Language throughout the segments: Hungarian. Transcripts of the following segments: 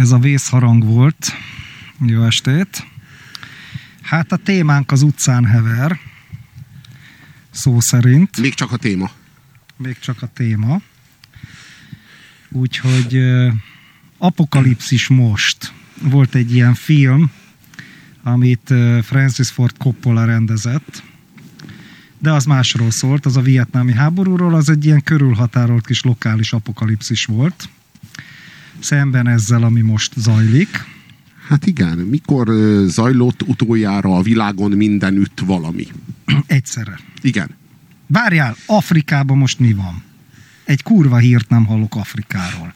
Ez a vészharang volt. Jó estét. Hát a témánk az utcán hever. Szó szerint. Még csak a téma. Még csak a téma. Úgyhogy uh, Apokalipszis most. Volt egy ilyen film, amit uh, Francis Ford Coppola rendezett, de az másról szólt, az a vietnámi háborúról, az egy ilyen körülhatárolt kis lokális apokalipszis volt szemben ezzel, ami most zajlik. Hát igen, mikor zajlott utoljára a világon mindenütt valami? Egyszerre. Igen. Várjál, Afrikában most mi van? Egy kurva hírt nem hallok Afrikáról.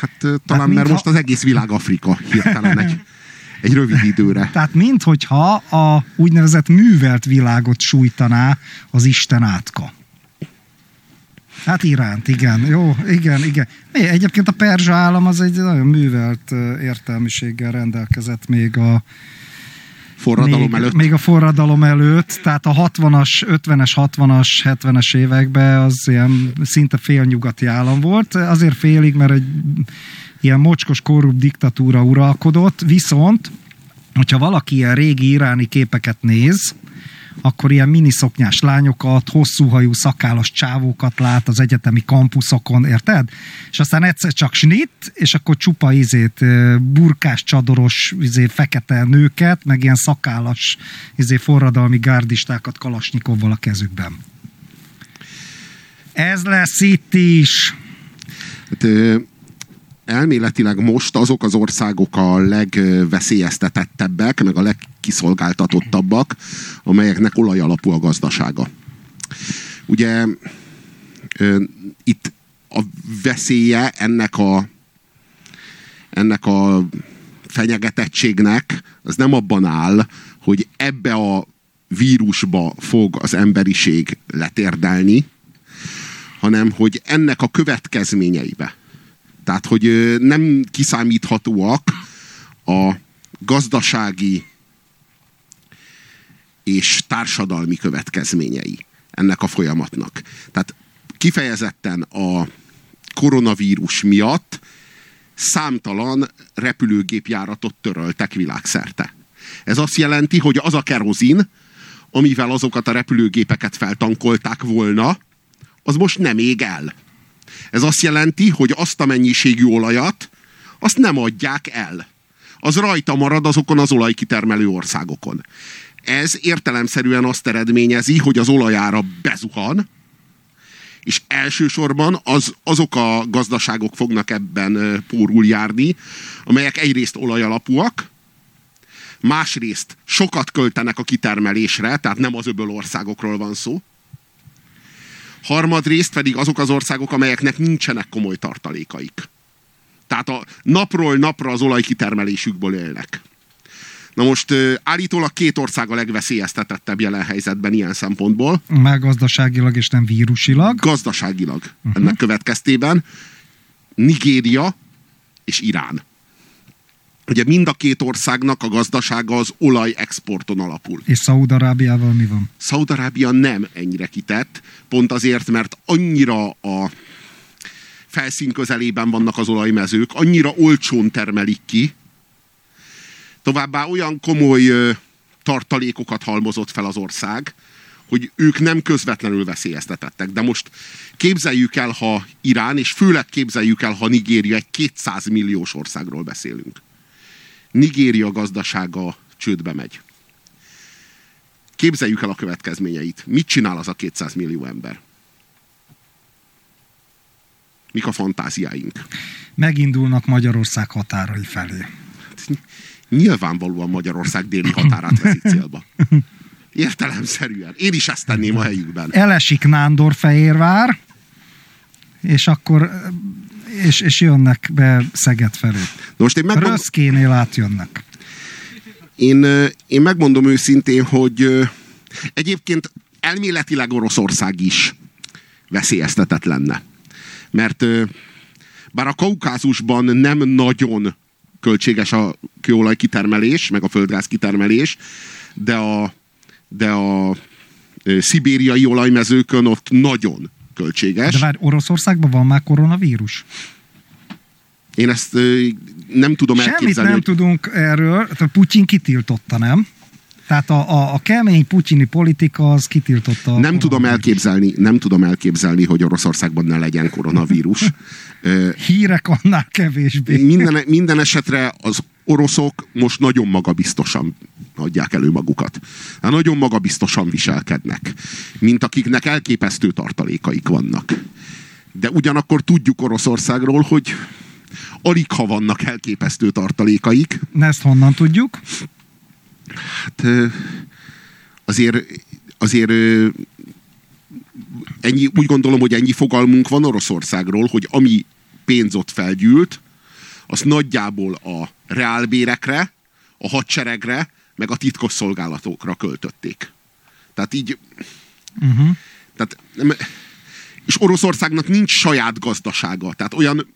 Hát talán, Tehát, mert most az egész világ Afrika hirtelen egy, egy rövid időre. Tehát minthogyha a úgynevezett művelt világot sújtaná az Isten átka. Hát Iránt, igen. Jó, igen, igen. Egyébként a perzsa állam az egy nagyon művelt értelmiséggel rendelkezett még a forradalom még, előtt. Még a forradalom előtt, tehát a 60-as, 50-es, 60-as, 70-es években az ilyen szinte félnyugati állam volt. Azért félig, mert egy ilyen mocskos korrupt diktatúra uralkodott, viszont hogyha valaki ilyen régi iráni képeket néz, akkor ilyen miniszoknyás lányokat, hosszúhajú szakállas csávókat lát az egyetemi kampuszokon, érted? És aztán egyszer csak snit, és akkor csupa izét, burkás, csadoros, izé, fekete nőket, meg ilyen szakállas izé, forradalmi gárdistákat kalasnyikovval a kezükben. Ez lesz itt is. Hát, elméletileg most azok az országok a legveszélyeztetettebbek, meg a legkiszolgáltatottabbak, amelyeknek olajalapú a gazdasága. Ugye itt a veszélye ennek a ennek a fenyegetettségnek az nem abban áll, hogy ebbe a vírusba fog az emberiség letérdelni, hanem hogy ennek a következményeibe tehát, hogy nem kiszámíthatóak a gazdasági és társadalmi következményei ennek a folyamatnak. Tehát kifejezetten a koronavírus miatt számtalan repülőgépjáratot töröltek világszerte. Ez azt jelenti, hogy az a kerozin, amivel azokat a repülőgépeket feltankolták volna, az most nem ég el. Ez azt jelenti, hogy azt a mennyiségű olajat, azt nem adják el. Az rajta marad azokon az olajkitermelő országokon. Ez értelemszerűen azt eredményezi, hogy az olajára bezuhan, és elsősorban az, azok a gazdaságok fognak ebben pórul járni, amelyek egyrészt olajalapúak, másrészt sokat költenek a kitermelésre, tehát nem az öböl országokról van szó, harmadrészt pedig azok az országok, amelyeknek nincsenek komoly tartalékaik. Tehát a napról napra az olajkitermelésükből élnek. Na most állítólag két ország a legveszélyeztetettebb jelen helyzetben ilyen szempontból. Már gazdaságilag és nem vírusilag. Gazdaságilag uh-huh. ennek következtében. Nigéria és Irán. Ugye mind a két országnak a gazdasága az olajexporton alapul. És Szaúd-Arábiával mi van? Szaúd-Arábia nem ennyire kitett, pont azért, mert annyira a felszín közelében vannak az olajmezők, annyira olcsón termelik ki, továbbá olyan komoly tartalékokat halmozott fel az ország, hogy ők nem közvetlenül veszélyeztetettek. De most képzeljük el, ha Irán, és főleg képzeljük el, ha Nigéria egy 200 milliós országról beszélünk. Nigéria gazdasága csődbe megy. Képzeljük el a következményeit. Mit csinál az a 200 millió ember? Mik a fantáziáink? Megindulnak Magyarország határai felé. Nyilvánvalóan Magyarország déli határát veszik célba. Értelemszerűen. Én is ezt tenném a helyükben. Elesik Nándor-Fehérvár, és akkor és, és jönnek be Szeged felé. Most én megmond... Röszkénél átjönnek. Én, én megmondom őszintén, hogy egyébként elméletileg Oroszország is veszélyeztetett lenne. Mert bár a kaukázusban nem nagyon költséges a kőolaj kitermelés, meg a földgáz kitermelés, de a, de a szibériai olajmezőkön ott nagyon költséges. De várj, Oroszországban van már koronavírus? Én ezt nem tudom Semmit elképzelni. nem hogy... tudunk erről, tehát Putyin kitiltotta, nem? Tehát a, a, a kemény putyini politika az kitiltotta. Nem tudom elképzelni, nem tudom elképzelni, hogy Oroszországban ne legyen koronavírus. Hírek annál kevésbé. Minden, minden esetre az oroszok most nagyon magabiztosan adják elő magukat. Hát nagyon magabiztosan viselkednek, mint akiknek elképesztő tartalékaik vannak. De ugyanakkor tudjuk Oroszországról, hogy alig ha vannak elképesztő tartalékaik. Ezt honnan tudjuk? Hát azért, azért ennyi, úgy gondolom, hogy ennyi fogalmunk van Oroszországról, hogy ami pénz ott felgyűlt, az nagyjából a reálbérekre, a hadseregre, meg a titkos szolgálatokra költötték. Tehát így... Uh-huh. Tehát, és Oroszországnak nincs saját gazdasága. Tehát olyan,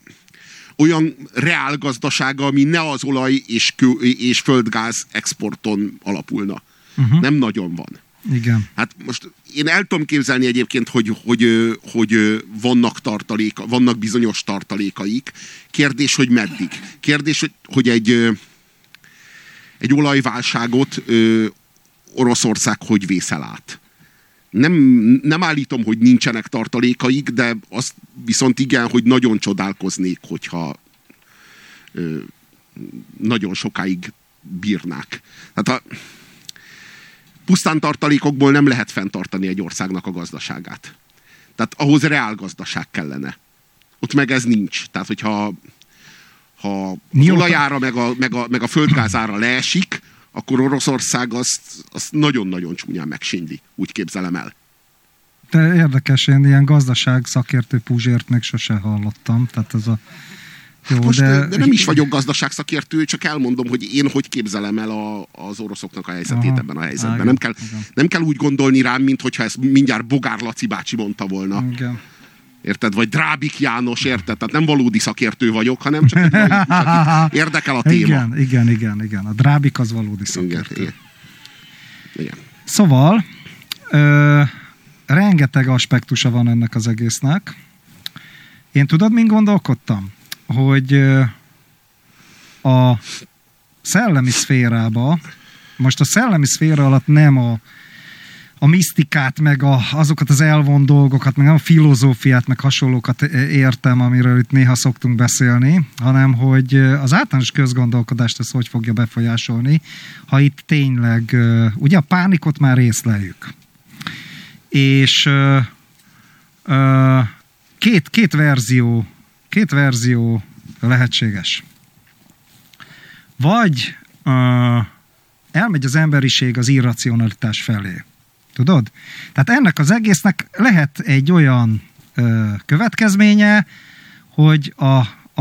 olyan reál gazdasága, ami ne az olaj és, kő, és földgáz exporton alapulna. Uh-huh. Nem nagyon van. Igen. Hát most én el tudom képzelni egyébként, hogy, hogy, hogy vannak, tartaléka, vannak bizonyos tartalékaik. Kérdés, hogy meddig. Kérdés, hogy, egy, egy olajválságot Oroszország hogy vészel át. Nem, nem állítom, hogy nincsenek tartalékaik, de azt viszont igen, hogy nagyon csodálkoznék, hogyha ö, nagyon sokáig bírnák. Tehát a, pusztán tartalékokból nem lehet fenntartani egy országnak a gazdaságát. Tehát ahhoz reál gazdaság kellene. Ott meg ez nincs. Tehát, hogyha ha az olajára meg a, meg, a, meg a földgázára leesik, akkor Oroszország azt, azt nagyon-nagyon csúnyán megsindi. Úgy képzelem el. De érdekes, én ilyen gazdaság szakértő Puzsért még sose hallottam. Tehát ez a jó, Most, de... de nem is vagyok gazdaságszakértő, csak elmondom, hogy én hogy képzelem el a, az oroszoknak a helyzetét Aha. ebben a helyzetben. Igen, nem, kell, nem kell úgy gondolni rám, mint hogyha ezt mindjárt Bogár Laci bácsi mondta volna. Igen. Érted? Vagy Drábik János, érted? Tehát nem valódi szakértő vagyok, hanem csak, egy, csak érdekel a téma. Igen, igen, igen, igen. A Drábik az valódi szakértő. Igen, igen. igen. Szóval, ö, rengeteg aspektusa van ennek az egésznek. Én tudod, mint gondolkodtam? Hogy a szellemi szférába, most a szellemi szféra alatt nem a, a misztikát, meg a, azokat az elvon dolgokat, meg a filozófiát, meg hasonlókat értem, amiről itt néha szoktunk beszélni, hanem hogy az általános közgondolkodást ez hogy fogja befolyásolni, ha itt tényleg, ugye a pánikot már részleljük. És két, két verzió két verzió lehetséges. Vagy uh, elmegy az emberiség az irracionalitás felé. Tudod? Tehát ennek az egésznek lehet egy olyan uh, következménye, hogy a,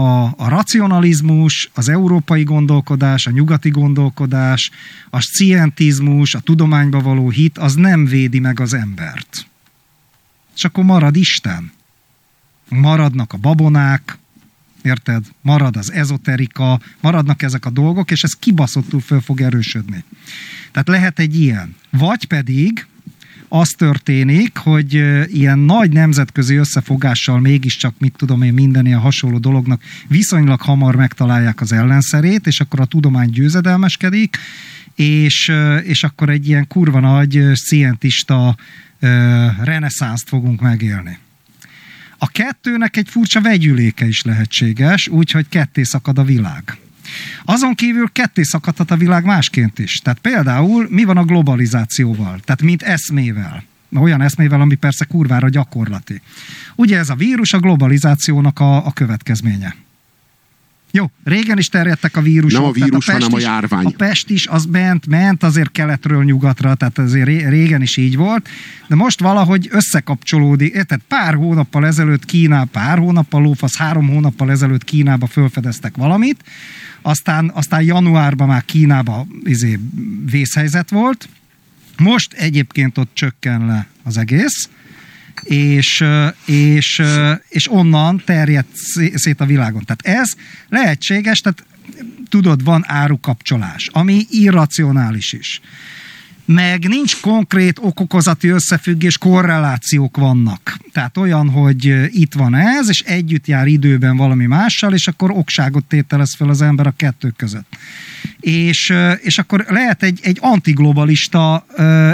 a, a racionalizmus, az európai gondolkodás, a nyugati gondolkodás, a scientizmus, a tudományba való hit, az nem védi meg az embert. És akkor marad Isten maradnak a babonák, érted? Marad az ezoterika, maradnak ezek a dolgok, és ez kibaszottul föl fog erősödni. Tehát lehet egy ilyen. Vagy pedig az történik, hogy ilyen nagy nemzetközi összefogással mégiscsak, mit tudom én, minden ilyen hasonló dolognak viszonylag hamar megtalálják az ellenszerét, és akkor a tudomány győzedelmeskedik, és, és akkor egy ilyen kurva nagy scientista reneszánszt fogunk megélni. A kettőnek egy furcsa vegyüléke is lehetséges, úgyhogy ketté szakad a világ. Azon kívül ketté szakadhat a világ másként is. Tehát például mi van a globalizációval? Tehát mint eszmével. Olyan eszmével, ami persze kurvára gyakorlati. Ugye ez a vírus a globalizációnak a, a következménye. Jó, régen is terjedtek a vírusok. Nem a vírus, a hanem a járvány. Is, a pest is az bent, ment azért keletről nyugatra, tehát azért régen is így volt, de most valahogy összekapcsolódik. Tehát pár hónappal ezelőtt Kína, pár hónappal lófasz, három hónappal ezelőtt Kínába felfedeztek valamit, aztán, aztán januárban már Kínába izé, vészhelyzet volt, most egyébként ott csökken le az egész, és, és, és onnan terjed szét a világon. Tehát ez lehetséges, tehát tudod, van árukapcsolás, ami irracionális is. Meg nincs konkrét okokozati összefüggés, korrelációk vannak. Tehát olyan, hogy itt van ez, és együtt jár időben valami mással, és akkor okságot tételez fel az ember a kettő között. És, és akkor lehet egy, egy antiglobalista,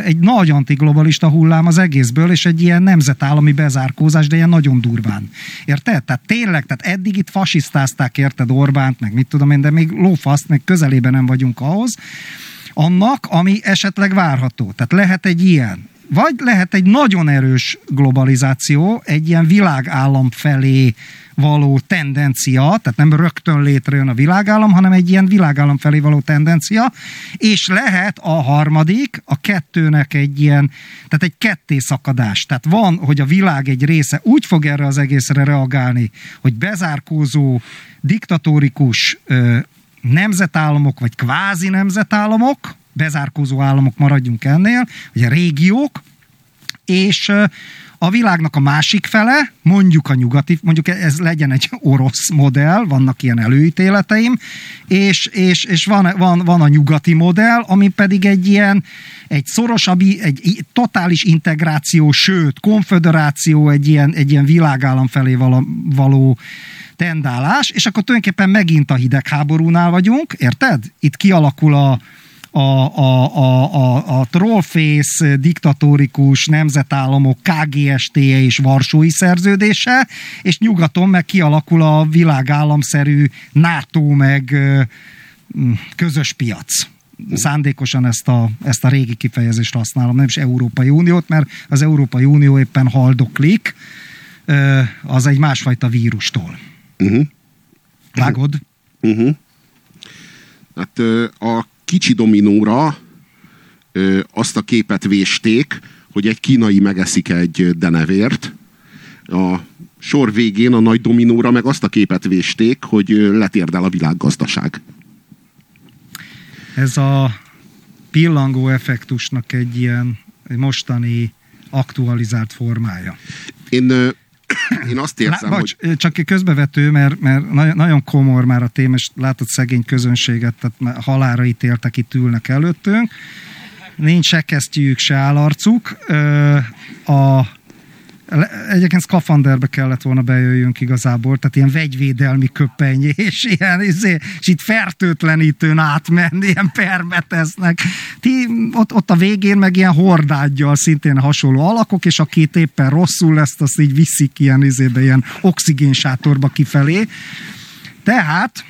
egy nagy antiglobalista hullám az egészből, és egy ilyen nemzetállami bezárkózás, de ilyen nagyon durván. Érted? Tehát tényleg, tehát eddig itt fasisztázták, érted Orbánt, meg mit tudom én, de még lófaszt, meg közelében nem vagyunk ahhoz, annak, ami esetleg várható. Tehát lehet egy ilyen. Vagy lehet egy nagyon erős globalizáció, egy ilyen világállam felé való tendencia, tehát nem rögtön létrejön a világállam, hanem egy ilyen világállam felé való tendencia, és lehet a harmadik, a kettőnek egy ilyen, tehát egy ketté szakadás. Tehát van, hogy a világ egy része úgy fog erre az egészre reagálni, hogy bezárkózó, diktatórikus nemzetállamok, vagy kvázi nemzetállamok, bezárkózó államok maradjunk ennél, a régiók, és a világnak a másik fele, mondjuk a nyugati, mondjuk ez legyen egy orosz modell, vannak ilyen előítéleteim, és, és, és van, van, van a nyugati modell, ami pedig egy ilyen, egy szorosabb, egy totális integráció, sőt, konfederáció, egy ilyen, egy ilyen világállam felé való, való tendálás, és akkor tulajdonképpen megint a hidegháborúnál vagyunk, érted? Itt kialakul a, a, a, a, a, a trollface diktatórikus nemzetállamok KGST-je és Varsói szerződése, és nyugaton meg kialakul a világállamszerű NATO meg közös piac szándékosan ezt a, ezt a régi kifejezést használom, nem is Európai Uniót, mert az Európai Unió éppen haldoklik, az egy másfajta vírustól. Uh-huh. Vágod? Uh-huh. Hát a kicsi dominóra azt a képet vésték, hogy egy kínai megeszik egy denevért. A sor végén a nagy dominóra meg azt a képet vésték, hogy letérdel a világgazdaság. Ez a pillangó effektusnak egy ilyen mostani aktualizált formája. Én én azt érzem, Lá, bocs, hogy... Csak közbevető, mert, mert nagyon komor már a téma, és látod szegény közönséget, tehát halára ítéltek, itt ülnek előttünk. Nincs se kesztyűjük, se állarcuk. A Egyébként szkafanderbe kellett volna bejöjjünk igazából, tehát ilyen vegyvédelmi köpeny, és ilyen, izé, és itt fertőtlenítőn átmenni, ilyen permeteznek. Ti, ott, ott a végén meg ilyen hordádgyal szintén hasonló alakok, és aki itt éppen rosszul lesz, azt így viszik ilyen, izébe, ilyen oxigénsátorba kifelé. Tehát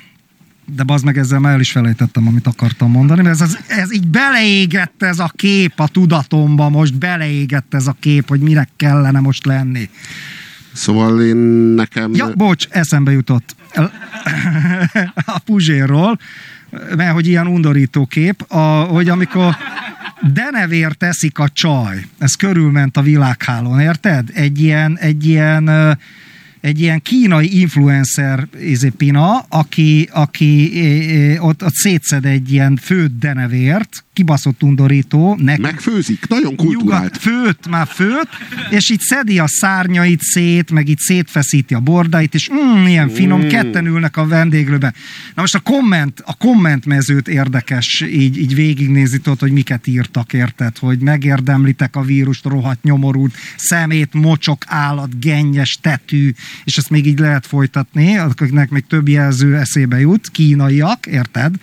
de bazd meg ezzel már el is felejtettem, amit akartam mondani, mert ez, az, ez így beleégett ez a kép a tudatomba, most beleégett ez a kép, hogy minek kellene most lenni. Szóval én nekem... Ja, bocs, eszembe jutott. A Puzsérról, mert hogy ilyen undorító kép, a, hogy amikor denevér teszik a csaj, ez körülment a világhálón, érted? Egy ilyen, egy ilyen egy ilyen kínai influencer izé, Pina, aki, aki ott, ott szétszed egy ilyen főtt denevért, kibaszott undorító. Neki, Megfőzik, nagyon kulturált. Nyugat, főtt, már főtt, és így szedi a szárnyait szét, meg így szétfeszíti a bordáit, és mm, ilyen finom, mm. ketten ülnek a vendéglőbe. Na most a komment, a kommentmezőt érdekes így, így végignézni, tudod, hogy miket írtak, érted, hogy megérdemlitek a vírust, rohadt nyomorult, szemét, mocsok, állat, gennyes, tetű, és ezt még így lehet folytatni, akiknek még több jelző eszébe jut, kínaiak, érted?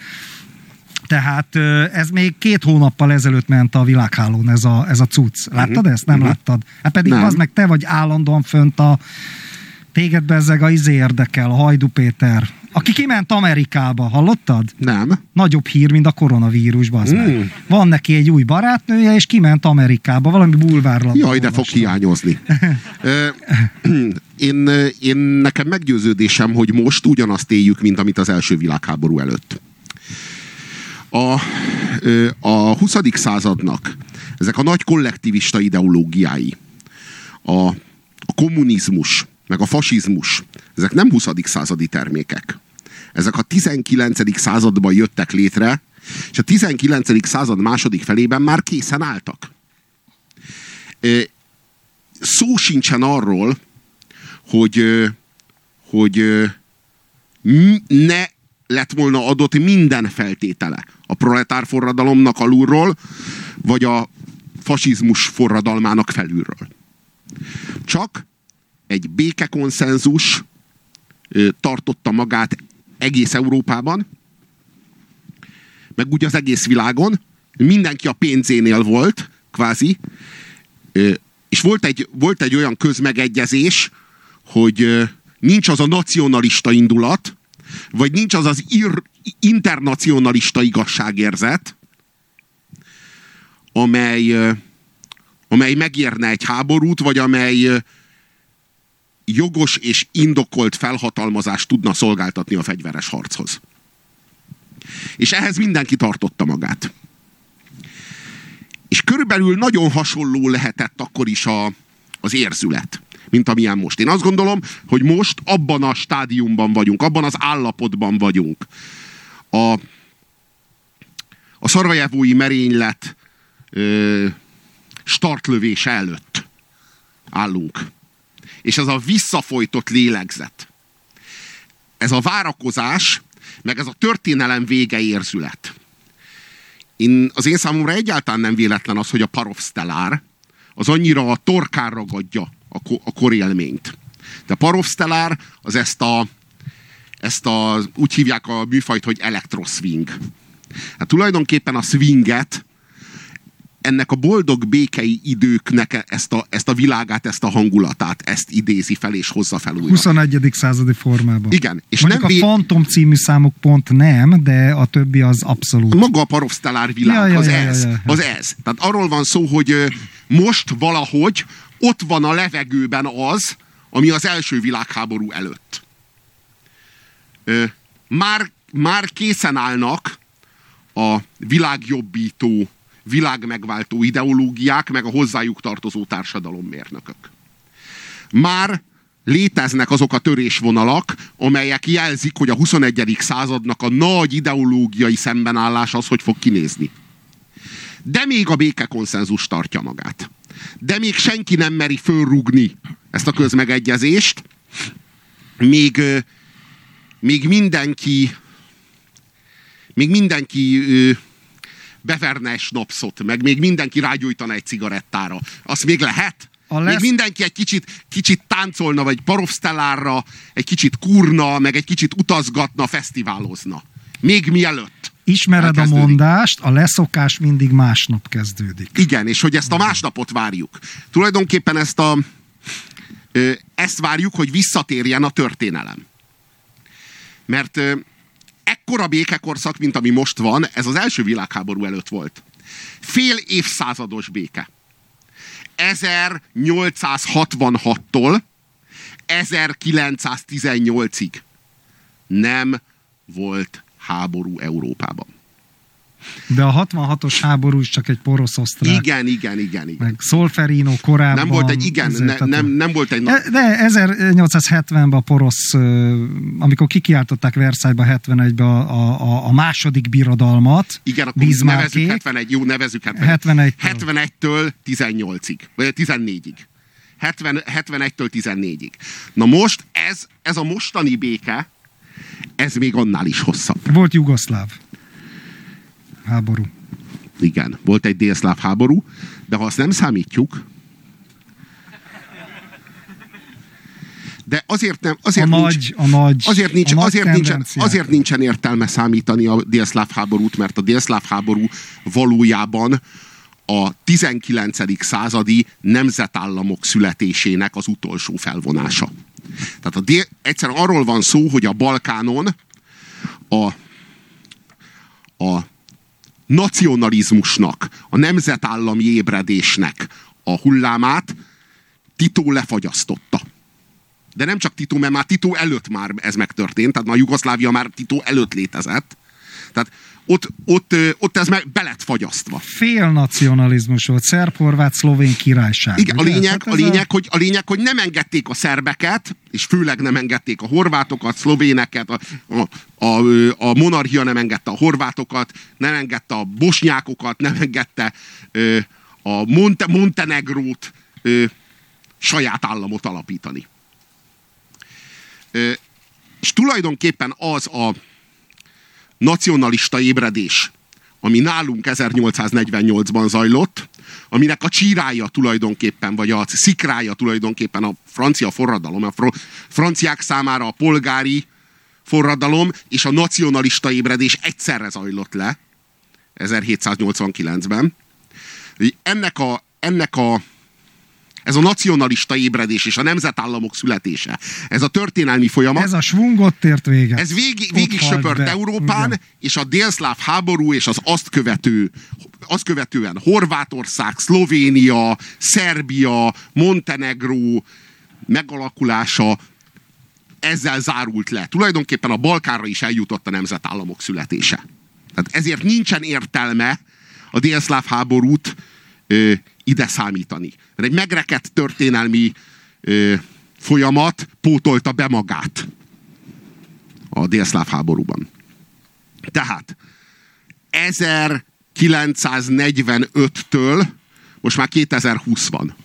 Tehát ez még két hónappal ezelőtt ment a világhálón ez a, ez a cucc. Láttad uh-huh. ezt? Nem uh-huh. láttad? Hát pedig nem. az meg te vagy állandóan fönt a téged bezzeg a izé érdekel, a Hajdu Péter. Aki kiment Amerikába, hallottad? Nem. Nagyobb hír, mint a koronavírus, bazd mm. Van neki egy új barátnője, és kiment Amerikába, valami bulvárlapban. Jaj, de fog hiányozni. én, én nekem meggyőződésem, hogy most ugyanazt éljük, mint amit az első világháború előtt. A, a 20. századnak ezek a nagy kollektivista ideológiái, a, a kommunizmus, meg a fasizmus, ezek nem 20. századi termékek. Ezek a 19. században jöttek létre, és a 19. század második felében már készen álltak. Szó sincsen arról, hogy, hogy ne lett volna adott minden feltétele a proletár forradalomnak alulról, vagy a fasizmus forradalmának felülről. Csak egy békekonszenzus tartotta magát egész Európában, meg úgy az egész világon. Mindenki a pénzénél volt, kvázi. És volt egy, volt egy olyan közmegegyezés, hogy nincs az a nacionalista indulat, vagy nincs az az ir, internacionalista igazságérzet, amely, amely megérne egy háborút, vagy amely jogos és indokolt felhatalmazást tudna szolgáltatni a fegyveres harchoz. És ehhez mindenki tartotta magát. És körülbelül nagyon hasonló lehetett akkor is a, az érzület, mint amilyen most. Én azt gondolom, hogy most abban a stádiumban vagyunk, abban az állapotban vagyunk. A, a szarajevói merénylet ö, startlövése előtt állunk. És ez a visszafolytott lélegzet. Ez a várakozás, meg ez a történelem vége érzület. Én, az én számomra egyáltalán nem véletlen az, hogy a Parovstelár az annyira a torkán ragadja a, ko, a korélményt. De Parovstelár az ezt a, ezt a, úgy hívják a műfajt, hogy elektroswing. Hát tulajdonképpen a swinget ennek a boldog békei időknek ezt a, ezt a világát, ezt a hangulatát, ezt idézi fel és hozza fel újra. 21. századi formában. Igen. És Mondjuk nem a. Phantom című számok pont nem, de a többi az abszolút. Maga a Parovstelár világ, ja, ja, az ja, ez. Ja, ja. Az ez. Tehát arról van szó, hogy most valahogy ott van a levegőben az, ami az első világháború előtt. Már, már készen állnak a világjobbító világmegváltó ideológiák, meg a hozzájuk tartozó társadalommérnökök. Már léteznek azok a törésvonalak, amelyek jelzik, hogy a 21. századnak a nagy ideológiai szembenállás az, hogy fog kinézni. De még a békekonszenzus tartja magát. De még senki nem meri fölrugni ezt a közmegegyezést. Még, még mindenki még mindenki beverne egy snopszot, meg még mindenki rágyújtana egy cigarettára. Azt még lehet? A lesz... Még mindenki egy kicsit, kicsit táncolna, vagy parovsztelárra, egy kicsit kurna, meg egy kicsit utazgatna, fesztiválozna. Még mielőtt. Ismered a mondást, a leszokás mindig másnap kezdődik. Igen, és hogy ezt a másnapot várjuk. Tulajdonképpen ezt a ezt várjuk, hogy visszatérjen a történelem. Mert ekkora békekorszak, mint ami most van, ez az első világháború előtt volt. Fél évszázados béke. 1866-tól 1918-ig nem volt háború Európában. De a 66-os háború is csak egy porosz osztrák. Igen, igen, igen. igen. Meg Solferino korábban. Nem volt egy, igen, ne, nem, nem volt egy... De, de 1870-ben a porosz, amikor kikiáltották Versailles-ba 71-be a, a, a második birodalmat. Igen, akkor nevezük 71, jó, nevezük 71. 71-től. 71-től 18-ig, vagy 14-ig. 70, 71-től 14-ig. Na most ez, ez a mostani béke, ez még annál is hosszabb. Volt jugoszláv háború. Igen, volt egy délszláv háború, de ha azt nem számítjuk, de azért nem, azért a nincs, nagy, a nagy, azért, nincs, a azért, nincsen, azért nincsen értelme számítani a délszláv háborút, mert a délszláv háború valójában a 19. századi nemzetállamok születésének az utolsó felvonása. Tehát a dél, egyszerűen arról van szó, hogy a Balkánon a, a nacionalizmusnak, a nemzetállami ébredésnek a hullámát Tito lefagyasztotta. De nem csak Tito, mert már Tito előtt már ez megtörtént, tehát már Jugoszlávia már Tito előtt létezett. Tehát ott, ott, ott ez meg belet fagyasztva. Félnacionalizmus volt, szerb, horvát, szlovén királyság. Igen, a lényeg, a, lényeg, a... Hogy, a lényeg, hogy nem engedték a szerbeket, és főleg nem engedték a horvátokat, szlovéneket, a, a, a, a monarchia nem engedte a horvátokat, nem engedte a bosnyákokat, nem engedte ö, a Monte, Montenegrót ö, saját államot alapítani. Ö, és tulajdonképpen az a nacionalista ébredés, ami nálunk 1848-ban zajlott, aminek a csírája tulajdonképpen, vagy a szikrája tulajdonképpen a francia forradalom, a franciák számára a polgári forradalom és a nacionalista ébredés egyszerre zajlott le 1789-ben. Ennek a, ennek a ez a nacionalista ébredés és a nemzetállamok születése. Ez a történelmi folyamat. Ez a svungot tért véget. Ez végig, végig söpört Európán, Igen. és a délszláv háború és az azt követő azt követően Horvátország, Szlovénia, Szerbia, Montenegró megalakulása ezzel zárult le. Tulajdonképpen a Balkánra is eljutott a nemzetállamok születése. Tehát ezért nincsen értelme a délszláv háborút ö, ide számítani. Mert egy megrekedt történelmi ö, folyamat pótolta be magát a délszláv háborúban. Tehát 1945-től most már 2020 van.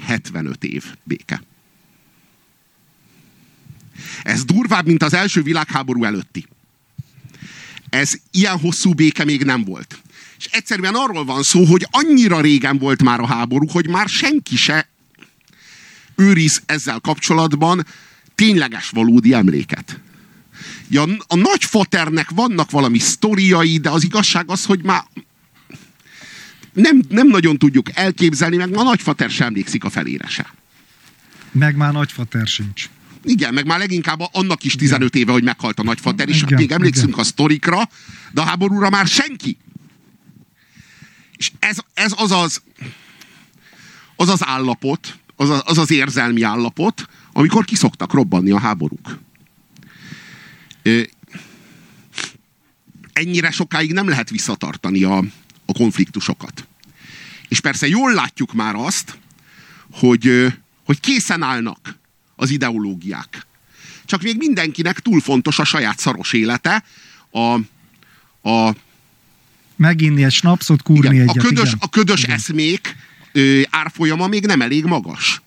75 év béke. Ez durvább, mint az első világháború előtti. Ez ilyen hosszú béke még nem volt. És egyszerűen arról van szó, hogy annyira régen volt már a háború, hogy már senki se őriz ezzel kapcsolatban tényleges valódi emléket. Ja, a nagyfaternek vannak valami sztoriai, de az igazság az, hogy már nem, nem nagyon tudjuk elképzelni, meg ma nagyfater sem emlékszik a felére se. Meg már nagyfater sincs. Igen, meg már leginkább annak is 15 éve, hogy meghalt a nagyfater, és igen, még emlékszünk igen. a sztorikra, de a háborúra már senki. És ez, ez az, az, az az állapot, az, az az az érzelmi állapot, amikor kiszoktak robbanni a háborúk. Ennyire sokáig nem lehet visszatartani a, a konfliktusokat. És persze jól látjuk már azt, hogy, hogy készen állnak az ideológiák. Csak még mindenkinek túl fontos a saját szaros élete, a, a Meginni egy snapszot, kúrni igen, egyet. A ködös, igen. A ködös igen. eszmék ö, árfolyama még nem elég magas.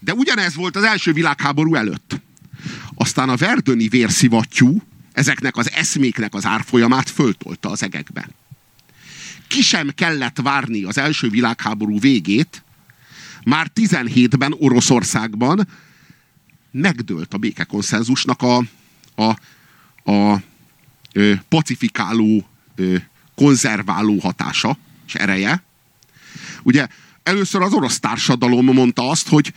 De ugyanez volt az első világháború előtt. Aztán a verdöni vérszivattyú ezeknek az eszméknek az árfolyamát föltolta az egekbe. Ki sem kellett várni az első világháború végét, már 17-ben Oroszországban megdőlt a békekonszenzusnak a, a, a ö, pacifikáló, ö, konzerváló hatása és ereje. Ugye először az orosz társadalom mondta azt, hogy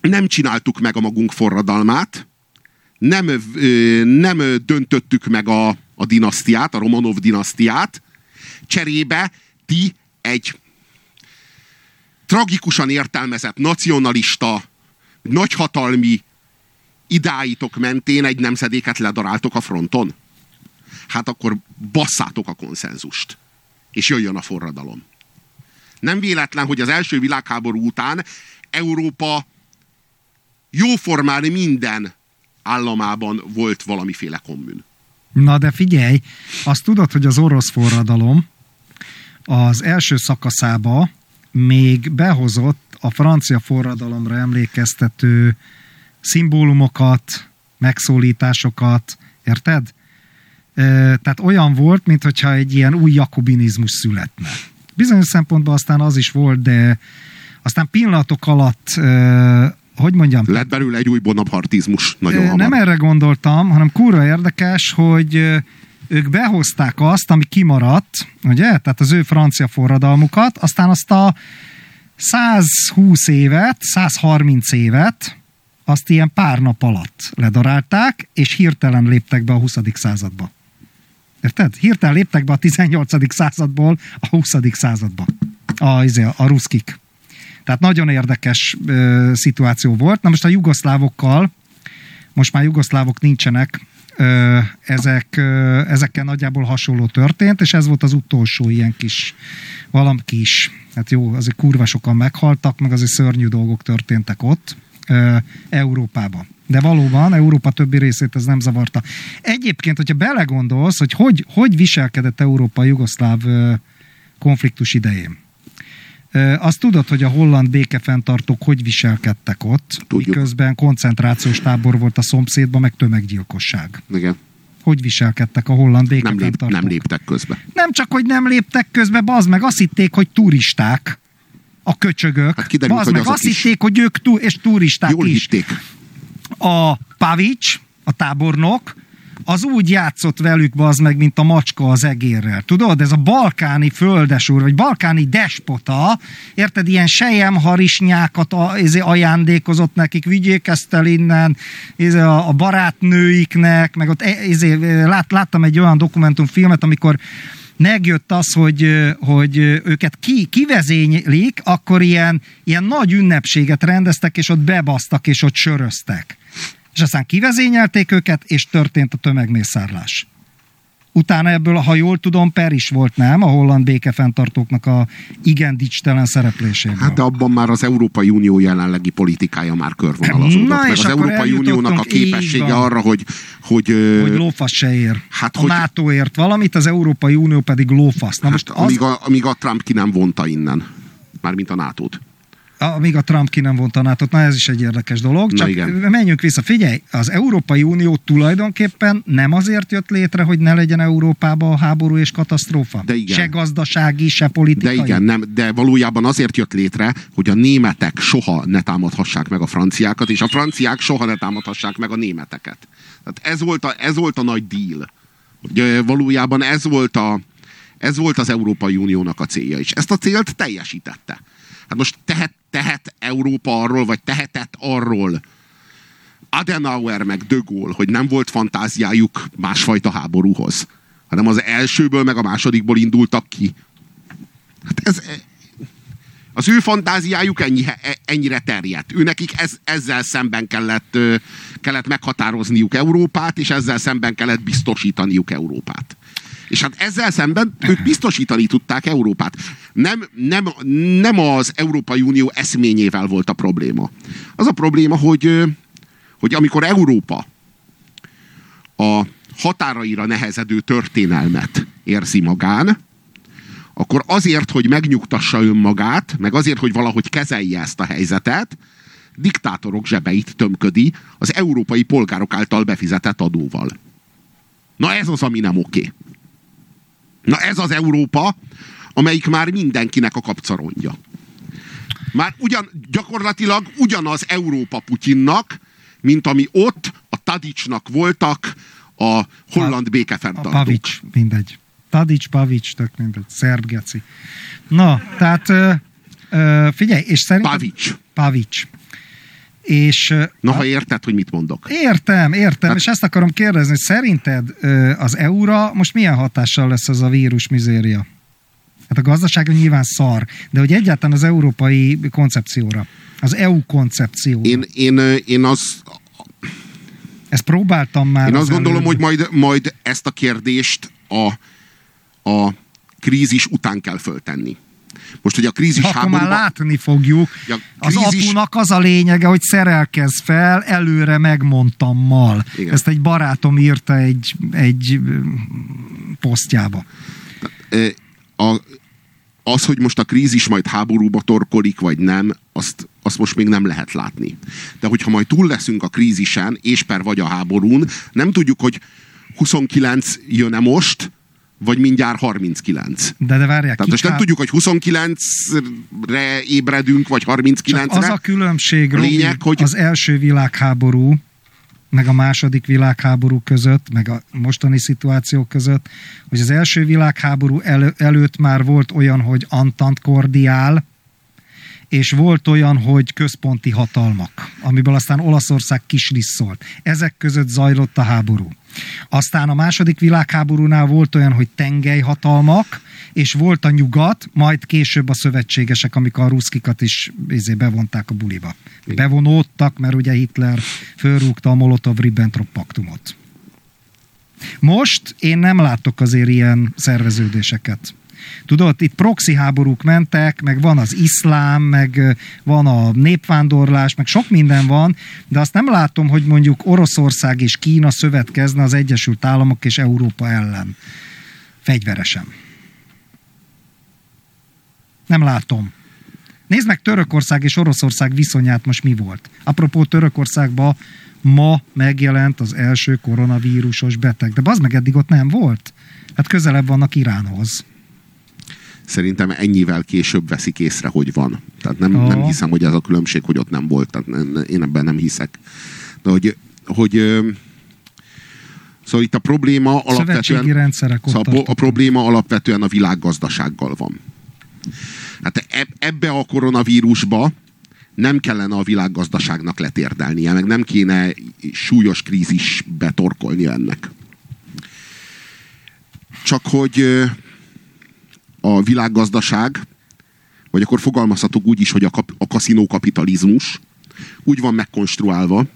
nem csináltuk meg a magunk forradalmát, nem, nem döntöttük meg a, a dinasztiát, a Romanov dinasztiát, cserébe ti egy tragikusan értelmezett nacionalista, nagyhatalmi idáitok mentén egy nemzedéket ledaráltok a fronton? Hát akkor basszátok a konszenzust, és jöjjön a forradalom. Nem véletlen, hogy az első világháború után Európa jóformán minden államában volt valamiféle kommun. Na de figyelj, azt tudod, hogy az orosz forradalom az első szakaszába még behozott a francia forradalomra emlékeztető szimbólumokat, megszólításokat, érted? Tehát olyan volt, mintha egy ilyen új jakobinizmus születne. Bizonyos szempontból aztán az is volt, de aztán pillanatok alatt, hogy mondjam? Lett belőle egy új bonapartizmus. Nagyon nem hamar. erre gondoltam, hanem kurva érdekes, hogy ők behozták azt, ami kimaradt, ugye? Tehát az ő francia forradalmukat, aztán azt a 120 évet, 130 évet, azt ilyen pár nap alatt ledarálták, és hirtelen léptek be a 20. századba. Érted? Hirtelen léptek be a 18. századból a 20. századba. A, izé, a, ruszkik. Tehát nagyon érdekes ö, szituáció volt. Na most a jugoszlávokkal, most már jugoszlávok nincsenek, ezek, ezekkel nagyjából hasonló történt, és ez volt az utolsó ilyen kis, valami kis, hát jó, azért kurva sokan meghaltak, meg azért szörnyű dolgok történtek ott, Európában. De valóban Európa többi részét ez nem zavarta. Egyébként, hogyha belegondolsz, hogy hogy, hogy viselkedett Európa a jugoszláv konfliktus idején. Azt tudod, hogy a holland békefenntartók hogy viselkedtek ott, Tudjuk. miközben koncentrációs tábor volt a szomszédban, meg tömeggyilkosság. Igen. Hogy viselkedtek a holland Nem, lép, békefenntartók? nem léptek közbe. Nem csak, hogy nem léptek közbe, bazd meg, azt hitték, hogy turisták a köcsögök. Hát kiderült, bazd hogy meg, azt is. hitték, hogy ők tu- és turisták Jól is. hitték. A Pavics, a tábornok, az úgy játszott velük, az meg, mint a macska az egérrel. Tudod, ez a balkáni földesúr, vagy balkáni despota, érted, ilyen sejemharisnyákat a, izé, ajándékozott nekik, vigyék ezt el innen, izé, a, a barátnőiknek, meg ott e- izé, lát, láttam egy olyan dokumentumfilmet, amikor megjött az, hogy, hogy őket ki, kivezénylik, akkor ilyen, ilyen nagy ünnepséget rendeztek, és ott bebasztak, és ott söröztek. És aztán kivezényelték őket, és történt a tömegmészárlás. Utána ebből, ha jól tudom, per is volt, nem? A holland békefenntartóknak a igen dicstelen szerepléséből. Hát de abban már az Európai Unió jelenlegi politikája már körvonalazódott. Na, meg az Európai Uniónak a képessége arra, hogy, hogy, hogy lófasz se ér. Hát, a hogy- NATO ért valamit, az Európai Unió pedig lófasz. Na most hát, az, amíg, a, amíg a Trump ki nem vonta innen. Mármint a NATO-t. Amíg a Trump ki nem vonta a nato na ez is egy érdekes dolog. Csak igen. menjünk vissza. Figyelj, az Európai Unió tulajdonképpen nem azért jött létre, hogy ne legyen Európában háború és katasztrófa. De igen. Se gazdasági, se De politikai. igen, nem, de valójában azért jött létre, hogy a németek soha ne támadhassák meg a franciákat, és a franciák soha ne támadhassák meg a németeket. Tehát ez volt a, ez volt a nagy deal. Hogy valójában ez volt, a, ez volt az Európai Uniónak a célja, és ezt a célt teljesítette. Hát most tehet, tehet Európa arról, vagy tehetett arról Adenauer meg De Gaulle, hogy nem volt fantáziájuk másfajta háborúhoz, hanem az elsőből meg a másodikból indultak ki. Hát ez, az ő fantáziájuk ennyi, e- ennyire terjedt. Ő nekik ez, ezzel szemben kellett, kellett meghatározniuk Európát, és ezzel szemben kellett biztosítaniuk Európát. És hát ezzel szemben ők biztosítani tudták Európát. Nem, nem, nem az Európai Unió eszményével volt a probléma. Az a probléma, hogy, hogy amikor Európa a határaira nehezedő történelmet érzi magán, akkor azért, hogy megnyugtassa önmagát, meg azért, hogy valahogy kezelje ezt a helyzetet, diktátorok zsebeit tömködi az európai polgárok által befizetett adóval. Na ez az, ami nem oké. Na ez az Európa, amelyik már mindenkinek a kapcarondja. Már ugyan, gyakorlatilag ugyanaz Európa Putyinnak, mint ami ott a Tadicsnak voltak a holland A békefenntartók. Pavics, mindegy. Tadics, Pavics, tök mindegy. Szerb geci. Na, tehát ö, ö, figyelj, és szerintem... Pavics. Pavics. És Na, ha érted, hogy mit mondok. Értem, értem, Hát- és ezt akarom kérdezni, hogy szerinted az EU-ra most milyen hatással lesz ez a vírus mizéria? Hát a gazdaságra nyilván szar, de hogy egyáltalán az európai koncepcióra, az EU koncepcióra. Én, én, én, az, Ezt próbáltam már. én az azt gondolom, előbb. hogy majd, majd ezt a kérdést a, a krízis után kell föltenni. Most, hogy a krízis akkor már háborúban... látni fogjuk. Ja, Az krízis- apunak az a lényege, hogy szerelkez fel, előre megmondtammal. Igen. Ezt egy barátom írta egy, egy ö, posztjába. A, az, hogy most a krízis majd háborúba torkolik, vagy nem, azt, azt most még nem lehet látni. De hogyha majd túl leszünk a krízisen, és per vagy a háborún, nem tudjuk, hogy 29 jön-e most, vagy mindjárt 39. De, de várják, Tehát most nem tudjuk, hogy 29-re ébredünk, vagy Csak 39-re. az a különbség, Robi, Lényeg, hogy- az első világháború, meg a második világháború között, meg a mostani szituáció között, hogy az első világháború elő, előtt már volt olyan, hogy Antant kordiál, és volt olyan, hogy központi hatalmak, amiből aztán Olaszország kisliszolt. Ezek között zajlott a háború. Aztán a második világháborúnál volt olyan, hogy tengelyhatalmak, és volt a nyugat, majd később a szövetségesek, amikor a ruszkikat is izé, bevonták a buliba. Bevonódtak, mert ugye Hitler fölrúgta a Molotov-Ribbentrop paktumot. Most én nem látok azért ilyen szerveződéseket. Tudod, itt proxy háborúk mentek, meg van az iszlám, meg van a népvándorlás, meg sok minden van, de azt nem látom, hogy mondjuk Oroszország és Kína szövetkezne az Egyesült Államok és Európa ellen. Fegyveresen. Nem látom. Nézd meg Törökország és Oroszország viszonyát most mi volt. Apropó Törökországban ma megjelent az első koronavírusos beteg. De az meg eddig ott nem volt. Hát közelebb vannak Iránhoz. Szerintem ennyivel később veszik észre, hogy van. Tehát nem, nem hiszem, hogy ez a különbség, hogy ott nem volt. Tehát én ebben nem hiszek. De hogy, hogy Szóval itt a probléma alapvetően, szóval a probléma alapvetően a világgazdasággal van. Hát ebbe a koronavírusba nem kellene a világgazdaságnak letérdelnie, meg nem kéne súlyos krízis betorkolni ennek. Csak hogy a világgazdaság, vagy akkor fogalmazhatok úgy is, hogy a, kap, a kaszinókapitalizmus úgy van megkonstruálva,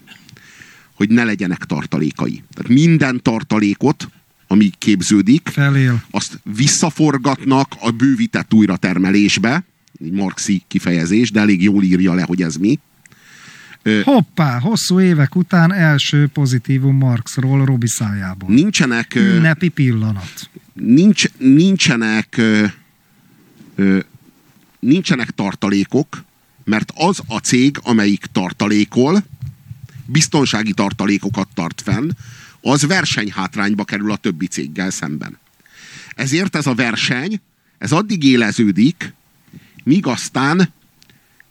hogy ne legyenek tartalékai. Tehát minden tartalékot, ami képződik, Felél. azt visszaforgatnak a bővített újratermelésbe, egy marxi kifejezés, de elég jól írja le, hogy ez mi. Hoppá, hosszú évek után első pozitívum Marxról Robi szájából. Nincsenek... Ünnepi pillanat. Nincs, nincsenek nincsenek tartalékok, mert az a cég, amelyik tartalékol, biztonsági tartalékokat tart fenn, az versenyhátrányba kerül a többi céggel szemben. Ezért ez a verseny, ez addig éleződik, míg aztán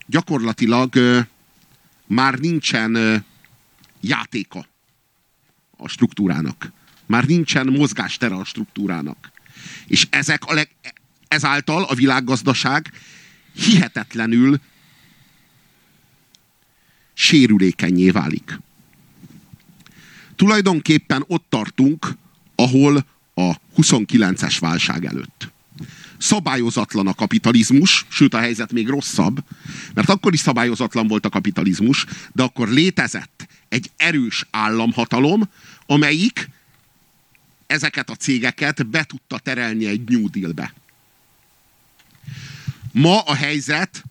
gyakorlatilag már nincsen játéka a struktúrának. Már nincsen mozgástere a struktúrának. És ezek a leg, ezáltal a világgazdaság hihetetlenül sérülékenyé válik. Tulajdonképpen ott tartunk, ahol a 29-es válság előtt. Szabályozatlan a kapitalizmus, sőt a helyzet még rosszabb, mert akkor is szabályozatlan volt a kapitalizmus, de akkor létezett egy erős államhatalom, amelyik ezeket a cégeket be tudta terelni egy New Deal-be. Ma a helyzet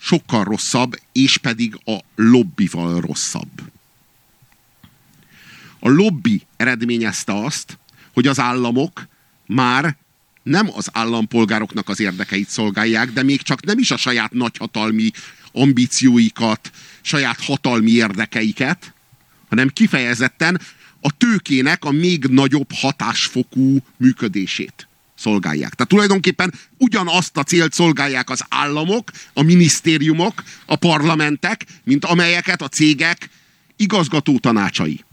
sokkal rosszabb, és pedig a lobbival rosszabb. A lobby eredményezte azt, hogy az államok már nem az állampolgároknak az érdekeit szolgálják, de még csak nem is a saját nagyhatalmi ambícióikat, saját hatalmi érdekeiket, hanem kifejezetten a tőkének a még nagyobb hatásfokú működését szolgálják. Tehát tulajdonképpen ugyanazt a célt szolgálják az államok, a minisztériumok, a parlamentek, mint amelyeket a cégek igazgató tanácsai.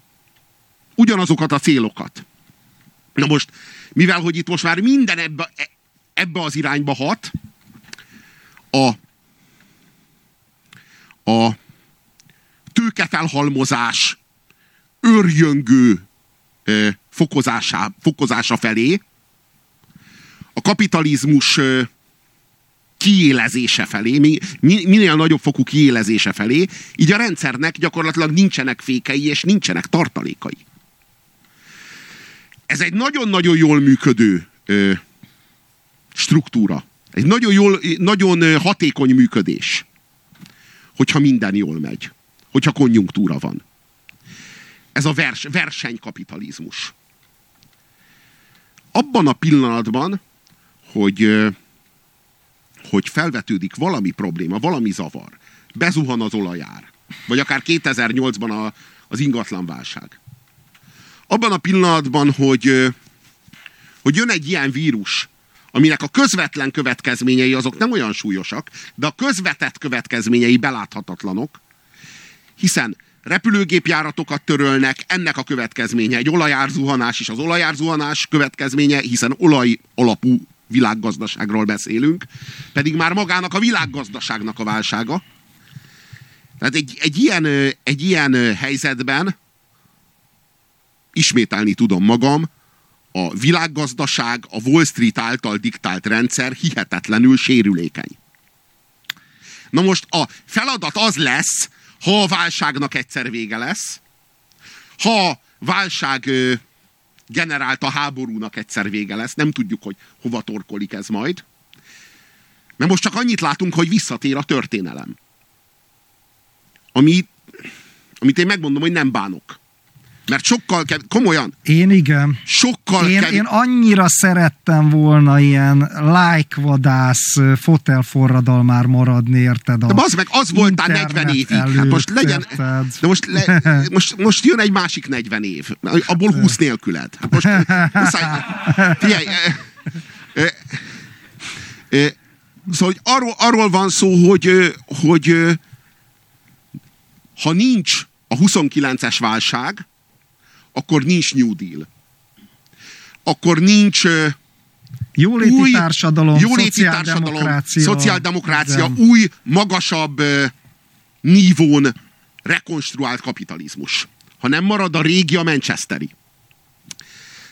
Ugyanazokat a célokat. Na most, mivel hogy itt most már minden ebbe, ebbe az irányba hat, a, a tőkefelhalmozás őrjöngő fokozása, fokozása felé, a kapitalizmus kiélezése felé, minél nagyobb fokú kiélezése felé, így a rendszernek gyakorlatilag nincsenek fékei és nincsenek tartalékai. Ez egy nagyon-nagyon jól működő ö, struktúra. Egy nagyon, jól, nagyon hatékony működés. Hogyha minden jól megy. Hogyha konjunktúra van. Ez a vers, versenykapitalizmus. Abban a pillanatban, hogy, hogy felvetődik valami probléma, valami zavar, bezuhan az olajár, vagy akár 2008-ban a, az ingatlanválság. Abban a pillanatban, hogy, hogy jön egy ilyen vírus, aminek a közvetlen következményei azok nem olyan súlyosak, de a közvetett következményei beláthatatlanok, hiszen repülőgépjáratokat törölnek, ennek a következménye egy olajárzuhanás is az olajárzuhanás következménye, hiszen olaj alapú világgazdaságról beszélünk, pedig már magának a világgazdaságnak a válsága. Tehát egy, egy, ilyen, egy ilyen helyzetben ismételni tudom magam, a világgazdaság, a Wall Street által diktált rendszer hihetetlenül sérülékeny. Na most a feladat az lesz, ha a válságnak egyszer vége lesz, ha a válság generált a háborúnak egyszer vége lesz. Nem tudjuk, hogy hova torkolik ez majd. Mert most csak annyit látunk, hogy visszatér a történelem. Ami, amit én megmondom, hogy nem bánok. Mert sokkal kev... komolyan, Én igen. sokkal Én, kev... én annyira szerettem volna ilyen lájkvadász fotelforradalmár maradni, érted? A De az meg az voltál internet 40 évig. Hát előtt, most legyen... érted? De most, le, most, most jön egy másik 40 év. Abból 20 nélküled. Hát most muszáj... Figyelj, e, e, e, szóval hogy arról, arról van szó, hogy, hogy ha nincs a 29-es válság, akkor nincs New Deal. Akkor nincs Jóléti új társadalom, jóléti társadalom, szociáldemokrácia. szociáldemokrácia, Igen. új, magasabb nívón rekonstruált kapitalizmus. Ha nem marad a régi, a Manchesteri.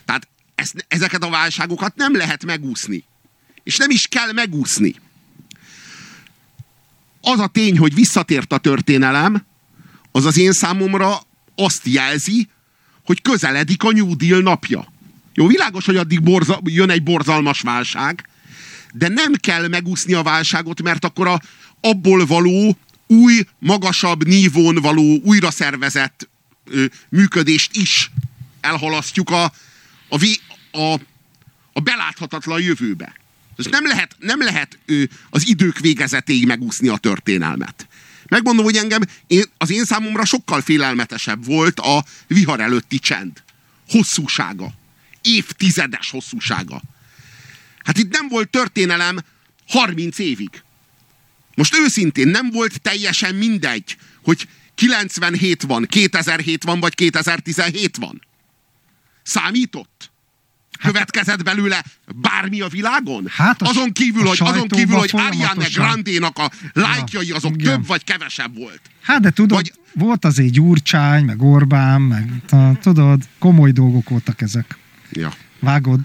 Tehát ezt, ezeket a válságokat nem lehet megúszni. És nem is kell megúszni. Az a tény, hogy visszatért a történelem, az az én számomra azt jelzi, hogy közeledik a New Deal napja. Jó, világos, hogy addig borza, jön egy borzalmas válság, de nem kell megúszni a válságot, mert akkor a, abból való új, magasabb nívón való újra szervezett ö, működést is elhalasztjuk a, a, a, a beláthatatlan jövőbe. Ez nem lehet, nem lehet ö, az idők végezetéig megúszni a történelmet. Megmondom, hogy engem, én, az én számomra sokkal félelmetesebb volt a vihar előtti csend. Hosszúsága. Évtizedes hosszúsága. Hát itt nem volt történelem 30 évig. Most őszintén nem volt teljesen mindegy, hogy 97 van, 2007 van, vagy 2017 van. Számított? Következett belőle bármi a világon? Hát a- azon kívül, a hogy, azon kívül, hogy Ariane. Grande-nak a lájkjai Ja, azok igen. több vagy kevesebb volt. Hát de tudod, Vagy- volt azért Gyurcsány, meg Orbán, meg tudod, komoly dolgok voltak ezek. Ja. Vágod?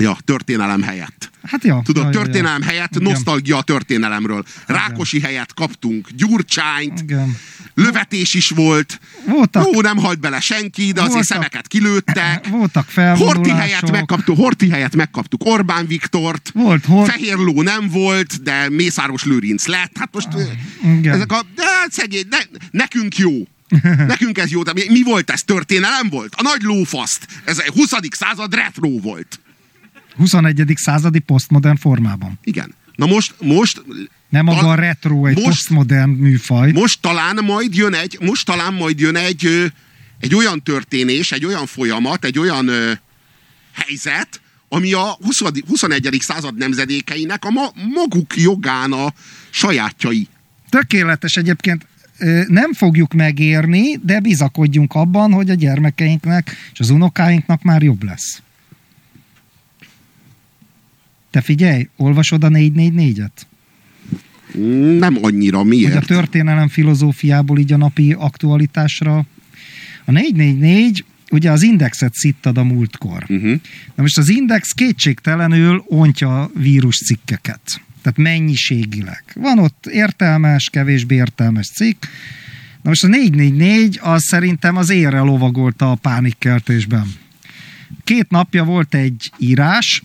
Ja, történelem helyett. Hát ja. Tudod, ja, ja, ja. történelem helyett Igen. nosztalgia a történelemről. Rákosi helyett kaptunk Gyurcsányt, Igen. lövetés is volt. Voltak, Jó, nem halt bele senki, de azért szemeket kilőttek. voltak Horti felvonulások. helyett, megkaptuk, Horti helyett megkaptuk Orbán Viktort. Volt Hor- Fehér ló nem volt, de Mészáros Lőrinc lett. Hát most igen. ezek a... De hát szegény, ne, nekünk jó. Nekünk ez jó. De mi, mi volt ez? Történelem volt? A nagy lófaszt. Ez egy 20. század retro volt. 21. századi posztmodern formában. Igen. Na most, most Nem maga a retro, egy posztmodern műfaj. Most talán majd jön egy, most talán majd jön egy, egy olyan történés, egy olyan folyamat, egy olyan ö, helyzet, ami a 20. 21. század nemzedékeinek a ma, maguk jogán a sajátjai. Tökéletes egyébként nem fogjuk megérni, de bizakodjunk abban, hogy a gyermekeinknek és az unokáinknak már jobb lesz. Te figyelj, olvasod a 444-et? Nem annyira, Hogy a miért? történelem filozófiából így a napi aktualitásra. A 444 ugye az indexet szittad a múltkor. Uh-huh. Na most az index kétségtelenül ontja vírus cikkeket. Tehát mennyiségileg. Van ott értelmes, kevésbé értelmes cikk. Na most a 444 az szerintem az érre lovagolta a pánikkeltésben. Két napja volt egy írás,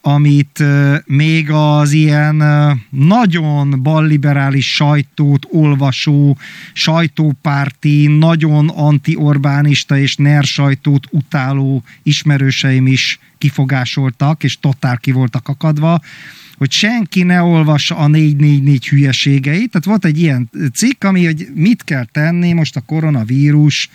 amit még az ilyen nagyon balliberális sajtót olvasó, sajtópárti, nagyon anti-Orbánista és NER sajtót utáló ismerőseim is kifogásoltak, és totál ki voltak akadva, hogy senki ne olvassa a 444 hülyeségeit. Tehát volt egy ilyen cikk, ami, hogy mit kell tenni most a koronavírus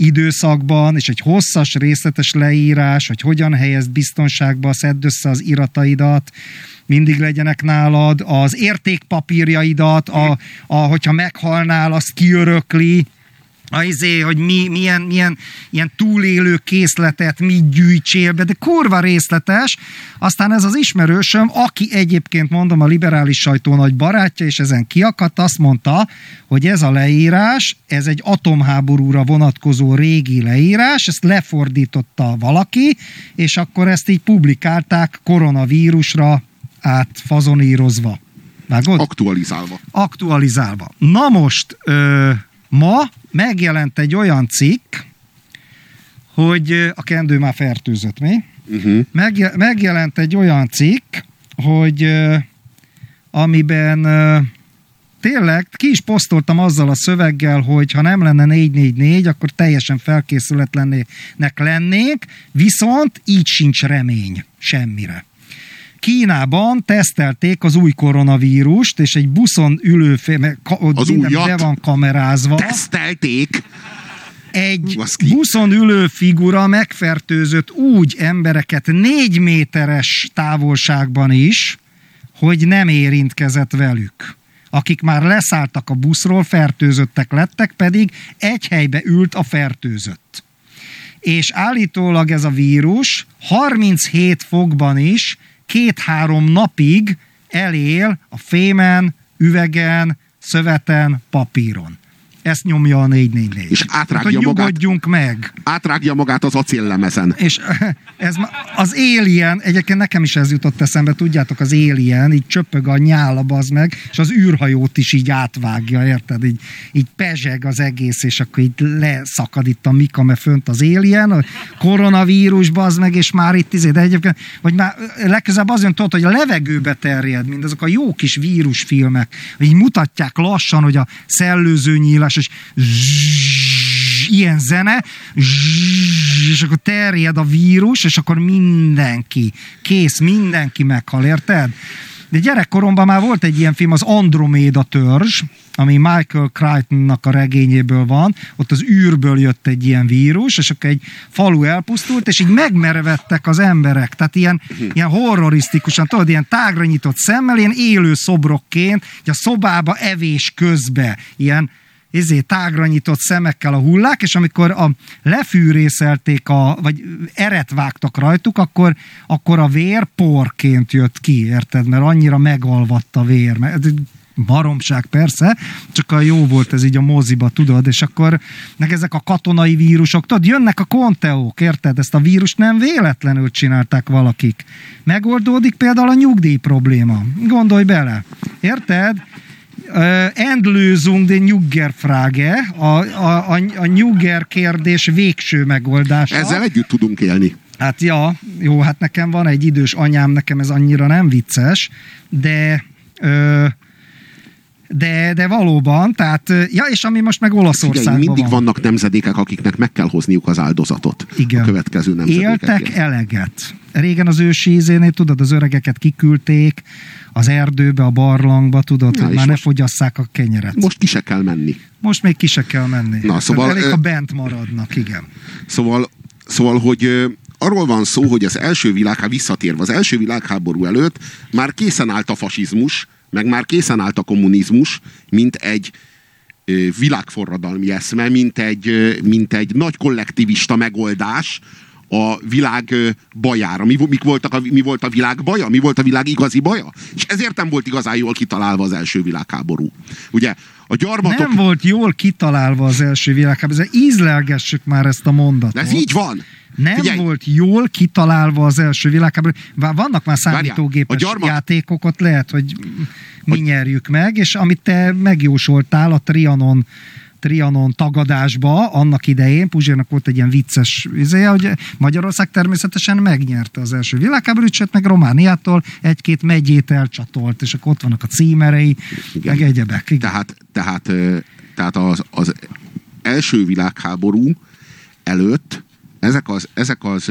időszakban, és egy hosszas, részletes leírás, hogy hogyan helyezd biztonságba, szedd össze az irataidat, mindig legyenek nálad, az értékpapírjaidat, a, a, hogyha meghalnál, azt kiörökli, a izé, hogy mi, milyen, milyen ilyen túlélő készletet mit gyűjtsél be, de kurva részletes. Aztán ez az ismerősöm, aki egyébként mondom a liberális sajtó nagy barátja, és ezen kiakadt, azt mondta, hogy ez a leírás, ez egy atomháborúra vonatkozó régi leírás, ezt lefordította valaki, és akkor ezt így publikálták koronavírusra átfazonírozva. Vágod? Aktualizálva. aktualizálva. Na most, ö, ma megjelent egy olyan cikk, hogy a kendő már fertőzött, mi? Uh-huh. Megje, megjelent egy olyan cikk, hogy amiben tényleg ki is posztoltam azzal a szöveggel, hogy ha nem lenne 444, akkor teljesen felkészületlennek lennék, viszont így sincs remény semmire. Kínában tesztelték az új koronavírust, és egy buszon ülő fél, Az újat? be van kamerázva. Tesztelték. Egy Baszki. buszon ülő figura megfertőzött úgy embereket négy méteres távolságban is, hogy nem érintkezett velük. Akik már leszálltak a buszról, fertőzöttek lettek, pedig egy helybe ült a fertőzött. És állítólag ez a vírus 37 fokban is két-három napig elél a fémen, üvegen, szöveten, papíron. Ezt nyomja a 444. És átrágja hát, magát. meg. Átrágja magát az acéllemezen. És ez az Alien, egyébként nekem is ez jutott eszembe, tudjátok, az Alien, így csöpög a nyála, az meg, és az űrhajót is így átvágja, érted? Így, így pezseg az egész, és akkor így leszakad itt a Mika, mert fönt az Alien, a koronavírus, az meg, és már itt izé, de egyébként, vagy már legközelebb az jön, tudod, hogy a levegőbe terjed, mint azok a jó kis vírusfilmek, így mutatják lassan, hogy a szellőző nyílás, és zzzz, ilyen zene, zzzz, és akkor terjed a vírus, és akkor mindenki, kész, mindenki meghal, érted? De gyerekkoromban már volt egy ilyen film, az Androméda törzs, ami Michael Crichtonnak a regényéből van, ott az űrből jött egy ilyen vírus, és akkor egy falu elpusztult, és így megmerevettek az emberek, tehát ilyen, ilyen horrorisztikusan, tudod, ilyen tágra nyitott szemmel, ilyen élő szobrokként, így a szobába evés közbe, ilyen izé, tágra nyitott szemekkel a hullák, és amikor a, lefűrészelték, a, vagy eret vágtak rajtuk, akkor, akkor a vér porként jött ki, érted? Mert annyira megalvadt a vér. Mert baromság persze, csak a jó volt ez így a moziba, tudod, és akkor meg ezek a katonai vírusok, tudod, jönnek a konteók, érted? Ezt a vírust nem véletlenül csinálták valakik. Megoldódik például a nyugdíj probléma. Gondolj bele. Érted? Endlösung den Nyuggerfrage, a, a, a, a Nyugger kérdés végső megoldása. Ezzel együtt tudunk élni. Hát ja, jó, hát nekem van egy idős anyám, nekem ez annyira nem vicces, de ö, de, de valóban, tehát, ja, és ami most meg Figyelj, Olaszországban mindig van. vannak nemzedékek, akiknek meg kell hozniuk az áldozatot. Igen. A következő Éltek nemzedékekért. eleget. Régen az ősi ízénél, tudod, az öregeket kiküldték az erdőbe, a barlangba, tudod, Na, hogy már ne most- fogyasszák a kenyeret. Most, ki se kell menni. most még ki se kell menni. Na, szóval, Tehát elég, ha bent maradnak, igen. Szóval, szóval hogy arról van szó, hogy az első világháború, visszatérve az első világháború előtt már készen állt a fasizmus, meg már készen állt a kommunizmus, mint egy világforradalmi eszme, mint egy, mint egy nagy kollektivista megoldás a világ bajára. Mi, mik voltak a, mi volt a világ baja? Mi volt a világ igazi baja? És ezért nem volt igazán jól kitalálva az első világháború. Ugye a gyarmatok... Nem volt jól kitalálva az első világháború, ízlelgessük már ezt a mondatot. De ez így van. Nem Figyelj, volt jól kitalálva az első világháború. Vannak már számítógépes a gyarmat- játékok, ott lehet, hogy mi nyerjük meg, és amit te megjósoltál a Trianon Trianon tagadásba annak idején, Puzsérnak volt egy ilyen vicces izéje, hogy Magyarország természetesen megnyerte az első világháborút, sőt meg Romániától egy-két megyét elcsatolt, és akkor ott vannak a címerei, Igen. meg egyebek. Igen. Tehát, tehát, tehát az, az első világháború előtt ezek az, ezek az,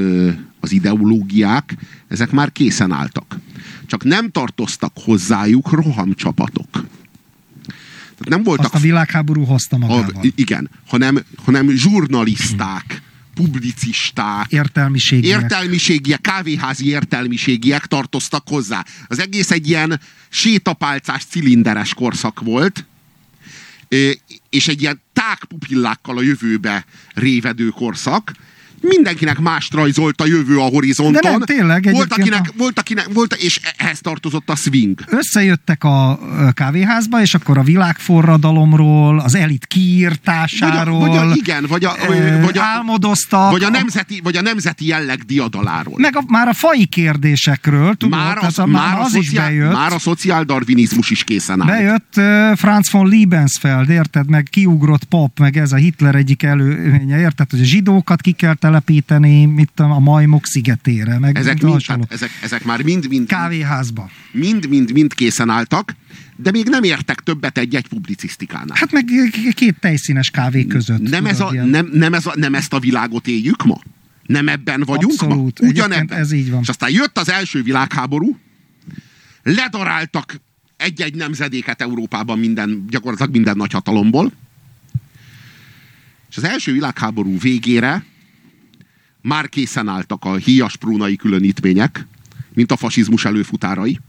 az ideológiák, ezek már készen álltak. Csak nem tartoztak hozzájuk rohamcsapatok. Tehát nem voltak Azt a világháború hozta a, magával. igen, hanem, hanem zsurnaliszták, publicisták, Értelmiségiek. értelmiségiek, kávéházi értelmiségiek tartoztak hozzá. Az egész egy ilyen sétapálcás, cilinderes korszak volt, és egy ilyen tágpupillákkal a jövőbe révedő korszak. Mindenkinek mást rajzolt a jövő a horizonton. De nem, tényleg, volt, akinek, a- volt, akinek, volt, és ehhez tartozott a swing. összejöttek a kávéházba, és akkor a világforradalomról, az elit Vagy a, kiírtásáról, vagy a, igen, vagy a, ö, vagy a, álmodoztak, vagy a, nemzeti, vagy a nemzeti jelleg diadaláról. meg a, már a fai kérdésekről, tudod, már, az, a, már, az is szociál, bejött. már a szociáldarvinizmus is készen áll. Bejött uh, Franz von Liebensfeld, érted, meg kiugrott pap, meg ez a Hitler egyik előnye, érted, hogy a zsidókat ki kell áttelepíteni, mit a majmok szigetére, meg Ezek, mind hasonló. hát, ezek, ezek már mind-mind Kávéházba. mind-mind készen álltak, de még nem értek többet egy-egy publicisztikánál. Hát meg két tejszínes kávé között. nem, ez tudod, a, ilyen. nem, nem, ez a, nem ezt a világot éljük ma? Nem ebben vagyunk Abszolút. ma? Ugyanebben. ez így van. És aztán jött az első világháború, ledaráltak egy-egy nemzedéket Európában minden, gyakorlatilag minden nagyhatalomból, és az első világháború végére már készen álltak a híjas prúnai különítmények, mint a fasizmus előfutárai.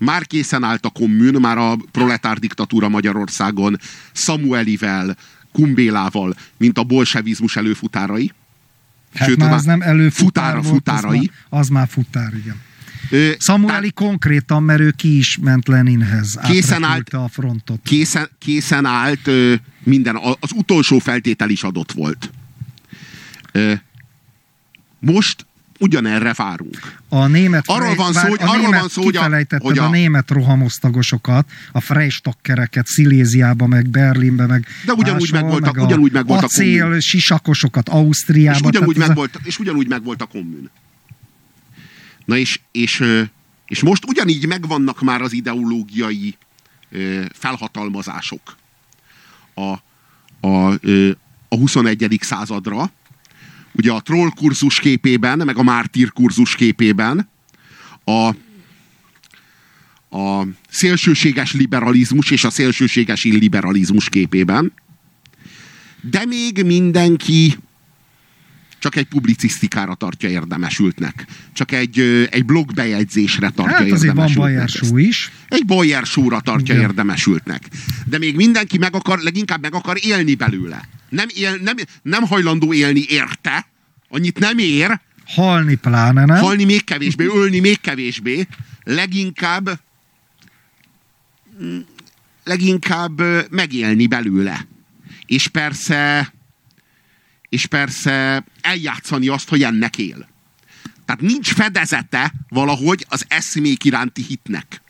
Már készen állt a kommun, már a proletár diktatúra Magyarországon Samuelivel, Kumbélával, mint a bolsevizmus előfutárai. Hát Sőt, már az az nem előfutár futára volt, futárai. Az már, az már futár, igen. Ö, Samueli konkrétan, mert ő ki is ment Leninhez. Készen átrepülte a frontot. készen, készen állt ö, minden, az utolsó feltétel is adott volt. Ö, most ugyanerre várunk. A német Arról van szó, hogy- a arról van szó, hogy a- hogy a- a, német rohamosztagosokat, a Freistakkereket Sziléziába, meg Berlinbe, meg De ugyanúgy máshol, megvoltak- meg a ugyanúgy megvoltak acél kommun. sisakosokat Ausztriában. És ugyanúgy, ez a- és ugyanúgy megvolt a kommunn. Na és, és, és most ugyanígy megvannak már az ideológiai felhatalmazások a, a, a 21. századra. Ugye a troll kurzus képében, meg a mártír kurzus képében a, a szélsőséges liberalizmus és a szélsőséges illiberalizmus képében. De még mindenki csak egy publicisztikára tartja érdemesültnek. Csak egy, egy blogbejegyzésre tartja Hát azért van érdemesültnek. Ezt. Show is. Egy show tartja Igen. érdemesültnek. De még mindenki meg akar, leginkább meg akar élni belőle. Nem, él, nem, nem hajlandó élni érte, annyit nem ér, Halni pláne, nem? halni még kevésbé, ölni még kevésbé, leginkább mm, leginkább megélni belőle. És persze és persze eljátszani azt, hogy ennek él. Tehát nincs fedezete valahogy az eszmék iránti hitnek.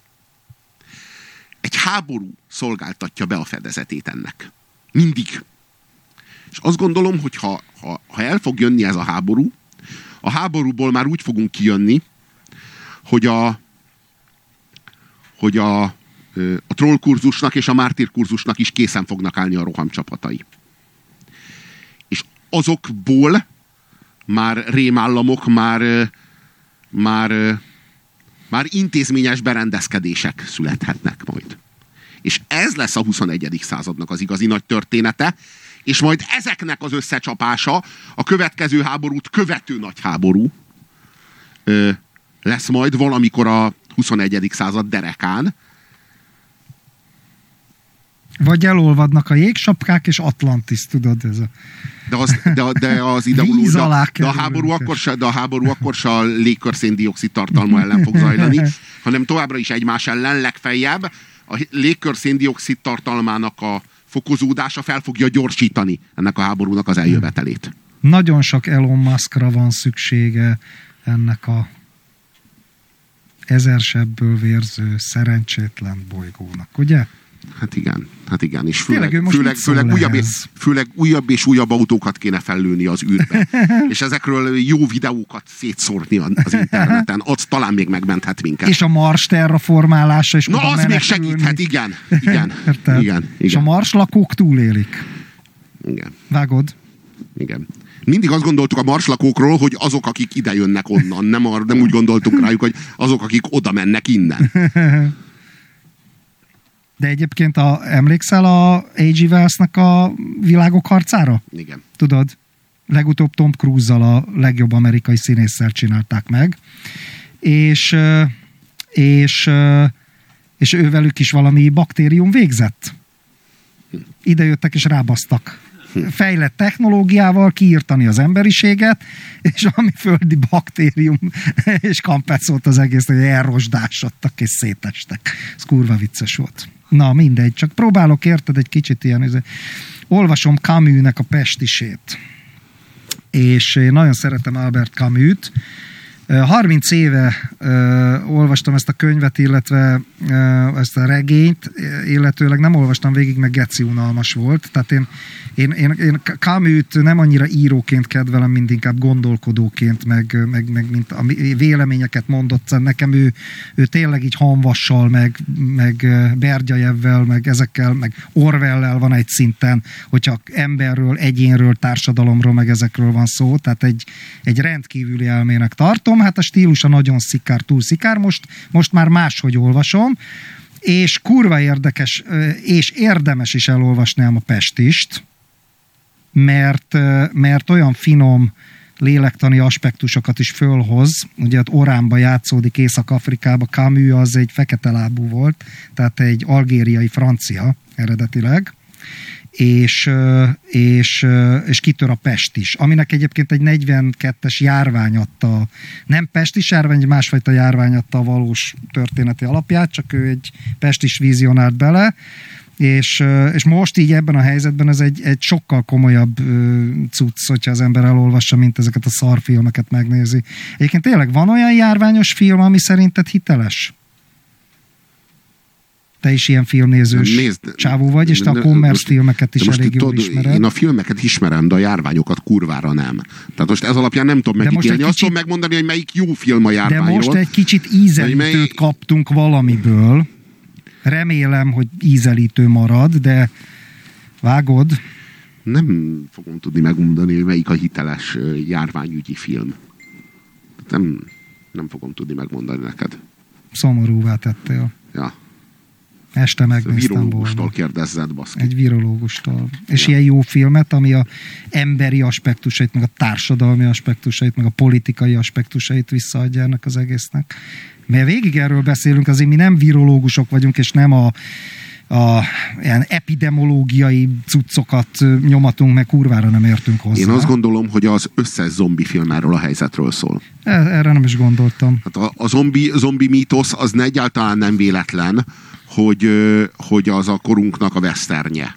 Egy háború szolgáltatja be a fedezetét ennek. Mindig. És azt gondolom, hogy ha, ha, ha el fog jönni ez a háború, a háborúból már úgy fogunk kijönni, hogy a, hogy a, a troll kurzusnak és a mártír kurzusnak is készen fognak állni a rohamcsapatai. Azokból már rémállamok, már, már, már intézményes berendezkedések születhetnek majd. És ez lesz a 21. századnak az igazi nagy története, és majd ezeknek az összecsapása a következő háborút követő nagy háború lesz majd valamikor a 21. század derekán. Vagy elolvadnak a jégsapkák, és Atlantis, tudod, ez a... De az, de, de az ideológia, alá de a, háború akkor se, de a háború akkor se a légkörszéndiokszid tartalma ellen fog zajlani, hanem továbbra is egymás ellen legfeljebb a légkörszéndiokszid tartalmának a fokozódása fel fogja gyorsítani ennek a háborúnak az eljövetelét. Nagyon sok Elon Muskra van szüksége ennek a ezersebből vérző szerencsétlen bolygónak, ugye? Hát igen, hát igen, és főleg, főleg, főleg, újabb, ehhez? főleg újabb és újabb autókat kéne fellőni az űrbe. és ezekről jó videókat szétszórni az interneten. Az talán még megmenthet minket. És a Mars terraformálása is Na, az még menekülni. segíthet, igen. Igen, Érted? igen, És a igen, Mars lakók túlélik. igen, Vágod? igen. Mindig azt gondoltuk a marslakókról, hogy azok, akik ide jönnek onnan, nem, nem úgy gondoltunk rájuk, hogy azok, akik oda mennek innen. De egyébként a, emlékszel a A.G. Wells-nek a világok harcára? Igen. Tudod? Legutóbb Tom Cruise-zal a legjobb amerikai színésszel csinálták meg. És, és, és ővelük is valami baktérium végzett. Ide jöttek és rábasztak. Fejlett technológiával kiírtani az emberiséget, és ami földi baktérium, és kampec volt az egész, hogy elrosdásodtak és szétestek. Ez kurva vicces volt. Na, mindegy, csak próbálok, érted, egy kicsit ilyen, ez- olvasom Camus-nek a Pestisét, és én nagyon szeretem Albert Camus-t, 30 éve olvastam ezt a könyvet, illetve ezt a regényt, illetőleg nem olvastam végig, meg geci unalmas volt. Tehát én, én, én, én Camus-t nem annyira íróként kedvelem, mint inkább gondolkodóként, meg, meg, meg mint a véleményeket mondott. Nekem ő, ő tényleg így hanvassal, meg, meg Bergyajevvel, meg ezekkel, meg Orwell-lel van egy szinten, hogyha emberről, egyénről, társadalomról, meg ezekről van szó. Tehát egy, egy rendkívüli elmének tartom hát a stílusa nagyon szikár, túl szikár, most, most már máshogy olvasom, és kurva érdekes, és érdemes is elolvasni a Pestist, mert, mert olyan finom lélektani aspektusokat is fölhoz. Ugye ott Oránba játszódik Észak-Afrikába, Camus az egy fekete lábú volt, tehát egy algériai francia eredetileg, és, és, és kitör a Pest is, aminek egyébként egy 42-es járvány adta, nem Pestis járvány, egy másfajta járvány adta a valós történeti alapját, csak ő egy Pestis vizionált bele, és, és most így ebben a helyzetben ez egy, egy sokkal komolyabb cucc, hogyha az ember elolvassa, mint ezeket a szarfilmeket megnézi. Egyébként tényleg van olyan járványos film, ami szerinted hiteles? Te is ilyen filmnézős Nézd, csávó vagy, és te a commerce filmeket is elég jól ismered. Én a filmeket ismerem, de a járványokat kurvára nem. Tehát most ez alapján nem tudom megítélni. Azt tudom megmondani, hogy melyik jó film a járványról. De most egy kicsit ízelítőt kaptunk valamiből. Remélem, hogy ízelítő marad, de vágod. Nem fogom tudni megmondani, hogy melyik a hiteles járványügyi film. Nem, nem fogom tudni megmondani neked. Szomorúvá tettél. Ja. Este megnéztem Virológustól volna. kérdezzed, baszki. Egy virológustól. És ja. ilyen jó filmet, ami a emberi aspektusait, meg a társadalmi aspektusait, meg a politikai aspektusait visszaadja ennek az egésznek. Mert végig erről beszélünk, azért mi nem virológusok vagyunk, és nem a a ilyen epidemológiai cuccokat nyomatunk, meg kurvára nem értünk hozzá. Én azt gondolom, hogy az összes zombi film erről a helyzetről szól. E, erre nem is gondoltam. Hát a, a zombi, zombi mítosz az egyáltalán nem véletlen, hogy, hogy az a korunknak a veszternye.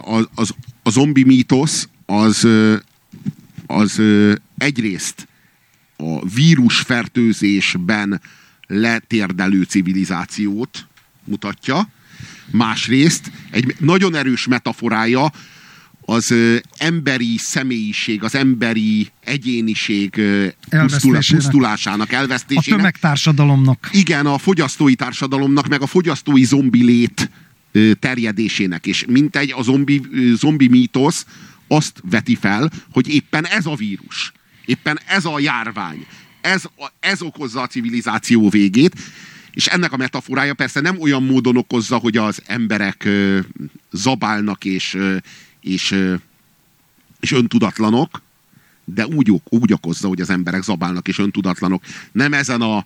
Az, az, a zombi mítosz az, az egyrészt a vírusfertőzésben letérdelő civilizációt mutatja, másrészt egy nagyon erős metaforája az emberi személyiség, az emberi egyéniség pusztulásának, elvesztésének. A tömegtársadalomnak. Igen, a fogyasztói társadalomnak, meg a fogyasztói zombi lét terjedésének. És mintegy a zombi, zombi mítosz azt veti fel, hogy éppen ez a vírus, éppen ez a járvány, ez, ez okozza a civilizáció végét, és ennek a metaforája persze nem olyan módon okozza, hogy az emberek zabálnak és, és, és öntudatlanok, de úgy, úgy okozza, hogy az emberek zabálnak és öntudatlanok. Nem ezen a,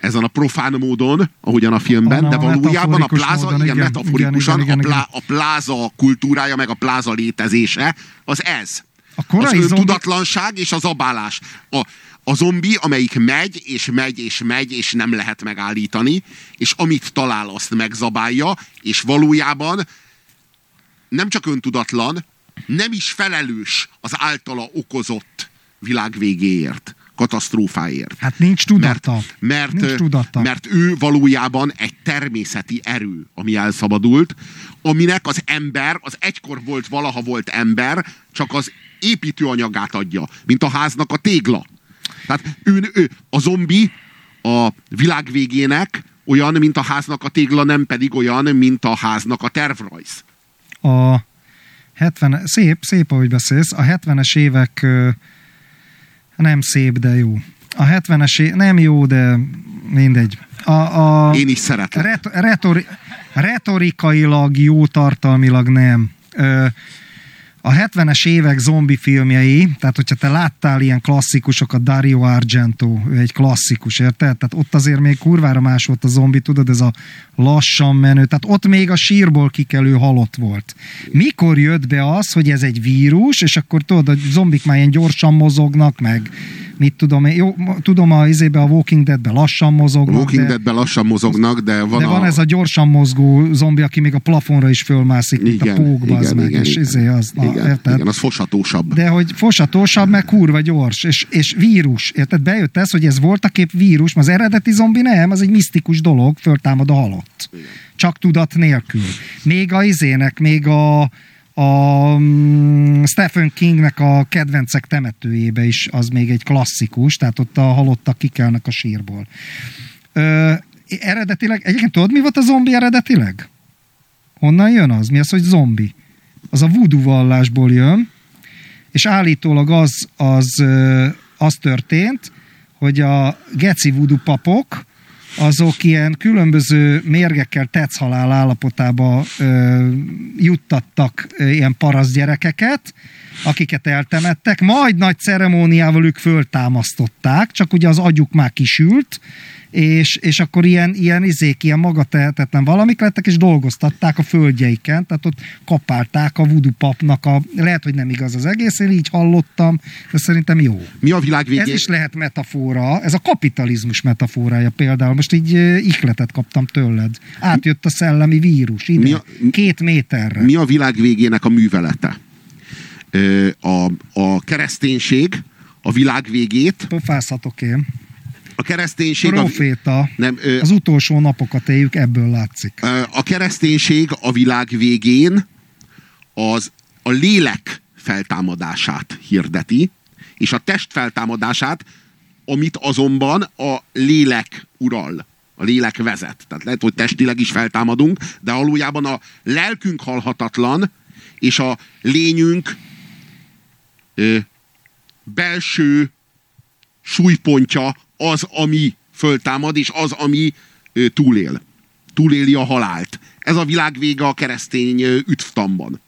ezen a profán módon, ahogyan a filmben, a de valójában a pláza, módon, igen, igen, metaforikusan, igen, igen, igen, a, plá, a pláza kultúrája, meg a pláza létezése, az ez. A korai az öntudatlanság zombi... és a zabálás. A, a zombi, amelyik megy, és megy, és megy, és nem lehet megállítani, és amit talál, azt megzabálja, és valójában nem csak öntudatlan, nem is felelős az általa okozott világvégéért, katasztrófáért. Hát nincs tudata. Mert, mert, nincs tudata. mert ő valójában egy természeti erő, ami elszabadult, aminek az ember, az egykor volt, valaha volt ember, csak az építőanyagát adja, mint a háznak a tégla. Tehát ő, ő, a zombi a világ végének olyan, mint a háznak a tégla, nem pedig olyan, mint a háznak a tervrajz a 70, szép, szép, ahogy beszélsz, a 70-es évek nem szép, de jó. A 70-es év, nem jó, de mindegy. A, a Én is szeretem. Ret, retori, retorikailag jó, tartalmilag nem. Ö, a 70-es évek zombi filmjei, tehát hogyha te láttál ilyen klasszikusokat, Dario Argento, ő egy klasszikus, érted? Tehát ott azért még kurvára más volt a zombi, tudod, ez a lassan menő, tehát ott még a sírból kikelő halott volt. Mikor jött be az, hogy ez egy vírus, és akkor tudod, a zombik már ilyen gyorsan mozognak, meg mit tudom én, jó, tudom, a izébe a Walking Deadbe lassan mozognak. A Walking de, Deadben lassan mozognak, de van, de a... van ez a gyorsan mozgó zombi, aki még a plafonra is fölmászik, mint a pókba, az meg, és izé az, na, igen, érted? igen, az foshatósabb. De hogy fosatósabb, meg kurva gyors, és, és vírus. Érted? Bejött ez, hogy ez voltaképp vírus, az eredeti zombi nem, az egy misztikus dolog, föltámad a halott. Csak tudat nélkül. Még a izének, még a, a mm, Stephen Kingnek a kedvencek temetőjébe is az még egy klasszikus, tehát ott a halottak kikelnek a sírból. Ö, eredetileg, egyébként tudod, mi volt a zombi eredetileg? Honnan jön az? Mi az, hogy zombi? Az a voodoo vallásból jön, és állítólag az, az, az történt, hogy a geci voodoo papok, azok ilyen különböző mérgekkel tetszhalál állapotába ö, juttattak ö, ilyen parasz gyerekeket, akiket eltemettek, majd nagy ceremóniával ők föltámasztották, csak ugye az agyuk már kisült, és, és akkor ilyen, ilyen izék, ilyen magatehetetlen valamik lettek, és dolgoztatták a földjeiken, tehát ott kapálták a voodoo papnak a, lehet, hogy nem igaz az egész, én így hallottam, de szerintem jó. Mi a világ végén? Ez is lehet metafora, ez a kapitalizmus metaforája például. Most így ihletet kaptam tőled. Átjött a szellemi vírus ide, Mi a- két méterre. Mi a világ végének a művelete? A, a kereszténység a világ végét, Pofázhatok én. A kereszténység a, Proféta. nem, ö, Az utolsó napokat éljük, ebből látszik. A kereszténység a világ végén az a lélek feltámadását hirdeti, és a test feltámadását, amit azonban a lélek ural, a lélek vezet. Tehát lehet, hogy testileg is feltámadunk, de valójában a lelkünk halhatatlan, és a lényünk ö, belső súlypontja az, ami föltámad, és az, ami túlél. Túléli a halált. Ez a világ vége a keresztény ö, üdvtamban.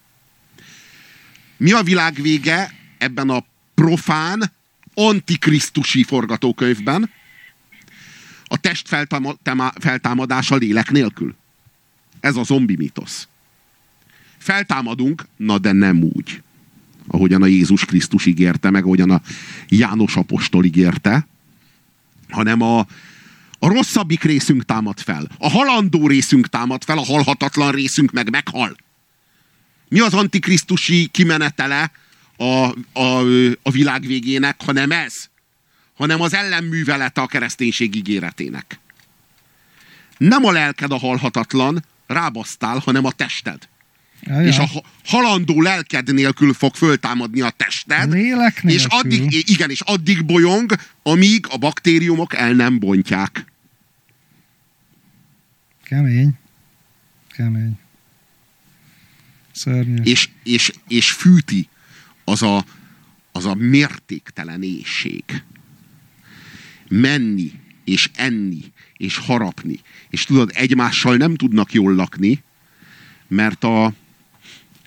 Mi a világ vége ebben a profán, antikrisztusi forgatókönyvben? A test feltáma- táma- feltámadása lélek nélkül. Ez a zombi mitosz. Feltámadunk, na de nem úgy. Ahogyan a Jézus Krisztus ígérte, meg ahogyan a János apostol ígérte, hanem a, a rosszabbik részünk támad fel. A halandó részünk támad fel, a halhatatlan részünk meg meghal. Mi az antikrisztusi kimenetele a, a, a világ végének, hanem ez? Hanem az ellenművelete a kereszténység ígéretének. Nem a lelked a halhatatlan, rábasztál, hanem a tested. Ja, És a ha- halandó lelked nélkül fog föltámadni a tested. Lélek és nélkül. addig, igen, és addig bolyong, amíg a baktériumok el nem bontják. Kemény. Kemény. Szörnyű. És, és, és fűti az a, az a mértéktelen éjség. Menni, és enni, és harapni. És tudod, egymással nem tudnak jól lakni, mert a...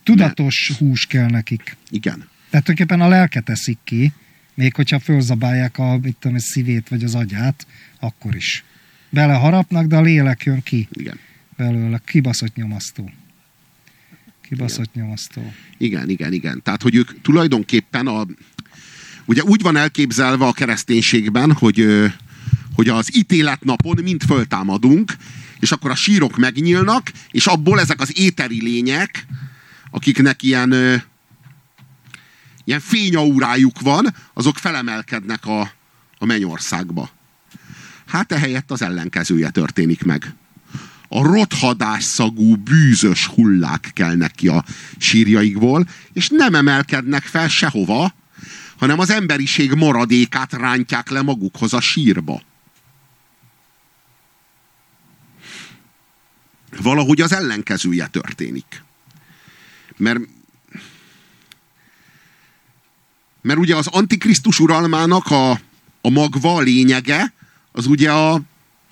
Tudatos hús kell nekik. Igen. Tehát tulajdonképpen a lelket eszik ki, még hogyha fölzabálják a mit tudom, szívét vagy az agyát, akkor is. Beleharapnak, de a lélek jön ki Igen. belőle. Kibaszott nyomasztó. Kibaszott nyomasztó. Igen, igen, igen. Tehát, hogy ők tulajdonképpen a, ugye úgy van elképzelve a kereszténységben, hogy, hogy az ítéletnapon mind föltámadunk, és akkor a sírok megnyílnak, és abból ezek az éteri lények, akiknek ilyen, ilyen fényaurájuk van, azok felemelkednek a, a mennyországba. Hát ehelyett az ellenkezője történik meg a rothadás szagú, bűzös hullák kelnek ki a sírjaikból, és nem emelkednek fel sehova, hanem az emberiség maradékát rántják le magukhoz a sírba. Valahogy az ellenkezője történik. Mert mert ugye az antikrisztus uralmának a, a magva, a lényege, az ugye a,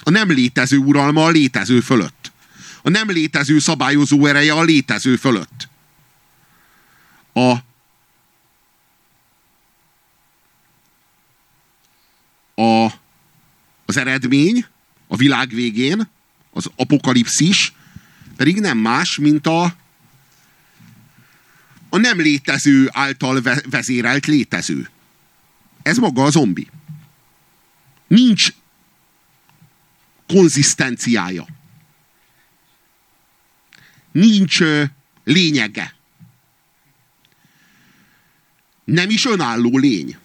a nem létező uralma a létező fölött. A nem létező szabályozó ereje a létező fölött. A, a, az eredmény a világ végén, az apokalipszis pedig nem más, mint a, a nem létező által ve- vezérelt létező. Ez maga a zombi. Nincs konzisztenciája. Nincs lényege. Nem is önálló lény.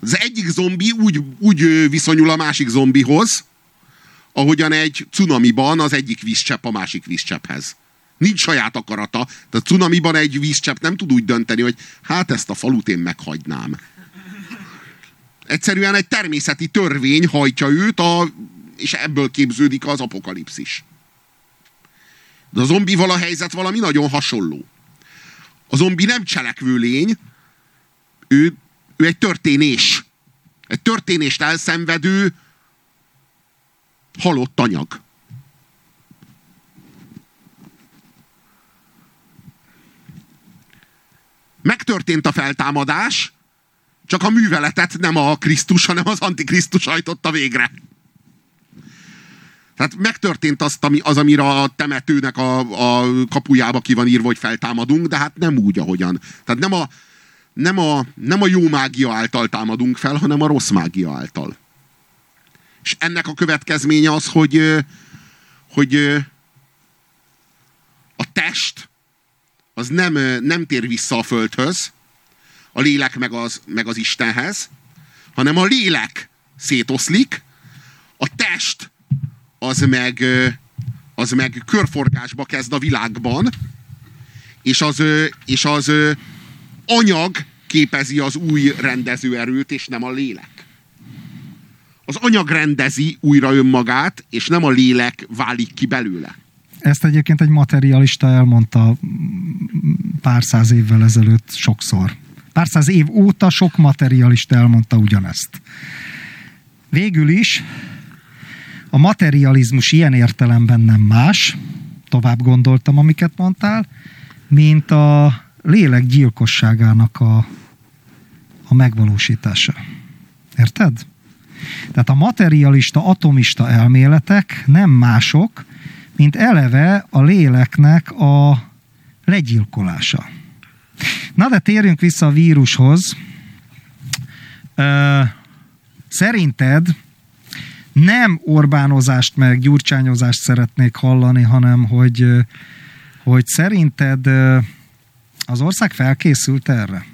Az egyik zombi úgy, úgy viszonyul a másik zombihoz, ahogyan egy cunamiban az egyik vízcsepp a másik vízcsepphez. Nincs saját akarata. Tehát cunamiban egy vízcsepp nem tud úgy dönteni, hogy hát ezt a falut én meghagynám. Egyszerűen egy természeti törvény hajtja őt, a, és ebből képződik az apokalipszis. De a zombival a helyzet valami nagyon hasonló. A zombi nem cselekvő lény, ő, ő egy történés. Egy történést elszenvedő halott anyag. Megtörtént a feltámadás, csak a műveletet nem a Krisztus, hanem az Antikrisztus hajtotta végre. Tehát megtörtént azt, ami, az, amire a temetőnek a, a kapujába ki van írva, hogy feltámadunk, de hát nem úgy, ahogyan. Tehát nem a, nem a, nem a jó mágia által támadunk fel, hanem a rossz mágia által. És ennek a következménye az, hogy, hogy a test az nem, nem tér vissza a földhöz, a lélek meg az, meg az Istenhez, hanem a lélek szétoszlik, a test az meg, az meg körforgásba kezd a világban, és az, és az anyag képezi az új rendezőerőt, és nem a lélek. Az anyag rendezi újra önmagát, és nem a lélek válik ki belőle. Ezt egyébként egy materialista elmondta pár száz évvel ezelőtt sokszor. Pár száz év óta sok materialista elmondta ugyanezt. Végül is a materializmus ilyen értelemben nem más, tovább gondoltam, amiket mondtál, mint a lélek gyilkosságának a, a megvalósítása. Érted? Tehát a materialista, atomista elméletek nem mások, mint eleve a léleknek a legyilkolása. Na de térjünk vissza a vírushoz. Ö, szerinted nem Orbánozást meg gyurcsányozást szeretnék hallani, hanem hogy, hogy szerinted az ország felkészült erre?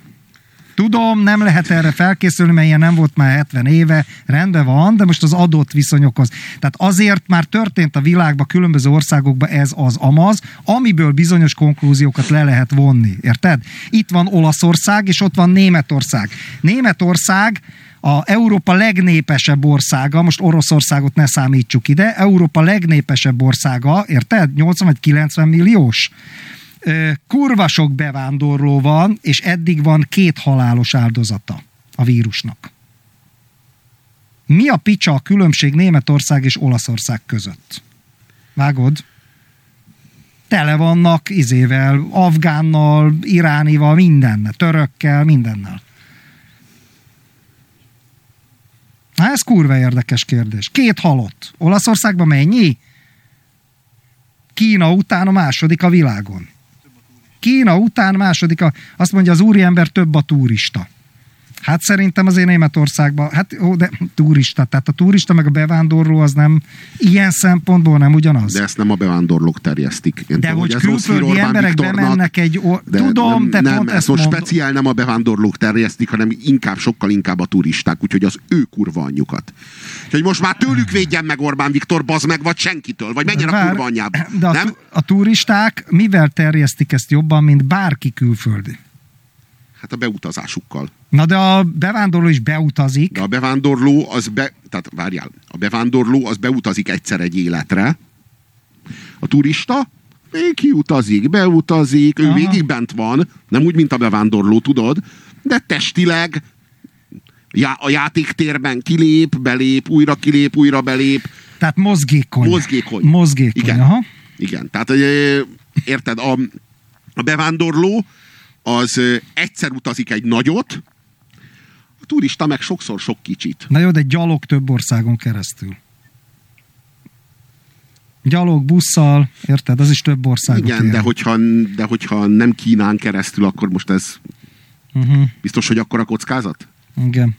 Tudom, nem lehet erre felkészülni, mert ilyen nem volt már 70 éve, rendben van, de most az adott viszonyokhoz. Tehát azért már történt a világban, különböző országokban ez az amaz, amiből bizonyos konklúziókat le lehet vonni. Érted? Itt van Olaszország, és ott van Németország. Németország a Európa legnépesebb országa, most Oroszországot ne számítsuk ide, Európa legnépesebb országa, érted? 80 vagy 90 milliós kurva sok bevándorló van, és eddig van két halálos áldozata a vírusnak. Mi a picsa a különbség Németország és Olaszország között? Vágod? Tele vannak izével, afgánnal, iránival, mindennel, törökkel, mindennel. Na ez kurva érdekes kérdés. Két halott. Olaszországban mennyi? Kína után a második a világon. Kína után második, a, azt mondja az úriember több a turista. Hát szerintem azért Németországban, hát ó, de turista, tehát a turista meg a bevándorló az nem, ilyen szempontból nem ugyanaz. De ezt nem a bevándorlók terjesztik. Én de tudom, hogy, hogy külföldi emberek Viktornak, bemennek egy, or... de tudom, nem, de nem, pont ezt, most mond... speciál nem a bevándorlók terjesztik, hanem inkább, sokkal inkább a turisták, úgyhogy az ő kurva anyjukat. Úgyhogy most már tőlük védjen meg Orbán Viktor, bazd meg, vagy senkitől, vagy menjen Vár, a kurva anyjába. De a, nem? a turisták mivel terjesztik ezt jobban, mint bárki külföldi? Hát a beutazásukkal. Na de a bevándorló is beutazik. De a bevándorló az be, tehát várjál, a bevándorló az beutazik egyszer egy életre. A turista még kiutazik, beutazik, Aha. ő végig bent van, nem úgy, mint a bevándorló, tudod, de testileg já, a játéktérben kilép, belép, újra kilép, újra belép. Tehát mozgékony. Mozgékony. Mozgékony, Igen. Aha. Igen, tehát érted, a, a bevándorló az egyszer utazik egy nagyot, a turista meg sokszor sok kicsit. Na jó, de gyalog több országon keresztül. Gyalog, busszal, érted? Az is több országot Igen, ér. de hogyha, de hogyha nem Kínán keresztül, akkor most ez uh-huh. biztos, hogy akkor a kockázat? Igen.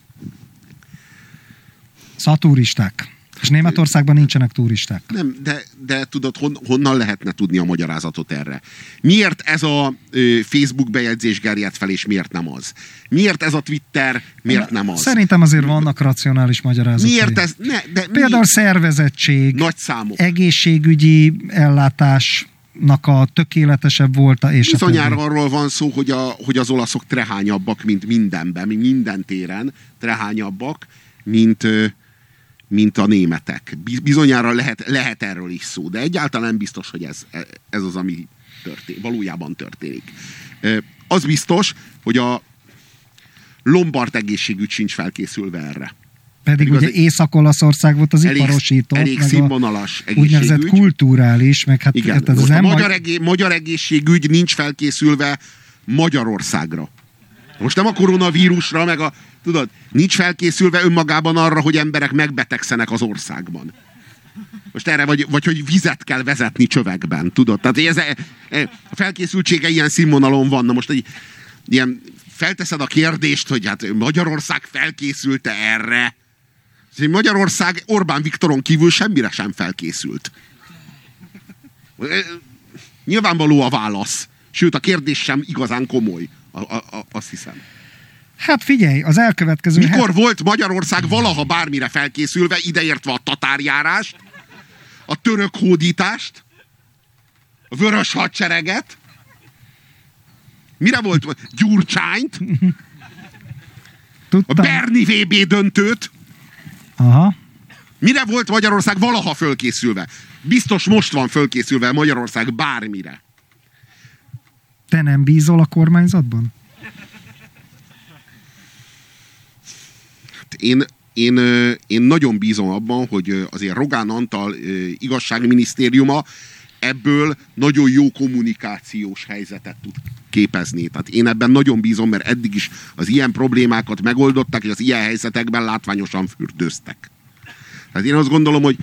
Szóval turisták. És Németországban nincsenek turisták. Nem, de, de tudod, hon, honnan lehetne tudni a magyarázatot erre? Miért ez a ö, Facebook bejegyzés gerjedt fel, és miért nem az? Miért ez a Twitter, miért nem az? Szerintem azért vannak racionális magyarázatok. Miért ez? Ne, de Például mi? szervezettség, Nagy számok. egészségügyi ellátásnak a tökéletesebb volt, és a Bizonyára többi. arról van szó, hogy, a, hogy az olaszok trehányabbak, mint mindenben, minden téren trehányabbak, mint, mint a németek. Bi- Bizonyára lehet, lehet erről is szó, de egyáltalán nem biztos, hogy ez, ez az, ami történ, valójában történik. Az biztos, hogy a Lombard egészségügy sincs felkészülve erre. Pedig Pedig az ugye Észak-Olaszország volt az Elég, iparosított, elég meg a színvonalas úgynevezett egészségügy. kulturális, meg hát Igen, érted, ez most a nem magyar, egé- magyar egészségügy nincs felkészülve Magyarországra. Most nem a koronavírusra, meg a, tudod, nincs felkészülve önmagában arra, hogy emberek megbetegszenek az országban. Most erre, vagy, vagy hogy vizet kell vezetni csövekben, tudod? Tehát ez, e- e- a felkészültsége ilyen színvonalon van. Na most egy ilyen, felteszed a kérdést, hogy hát Magyarország felkészülte erre. Magyarország Orbán Viktoron kívül semmire sem felkészült. Nyilvánvaló a válasz. Sőt, a kérdés sem igazán komoly. A, azt hiszem. Hát figyelj, az elkövetkező... Mikor volt Magyarország valaha bármire felkészülve, ideértve a tatárjárást, a török hódítást, a vörös hadsereget, mire volt Gyurcsányt, a. Berni VB döntőt, Aha. mire volt Magyarország valaha fölkészülve? Biztos most van fölkészülve Magyarország bármire. Te nem bízol a kormányzatban? Én, én, én nagyon bízom abban, hogy azért Rogán Antal igazságminisztériuma ebből nagyon jó kommunikációs helyzetet tud képezni. Tehát én ebben nagyon bízom, mert eddig is az ilyen problémákat megoldottak, és az ilyen helyzetekben látványosan fürdőztek. Tehát én azt gondolom, hogy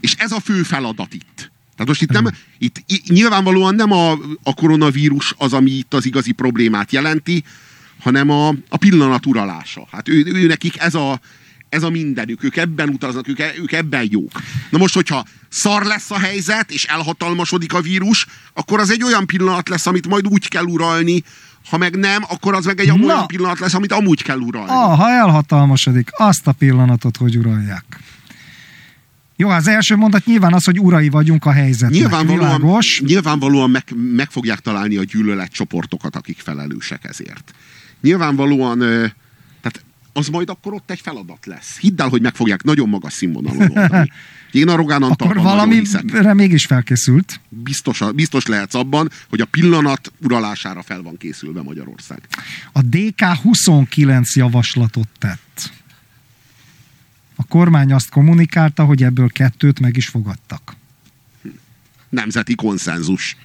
és ez a fő feladat itt. Tehát most itt nem, itt nyilvánvalóan nem a, a koronavírus az, ami itt az igazi problémát jelenti, hanem a, a pillanat uralása. Hát ő, ő nekik ez a, ez a mindenük, ők ebben utaznak, ők, ők ebben jók. Na most, hogyha szar lesz a helyzet, és elhatalmasodik a vírus, akkor az egy olyan pillanat lesz, amit majd úgy kell uralni, ha meg nem, akkor az meg egy Na. olyan pillanat lesz, amit amúgy kell uralni. Ah, ha elhatalmasodik, azt a pillanatot, hogy uralják. Jó, az első mondat nyilván az, hogy urai vagyunk a helyzetnek. Nyilvánvalóan, Világos. nyilvánvalóan meg, meg fogják találni a gyűlöletcsoportokat, akik felelősek ezért. Nyilvánvalóan, tehát az majd akkor ott egy feladat lesz. Hidd el, hogy meg fogják nagyon magas színvonalon oldani. Én a Rogán Akkor Antalban hiszek. valamire mégis felkészült. Biztos, biztos lehetsz abban, hogy a pillanat uralására fel van készülve Magyarország. A DK 29 javaslatot tett. A kormány azt kommunikálta, hogy ebből kettőt meg is fogadtak. Nemzeti konszenzus.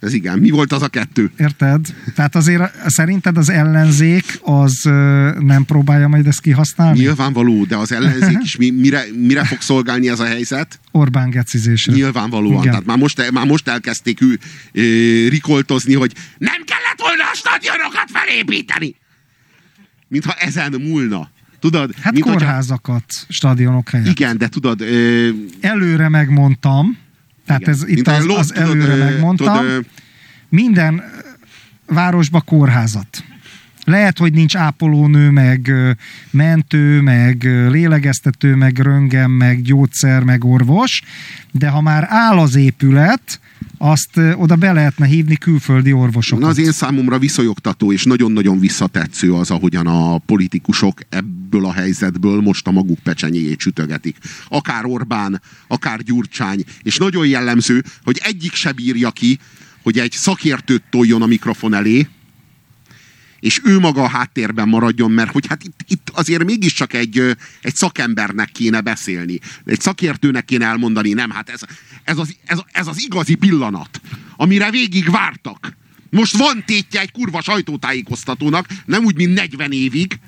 Ez igen. Mi volt az a kettő? Érted? Tehát azért szerinted az ellenzék az nem próbálja majd ezt kihasználni? Nyilvánvaló, de az ellenzék is mi, mire, mire fog szolgálni ez a helyzet? Orbán gecizésre. Nyilvánvalóan. Igen. Tehát már most, már most elkezdték ő, ö, rikoltozni, hogy nem kellett volna a stadionokat felépíteni. Mintha ezen múlna. Tudod? Hát mint hogyha- kórházakat, stadionok helyett. Igen, de tudod, ö, Előre megmondtam, tehát igen. ez itt az, olyan ló- az tudod, előre ö, megmondtam. tudod, Minden városba kórházat. Lehet, hogy nincs ápolónő, meg mentő, meg lélegeztető, meg röntgen, meg gyógyszer, meg orvos, de ha már áll az épület, azt oda be lehetne hívni külföldi orvosokat. Na az én számomra viszonyogtató és nagyon-nagyon visszatetsző az, ahogyan a politikusok ebből a helyzetből most a maguk pecsenyéjét sütögetik. Akár Orbán, akár Gyurcsány. És nagyon jellemző, hogy egyik se bírja ki, hogy egy szakértőt toljon a mikrofon elé, és ő maga a háttérben maradjon, mert hogy hát itt, itt azért mégiscsak egy, egy szakembernek kéne beszélni. Egy szakértőnek kéne elmondani, nem, hát ez, ez, az, ez, ez az igazi pillanat, amire végig vártak. Most van tétje egy kurva sajtótájékoztatónak, nem úgy, mint 40 évig,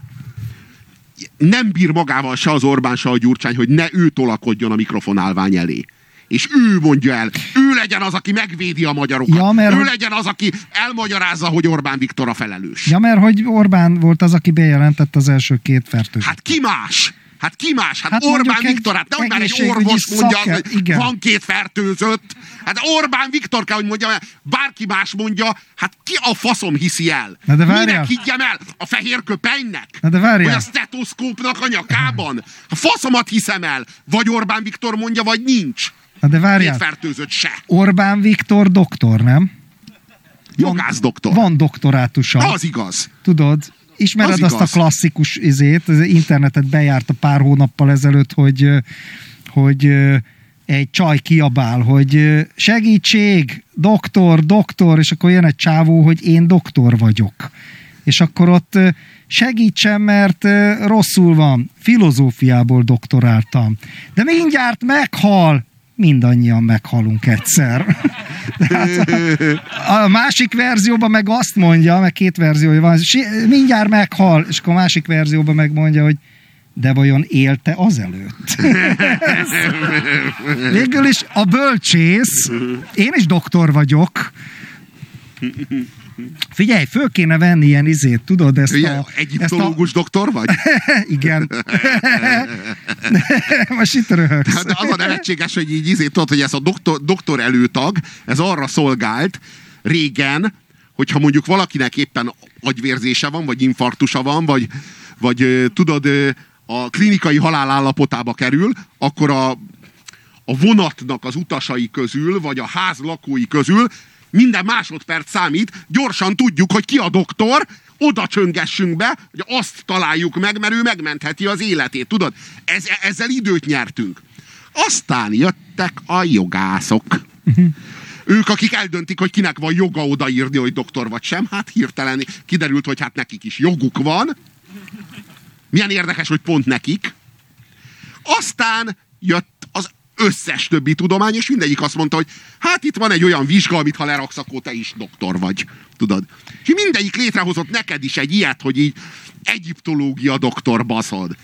nem bír magával se az Orbán, se a Gyurcsány, hogy ne ő tolakodjon a mikrofonálvány elé. És ő mondja el, ő legyen az, aki megvédi a magyarokat. Ja, mert ő legyen az, aki elmagyarázza, hogy Orbán Viktor a felelős. Ja, mert hogy Orbán volt az, aki bejelentett az első két fertőzést. Hát ki más? Hát ki más? Hát, Hát Orbán Viktor, hát nehogy már egy orvos mondja, szaker- hogy igen. van két fertőzött. Hát Orbán Viktor kell, hogy mondja, bárki más mondja, hát ki a faszom hiszi el? Na de várjál. Minek higgyem el? A fehér köpenynek? Na de várjál. Vagy a stetoszkópnak a nyakában? A faszomat hiszem el. Vagy Orbán Viktor mondja, vagy nincs. Na de Két várjál, fertőzött se. Orbán Viktor doktor, nem? Jogász doktor. Van doktorátusa. Az igaz. Tudod, ismered Az azt a klasszikus izét, az internetet bejárta pár hónappal ezelőtt, hogy, hogy egy csaj kiabál, hogy segítség, doktor, doktor, és akkor jön egy csávó, hogy én doktor vagyok. És akkor ott segítsen, mert rosszul van. Filozófiából doktoráltam. De mindjárt meghal. Mindannyian meghalunk egyszer. Tehát a másik verzióban meg azt mondja, meg két verziója van, mindjárt meghal, és akkor a másik verzióban megmondja, hogy de vajon élte azelőtt? Végül is a bölcsész, én is doktor vagyok, Figyelj, föl kéne venni ilyen izét, tudod, ezt Ugye, a... Ezt a egyiptológus doktor vagy? igen. Most itt röhögsz. Hát De az a nevetséges, hogy így izé, tudod, hogy ez a doktor, doktor előtag, ez arra szolgált régen, hogyha mondjuk valakinek éppen agyvérzése van, vagy infarktusa van, vagy, vagy tudod, a klinikai halálállapotába kerül, akkor a, a vonatnak az utasai közül, vagy a ház lakói közül minden másodperc számít, gyorsan tudjuk, hogy ki a doktor, oda csöngessünk be, hogy azt találjuk meg, mert ő megmentheti az életét, tudod? Ez, ezzel időt nyertünk. Aztán jöttek a jogászok. Ők, akik eldöntik, hogy kinek van joga odaírni, hogy doktor vagy sem, hát hirtelen kiderült, hogy hát nekik is joguk van. Milyen érdekes, hogy pont nekik. Aztán jött összes többi tudomány, és mindegyik azt mondta, hogy hát itt van egy olyan vizsga, amit ha leraksz, akkor te is doktor vagy. Tudod? És mindegyik létrehozott neked is egy ilyet, hogy így egyiptológia doktor baszod.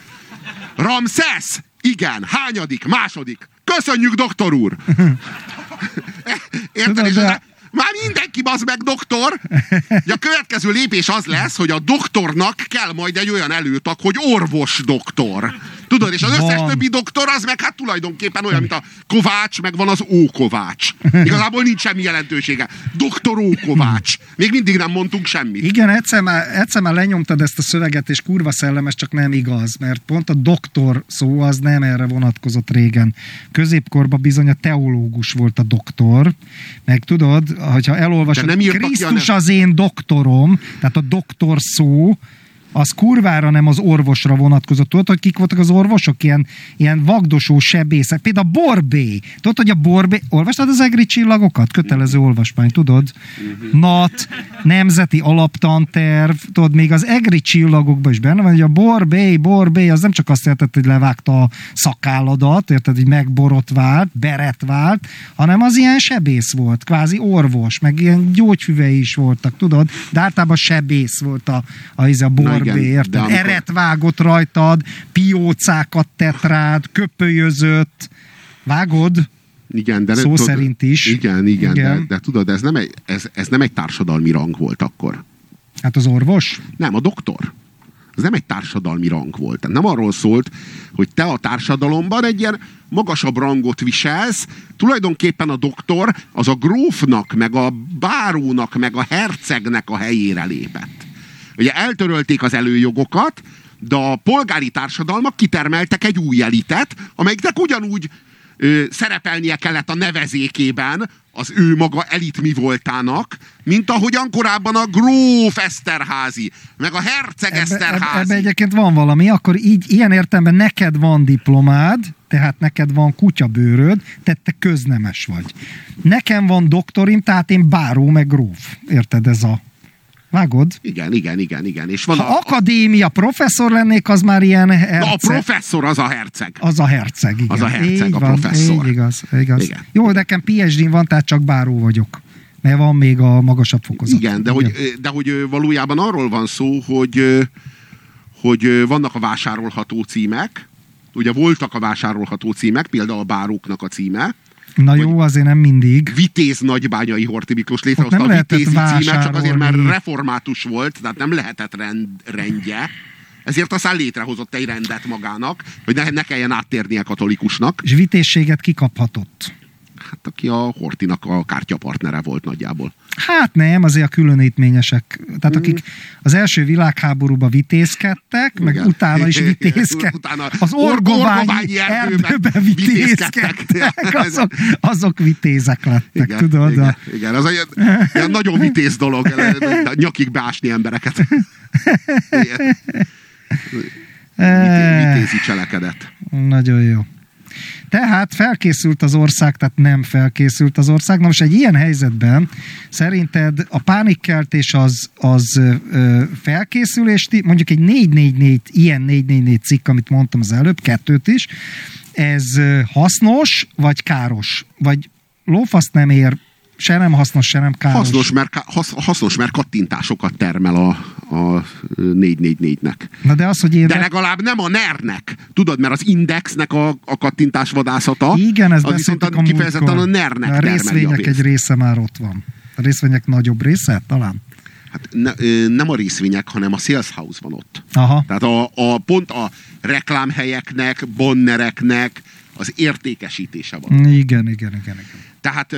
Ramszesz? Igen. Hányadik? Második. Köszönjük, doktor úr! Érted? És de- már mindenki bazd meg doktor. A következő lépés az lesz, hogy a doktornak kell majd egy olyan előtag, hogy orvos doktor. Tudod, és az összes Van. többi doktor az meg hát tulajdonképpen olyan, mint a Kovács, meg van az Ókovács. Igazából nincs semmi jelentősége. Doktor Ókovács. Még mindig nem mondtunk semmit. Igen, egyszer már, egyszer már lenyomtad ezt a szöveget, és kurva szellemes, csak nem igaz, mert pont a doktor szó az nem erre vonatkozott régen. Középkorban bizony a teológus volt a doktor, meg tudod, hogyha elolvasod, nem Krisztus az én doktorom, tehát a doktor szó, az kurvára nem az orvosra vonatkozott. Tudod, hogy kik voltak az orvosok? Ilyen, ilyen vagdosó sebészek. Például a Borbé. Tudod, hogy a Borbé... Olvastad az egri csillagokat? Kötelező olvasmány, tudod? NAT, Nemzeti Alaptanterv, tudod, még az egri csillagokban is benne van, hogy a Borbé, Borbé, az nem csak azt jelentett, hogy levágta a szakálladat, érted, hogy megborotvált, beretvált, hanem az ilyen sebész volt, kvázi orvos, meg ilyen gyógyfüvei is voltak, tudod? De általában sebész volt a, a, a, a Borbé, igen, érted? amikor- Eret vágott rajtad, piócákat tett rád, köpölyözött, vágod? Igen, de Szó tudod, szerint is. Igen, igen, Igen. De, de tudod, ez nem, egy, ez, ez nem egy társadalmi rang volt akkor. Hát az orvos? Nem, a doktor. Ez nem egy társadalmi rang volt. Tehát nem arról szólt, hogy te a társadalomban egy ilyen magasabb rangot viselsz, tulajdonképpen a doktor az a grófnak, meg a bárónak, meg a hercegnek a helyére lépett. Ugye eltörölték az előjogokat, de a polgári társadalmak kitermeltek egy új elitet, amelyiknek ugyanúgy ö, szerepelnie kellett a nevezékében az ő maga elit mi voltának, mint ahogyan korábban a gróf Eszterházi, meg a herceg Ebbe, ebbe, Eszterházi. ebbe egyébként van valami, akkor így ilyen értelemben neked van diplomád, tehát neked van kutyabőröd, tehát te köznemes vagy. Nekem van doktorim, tehát én báró meg gróf. Érted ez a... Vágod? Igen, igen, igen, igen. És van Ha a, akadémia professzor lennék, az már ilyen herceg. na, a professzor az a herceg. Az a herceg, igen. Az a herceg, így a van, professzor. Így igaz, igaz. Igen. Jó, nekem phd van, tehát csak báró vagyok. Mert van még a magasabb fokozat. Igen, de hogy, de hogy valójában arról van szó, hogy, hogy vannak a vásárolható címek, ugye voltak a vásárolható címek, például a báróknak a címe, Na jó, azért nem mindig. Vitéz Nagybányai Horti Miklós létrehozta nem a Vitézi címet, csak azért, mert vásárolni. református volt, tehát nem lehetett rend, rendje. Ezért aztán létrehozott egy rendet magának, hogy ne, ne kelljen áttérnie katolikusnak. És vitézséget kikaphatott. Hát aki a Hortinak a kártyapartnere volt nagyjából. Hát nem, azért a különítményesek. Tehát akik az első világháborúban vitézkedtek, meg Igen. utána is vitézkedtek. Utána az orgobányi orgobányi erdőben vitézkedtek. vitézkedtek. Azok, azok vitézek lettek, Igen, tudod? igen, a- igen, az egy ilyen nagyon vitéz dolog, nyakig beásni embereket. Igen. Vité- Vitézi cselekedet. Nagyon jó. Tehát felkészült az ország, tehát nem felkészült az ország. Na most egy ilyen helyzetben szerinted a pánikkeltés az, az ö, felkészülés, ti- mondjuk egy 444, ilyen 444 cikk, amit mondtam az előbb, kettőt is, ez hasznos, vagy káros? Vagy lófaszt nem ér, se nem hasznos, se nem káros. Hasznos, mert, ká- hasz, hasznos, mert kattintásokat termel a, a 444-nek. Na de az, hogy én... De legalább nem a NER-nek. Tudod, mert az Indexnek a, a kattintás vadászata, Igen, ez az viszont a, kifejezetten a. NER-nek A termeli a részvények egy része már ott van. A részvények nagyobb része talán? Hát ne, nem a részvények, hanem a sales house van ott. Aha. Tehát a, a, pont a reklámhelyeknek, bonnereknek az értékesítése van. Igen, igen, igen. igen. Tehát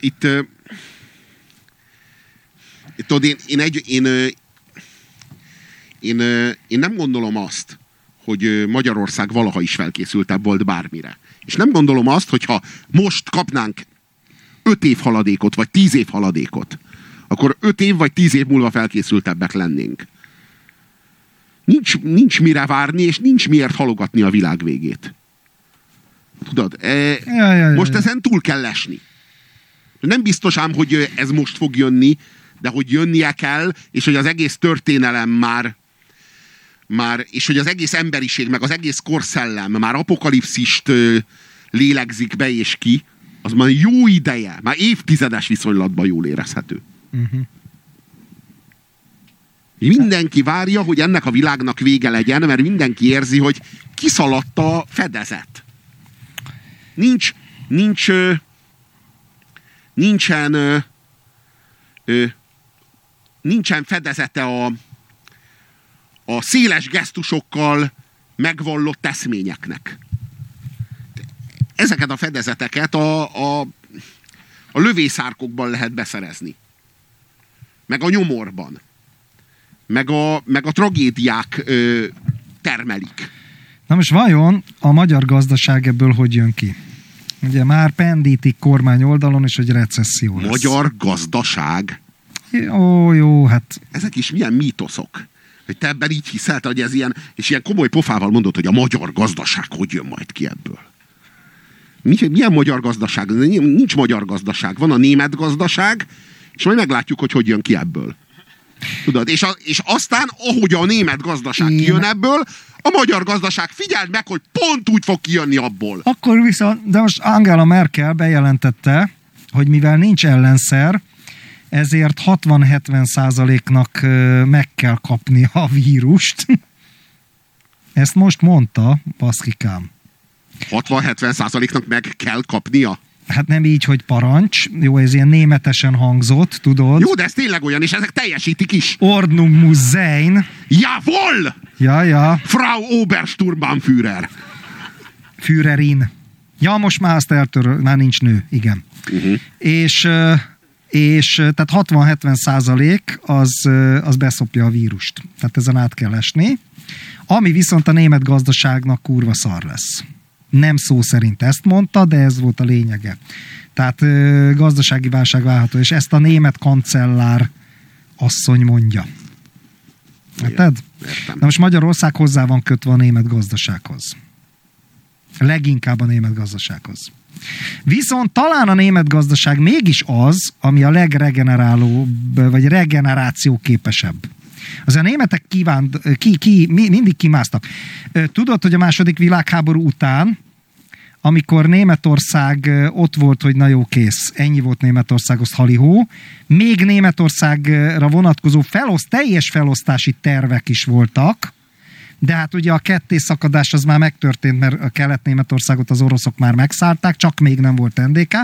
itt, tudod, én, én, egy, én, én, én nem gondolom azt, hogy Magyarország valaha is felkészültebb volt bármire. És nem gondolom azt, hogyha most kapnánk 5 év haladékot, vagy 10 év haladékot, akkor 5 év vagy 10 év múlva felkészültebbek lennénk. Nincs, nincs mire várni, és nincs miért halogatni a világ végét. Tudod, e, Ja, ja, ja, most ja. ezen túl kell lesni. Nem biztos ám, hogy ez most fog jönni, de hogy jönnie kell, és hogy az egész történelem már már, és hogy az egész emberiség, meg az egész korszellem már apokalipszist ö, lélegzik be és ki, az már jó ideje, már évtizedes viszonylatban jól érezhető. Uh-huh. Mindenki várja, hogy ennek a világnak vége legyen, mert mindenki érzi, hogy kiszaladt a fedezet. Nincs, nincs, nincsen, ö, ö, nincsen fedezete a, a széles gesztusokkal megvallott eszményeknek. Ezeket a fedezeteket a, a, a lövészárkokban lehet beszerezni. Meg a nyomorban meg a, meg a tragédiák ö, termelik. Na most vajon a magyar gazdaság ebből hogy jön ki? Ugye már pendítik kormány oldalon is, hogy recesszió lesz. Magyar gazdaság. Ó, jó, hát Ezek is milyen mítoszok. Hogy te ebben így hiszel, hogy ez ilyen, és ilyen komoly pofával mondod, hogy a magyar gazdaság hogy jön majd ki ebből. Mi- Milyen magyar gazdaság? Nincs magyar gazdaság. Van a német gazdaság, és majd meglátjuk, hogy hogy jön ki ebből. Tudod, és, a, és aztán, ahogy a német gazdaság Én- kijön ebből, a magyar gazdaság figyeld meg, hogy pont úgy fog kijönni abból. Akkor viszont, de most Angela Merkel bejelentette, hogy mivel nincs ellenszer, ezért 60-70 százaléknak meg kell kapni a vírust. Ezt most mondta, baszkikám. 60-70 százaléknak meg kell kapnia. Hát nem így, hogy parancs. Jó, ez ilyen németesen hangzott, tudod? Jó, de ez tényleg olyan, és ezek teljesítik is. Ordnung muss sein. Jawohl! Ja, ja, Frau Obersturmbannführer. Führerin. Ja, most már azt eltöröl, már nincs nő, igen. Uh-huh. És, és tehát 60-70 százalék az, az beszopja a vírust. Tehát ezen át kell esni. Ami viszont a német gazdaságnak kurva szar lesz. Nem szó szerint ezt mondta, de ez volt a lényege. Tehát ö, gazdasági válság várható, és ezt a német kancellár asszony mondja. Érted? Értem. Na most Magyarország hozzá van kötve a német gazdasághoz. Leginkább a német gazdasághoz. Viszont talán a német gazdaság mégis az, ami a legregenerálóbb, vagy regenerációképesebb. Az a németek kívánt, ki, ki, mi- mindig kimásztak. Tudod, hogy a második világháború után, amikor Németország ott volt, hogy na jó, kész, ennyi volt Németországhoz halihó, még Németországra vonatkozó felosz, teljes felosztási tervek is voltak, de hát ugye a kettészakadás az már megtörtént, mert a kelet-németországot az oroszok már megszállták, csak még nem volt NDK.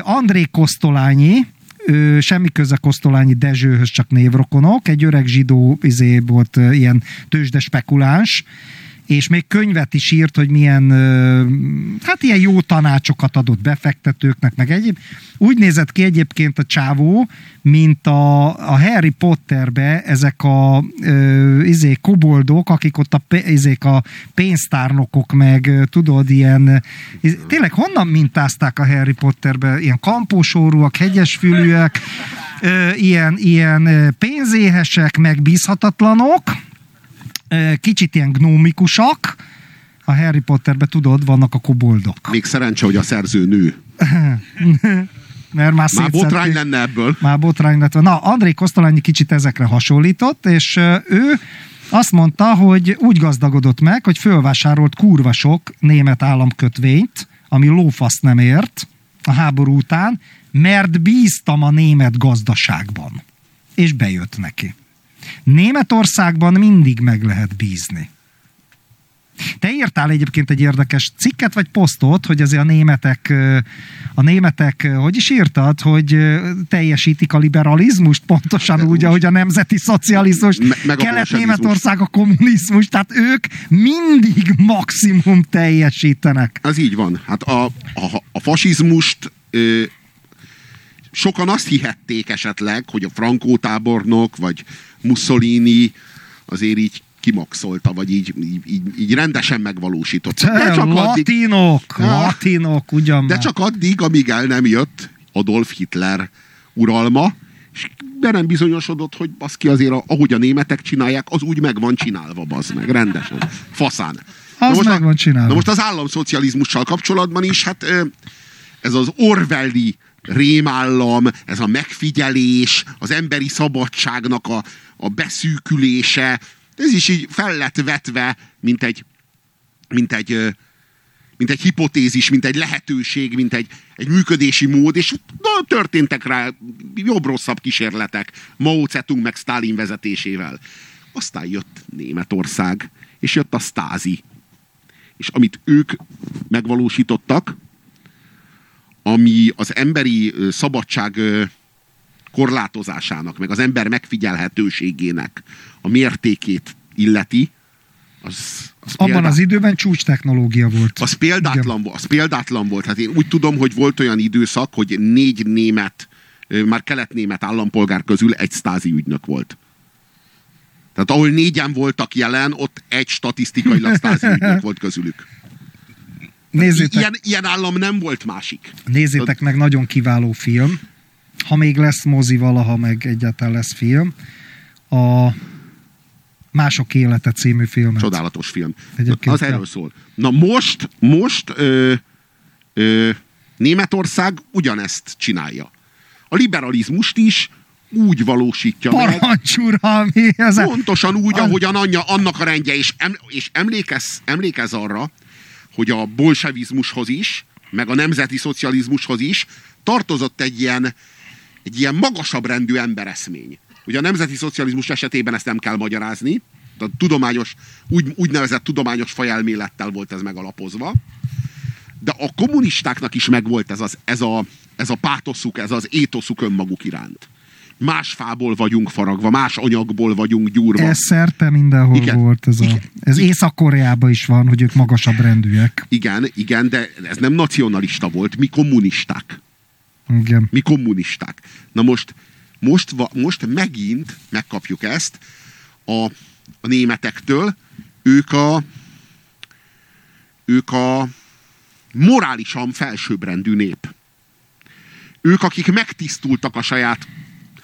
André Kosztolányi, ő, semmi köze Kosztolányi Dezsőhöz, csak névrokonok. Egy öreg zsidó izé volt ilyen tőzsde spekuláns, és még könyvet is írt, hogy milyen, hát ilyen jó tanácsokat adott befektetőknek, meg egyéb. Úgy nézett ki egyébként a csávó, mint a, a Harry Potterbe ezek a izé, koboldok, akik ott a, izék a pénztárnokok, meg tudod, ilyen, tényleg honnan mintázták a Harry Potterbe? Ilyen kampósórúak, hegyesfülűek, ilyen, ilyen pénzéhesek, megbízhatatlanok, ö, kicsit ilyen gnómikusak, a Harry Potterben tudod, vannak a koboldok. Még szerencse, hogy a szerző nő. Mert már, Már botrány lenne ebből. Már botrány lett. Na, André Kosztolányi kicsit ezekre hasonlított, és ő azt mondta, hogy úgy gazdagodott meg, hogy fölvásárolt kurva sok német államkötvényt, ami lófasz nem ért a háború után, mert bíztam a német gazdaságban. És bejött neki. Németországban mindig meg lehet bízni. Te írtál egyébként egy érdekes cikket, vagy posztot, hogy azért a németek, a németek, hogy is írtad, hogy teljesítik a liberalizmust, pontosan úgy, ahogy a nemzeti szocializmus, Me- Kelet-Németország a kommunizmus, tehát ők mindig maximum teljesítenek. Ez így van. Hát a, a, a fasizmust ö, sokan azt hihették esetleg, hogy a Frankó tábornok, vagy Mussolini azért így kimaxolta, vagy így, így, így, így rendesen megvalósította. De csak, addig, latinok, Ah. latinok, ugyan de csak addig, amíg el nem jött Adolf Hitler uralma, és be nem bizonyosodott, hogy baszki azért, ahogy a németek csinálják, az úgy meg van csinálva, bazd meg, rendesen. Faszán. Az most meg van csinálva. Na most az államszocializmussal kapcsolatban is, hát ez az Orwelli rémállam, ez a megfigyelés, az emberi szabadságnak a, a beszűkülése, ez is így fel lett vetve, mint egy, mint egy, mint egy hipotézis, mint egy lehetőség, mint egy, egy működési mód, és na, történtek rá jobb-rosszabb kísérletek Mao Zedong meg Stalin vezetésével. Aztán jött Németország, és jött a Stázi. És amit ők megvalósítottak, ami az emberi szabadság korlátozásának, meg az ember megfigyelhetőségének a mértékét illeti, az, az Abban példá- az időben csúcs technológia volt. az példátlan, volt, az példátlan volt. Hát én úgy tudom, hogy volt olyan időszak, hogy négy német, már kelet-német állampolgár közül egy stázi ügynök volt. Tehát ahol négyen voltak jelen, ott egy statisztikailag stázi ügynök volt közülük. Nézzétek, Ilyen, ilyen állam nem volt másik. Nézzétek meg, nagyon kiváló film. Ha még lesz mozi valaha, meg egyáltalán lesz film. A Mások élete című film. Csodálatos film. Egyébként, az erről szól. Na most, most ö, ö, Németország ugyanezt csinálja. A liberalizmust is úgy valósítja meg, Parancsuralmi! A... Pontosan úgy, ahogyan anyja, annak a rendje, és, em, és emlékez, emlékez arra, hogy a bolsevizmushoz is, meg a nemzeti szocializmushoz is tartozott egy ilyen, egy ilyen magasabb rendű embereszmény. Ugye a nemzeti szocializmus esetében ezt nem kell magyarázni, a tudományos, úgy, úgynevezett tudományos fajelmélettel volt ez megalapozva, de a kommunistáknak is megvolt ez, az, ez, a, ez a pátoszuk, ez az étoszuk önmaguk iránt. Más fából vagyunk faragva, más anyagból vagyunk gyúrva. Ez szerte mindenhol Igen. volt. Ez, a, Igen. ez Észak-Koreában is van, hogy ők magasabb rendűek. Igen, igen, de ez nem nacionalista volt, mi kommunisták. Igen. Mi kommunisták. Na most, most, most megint megkapjuk ezt a, a németektől, ők a ők a morálisan felsőbbrendű nép. Ők, akik megtisztultak a saját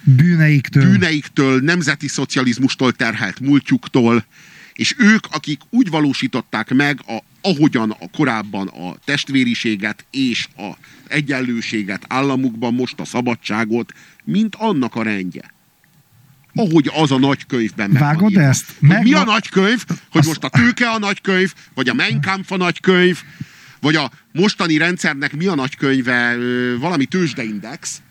Bűneiktől. bűneiktől, nemzeti szocializmustól terhelt múltjuktól, és ők, akik úgy valósították meg, a, ahogyan a korábban a testvériséget és a egyenlőséget államukban, most a szabadságot, mint annak a rendje. Ahogy az a nagy könyvben meg van Vágod írva. ezt? Meg mi a van- nagy könyv? Hogy most a tőke a nagy könyv, vagy a Mein Kampf a nagy könyv, vagy a mostani rendszernek mi a nagy könyve, ö, valami tőzsdeindex,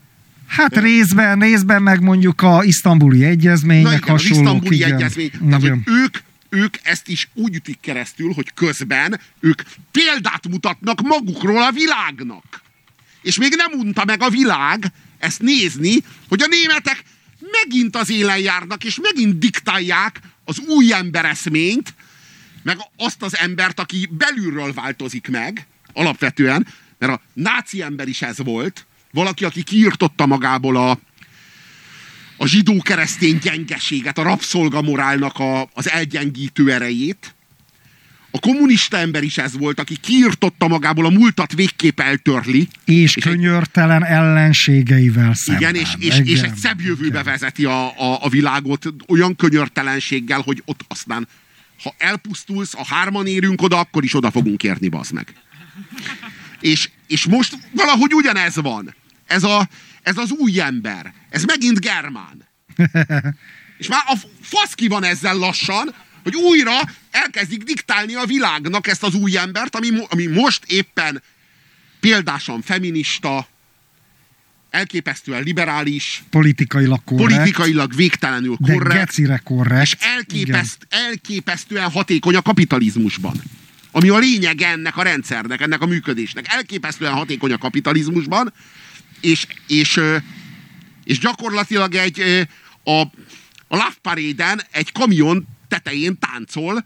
Hát részben, részben meg mondjuk a isztambuli egyezmény, Na igen, az hasonlók. isztambuli igen. egyezmény. Tehát, Igen. hogy ők, ők ezt is úgy ütik keresztül, hogy közben ők példát mutatnak magukról a világnak. És még nem unta meg a világ ezt nézni, hogy a németek megint az élen járnak, és megint diktálják az új embereszményt, meg azt az embert, aki belülről változik meg, alapvetően, mert a náci ember is ez volt, valaki, aki kiirtotta magából a, a zsidó-keresztény gyengeséget, a rabszolgamorálnak a, az elgyengítő erejét. A kommunista ember is ez volt, aki kiirtotta magából a múltat végképp eltörli. És, és könyörtelen egy, ellenségeivel szemben. Igen, és, és, igen, és egy szebb jövőbe igen. vezeti a, a, a világot olyan könyörtelenséggel, hogy ott aztán, ha elpusztulsz, a hárman érünk oda, akkor is oda fogunk érni, bazd meg. És, és most valahogy ugyanez van. Ez, a, ez az új ember. Ez megint germán. És már a fasz ki van ezzel lassan, hogy újra elkezdik diktálni a világnak ezt az új embert, ami, ami most éppen példásan feminista, elképesztően liberális, politikailag korrekt, politikailag végtelenül korrekt, de korrekt, és elképeszt, elképesztően hatékony a kapitalizmusban. Ami a lényeg ennek a rendszernek, ennek a működésnek. Elképesztően hatékony a kapitalizmusban, és, és, és gyakorlatilag egy a, a Love Parade-en egy kamion tetején táncol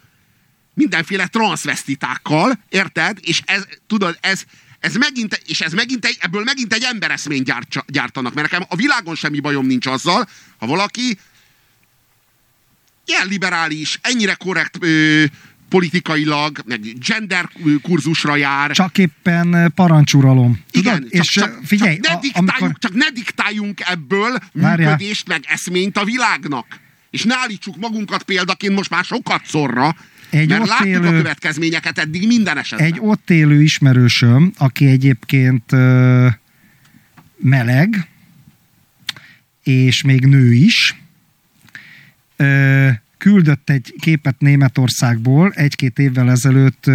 mindenféle transvestitákkal, érted? És ez, tudod, ez, ez megint, és ez megint egy, ebből megint egy embereszményt gyárt, gyártanak, mert nekem a világon semmi bajom nincs azzal, ha valaki ilyen liberális, ennyire korrekt ö, politikailag, meg gender kurzusra jár. Csak éppen parancsuralom. Igen, Tudod? és csak, figyelj, csak, ne diktáljunk, amikor... csak ne diktáljunk ebből Várjál. működést, meg eszményt a világnak. És ne állítsuk magunkat példaként most már sokat szorra, egy mert láttuk élő, a következményeket eddig minden esetben. Egy ott élő ismerősöm, aki egyébként ö, meleg, és még nő is, ö, küldött egy képet Németországból egy-két évvel ezelőtt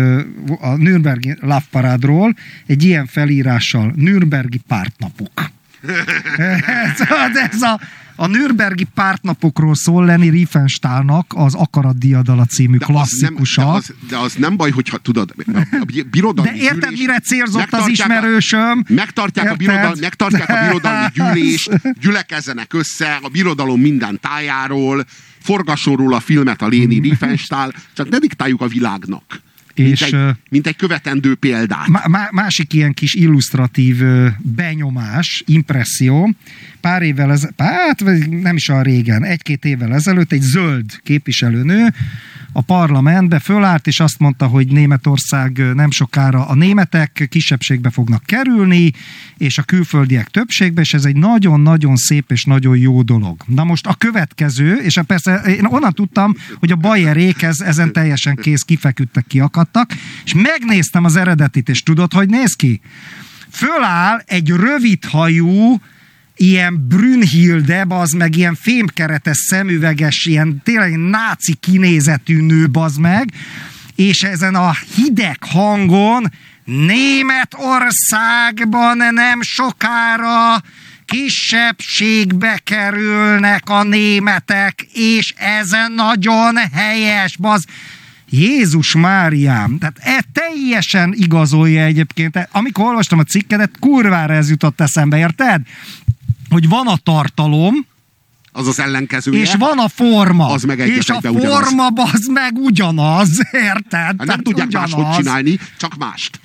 a Nürnbergi Love Parádról egy ilyen felírással Nürnbergi pártnapok. ez, ez a, a Nürnbergi pártnapokról szól Lenny Riefenstahlnak az Akarat diadala című de klasszikusa. Az nem, de, az, de az nem baj, hogyha tudod, a, birodalmi De érted, mire célzott az ismerősöm? A, megtartják, a birodalmi, megtartják a birodalmi gyűlést, gyülekezzenek össze a birodalom minden tájáról, forgasson róla a filmet a Léni. Riefenstahl, csak ne diktáljuk a világnak. És, mint, egy, mint egy követendő példát. Má, másik ilyen kis illusztratív benyomás, impresszió. Pár évvel ez, hát nem is a régen, egy-két évvel ezelőtt egy zöld képviselőnő a parlamentbe fölállt, és azt mondta, hogy Németország nem sokára a németek kisebbségbe fognak kerülni, és a külföldiek többségbe, és ez egy nagyon-nagyon szép és nagyon jó dolog. Na most a következő, és persze én onnan tudtam, hogy a Bayerék ez, ezen teljesen kész, kifeküdtek, kiakadtak, és megnéztem az eredetit, és tudod, hogy néz ki? Föláll egy rövidhajú, ilyen Brünnhilde, az meg ilyen fémkeretes szemüveges, ilyen tényleg náci kinézetű nő, az meg, és ezen a hideg hangon Németországban nem sokára kisebbségbe kerülnek a németek, és ez nagyon helyes, baz. Jézus Máriám, tehát e teljesen igazolja egyébként. Amikor olvastam a cikkedet, kurvára ez jutott eszembe, érted? Hogy van a tartalom, az az ellenkezője. És van a forma. Az meg És a forma az meg ugyanaz, érted? Hát nem tudják ugyanaz. máshogy csinálni, csak mást.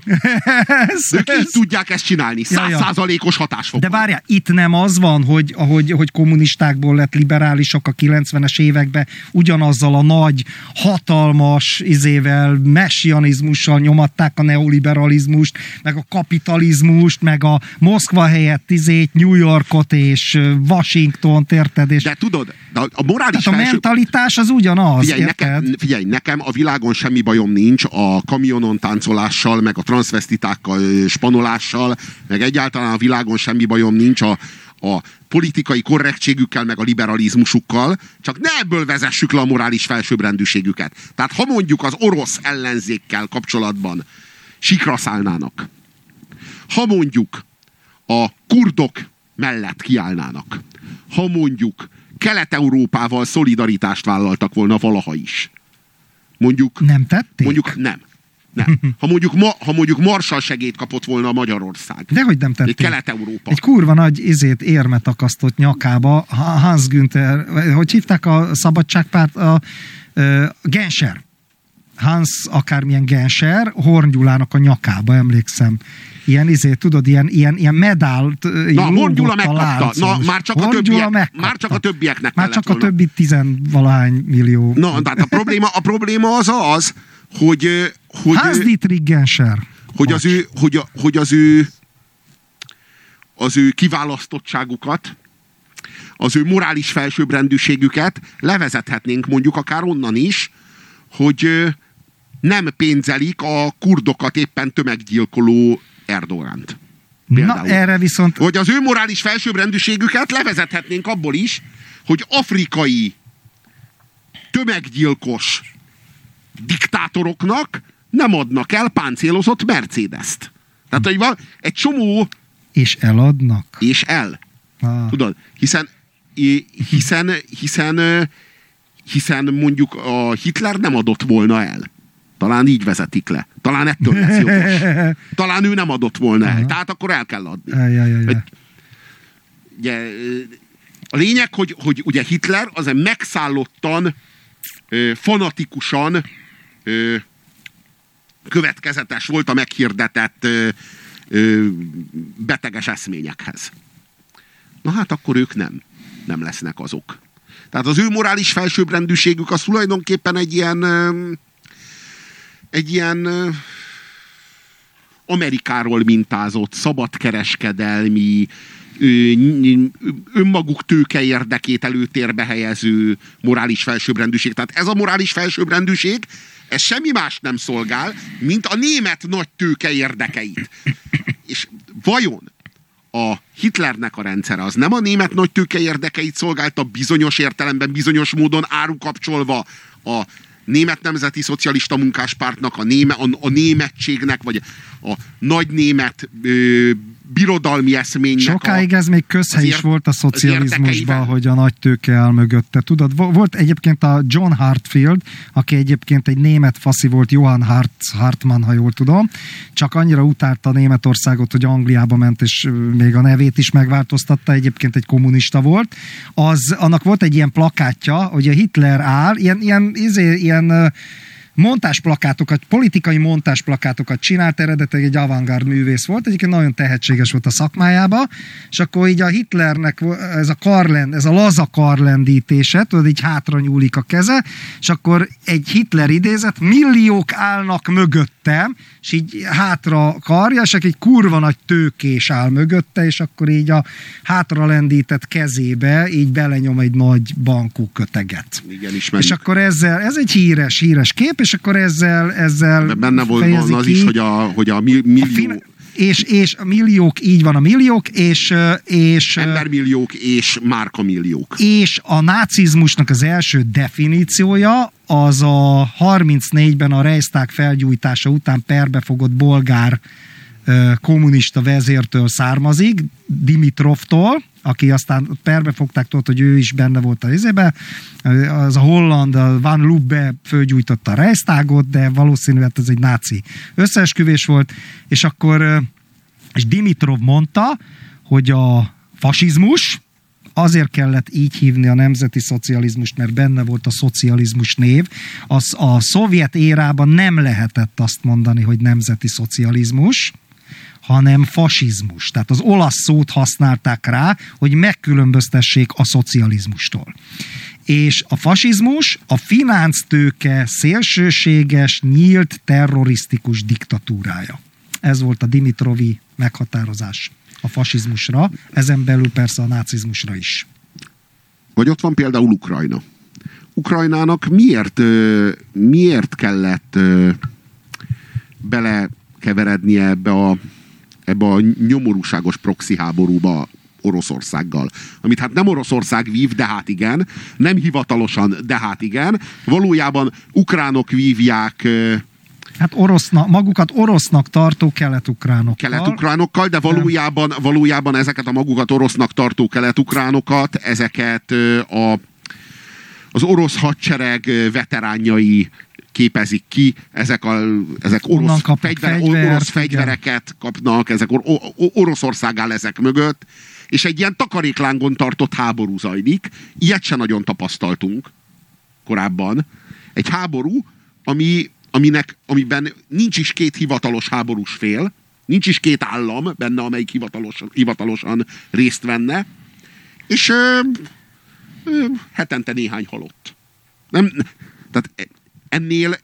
ez, ők ez... így tudják ezt csinálni, százszázalékos hatásfok. De várjál, itt nem az van, hogy, ahogy, hogy kommunistákból lett liberálisok a 90-es években, ugyanazzal a nagy, hatalmas izével, messianizmussal nyomatták a neoliberalizmust, meg a kapitalizmust, meg a Moszkva helyett izét, New Yorkot és Washington, érted? És de tudod, de a morális Tehát a felső... mentalitás az ugyanaz, figyelj nekem, figyelj, nekem a világon semmi bajom nincs a kamionon táncolással, meg a transvestitákkal, spanolással, meg egyáltalán a világon semmi bajom nincs a, a politikai korrektségükkel, meg a liberalizmusukkal, csak ne ebből vezessük le a morális felsőbbrendűségüket. Tehát ha mondjuk az orosz ellenzékkel kapcsolatban sikra szállnának, ha mondjuk a kurdok mellett kiállnának, ha mondjuk Kelet-Európával szolidaritást vállaltak volna valaha is. Mondjuk... Nem tették? Mondjuk nem. Nem. Ha mondjuk, ma, ha mondjuk Marshall segélyt kapott volna Magyarország. Dehogy nem tették. Kelet-Európa. Egy kurva nagy izét érmet akasztott nyakába Hans Günther, hogy hívták a szabadságpárt, a, a Genscher. Hans akármilyen Genscher, Horn Gyulának a nyakába, emlékszem. Ilyen izé, tudod, ilyen, ilyen, ilyen medált, Na, Horn Gyula megkapta. Na, már csak, a többiek, már csak a többieknek Már csak volna. a többi tizenvalahány millió. Na, tehát a probléma, a probléma az az, hogy... hogy Hans Dietrich Genscher. Hogy az, ő, hogy, a, hogy az ő az ő kiválasztottságukat, az ő morális felsőbbrendűségüket levezethetnénk mondjuk akár onnan is, hogy nem pénzelik a kurdokat éppen tömeggyilkoló Erdogant. Na, erre viszont... Hogy az ő morális felsőbbrendűségüket levezethetnénk abból is, hogy afrikai tömeggyilkos diktátoroknak nem adnak el páncélozott Mercedes-t. Tehát, hogy van egy csomó... És eladnak? És el. Ah. Tudod, hiszen, hiszen, hiszen, hiszen mondjuk a Hitler nem adott volna el. Talán így vezetik le. Talán ettől lesz jogos. Talán ő nem adott volna el. Tehát akkor el kell adni. Ajajajaj. Ugye, a lényeg, hogy, hogy ugye Hitler az egy megszállottan, fanatikusan következetes volt a meghirdetett beteges eszményekhez. Na hát akkor ők nem. Nem lesznek azok. Tehát az ő morális felsőbbrendűségük az tulajdonképpen egy ilyen egy ilyen Amerikáról mintázott, szabadkereskedelmi, önmaguk tőke érdekét előtérbe helyező morális felsőbbrendűség. Tehát ez a morális felsőbbrendűség, ez semmi más nem szolgál, mint a német nagy tőke érdekeit. És vajon a Hitlernek a rendszere az nem a német nagy tőke érdekeit szolgálta bizonyos értelemben, bizonyos módon árukapcsolva a német nemzeti szocialista munkáspártnak, a, néme, a, a németségnek, vagy a nagy német ö, birodalmi eszménynek. Sokáig a, ez még közhely is volt a szocializmusban, hogy a nagy tőke áll mögötte. Tudod, volt egyébként a John Hartfield, aki egyébként egy német faszi volt, Johann Hart, Hartmann, ha jól tudom, csak annyira utálta Németországot, hogy Angliába ment, és még a nevét is megváltoztatta, egyébként egy kommunista volt. Az, annak volt egy ilyen plakátja, hogy a Hitler áll, ilyen, ilyen, izé, ilyen montásplakátokat, politikai montásplakátokat csinált, eredetileg egy avantgárd művész volt, egyébként nagyon tehetséges volt a szakmájába, és akkor így a Hitlernek ez a karlend, ez a laza karlendítése, tudod, így hátra nyúlik a keze, és akkor egy Hitler idézet, milliók állnak mögöttem, és így hátra karja, és egy kurva nagy tőkés áll mögötte, és akkor így a hátra lendített kezébe így belenyom egy nagy bankú köteget. Igen, És akkor ezzel, ez egy híres, híres kép, és akkor ezzel, ezzel De benne volt az ki, is, hogy a, hogy a millió... A fin- és, és a milliók, így van a milliók, és... és Embermilliók és márkamilliók. És a nácizmusnak az első definíciója az a 34-ben a Reichstag felgyújtása után perbefogott bolgár kommunista vezértől származik, Dimitrovtól, aki aztán perbe fogták tudod, hogy ő is benne volt a izébe. Az a holland, a Van Lubbe fölgyújtotta a Reichstagot, de valószínűleg ez egy náci összeesküvés volt, és akkor és Dimitrov mondta, hogy a fasizmus, azért kellett így hívni a nemzeti szocializmust, mert benne volt a szocializmus név. Az a szovjet érában nem lehetett azt mondani, hogy nemzeti szocializmus, hanem fasizmus. Tehát az olasz szót használták rá, hogy megkülönböztessék a szocializmustól. És a fasizmus a finánctőke szélsőséges, nyílt, terrorisztikus diktatúrája. Ez volt a Dimitrovi meghatározás a fasizmusra, ezen belül persze a nácizmusra is. Vagy ott van például Ukrajna. Ukrajnának miért, miért kellett belekeverednie ebbe a ebbe a nyomorúságos proxy háborúba Oroszországgal. Amit hát nem Oroszország vív, de hát igen. Nem hivatalosan, de hát igen. Valójában ukránok vívják Hát oroszna, magukat orosznak tartó kelet-ukránokkal. Kelet-ukránokkal, de valójában, valójában ezeket a magukat orosznak tartó kelet-ukránokat, ezeket a, az orosz hadsereg veteránjai képezik ki, ezek, a, ezek orosz, fegyver, fegyvert, orosz igen. fegyvereket kapnak, ezek or, Oroszország áll ezek mögött, és egy ilyen takaréklángon tartott háború zajlik. Ilyet se nagyon tapasztaltunk korábban. Egy háború, ami, aminek, amiben nincs is két hivatalos háborús fél, nincs is két állam benne, amelyik hivatalos, hivatalosan részt venne, és ö, ö, hetente néhány halott. Nem, tehát ennél,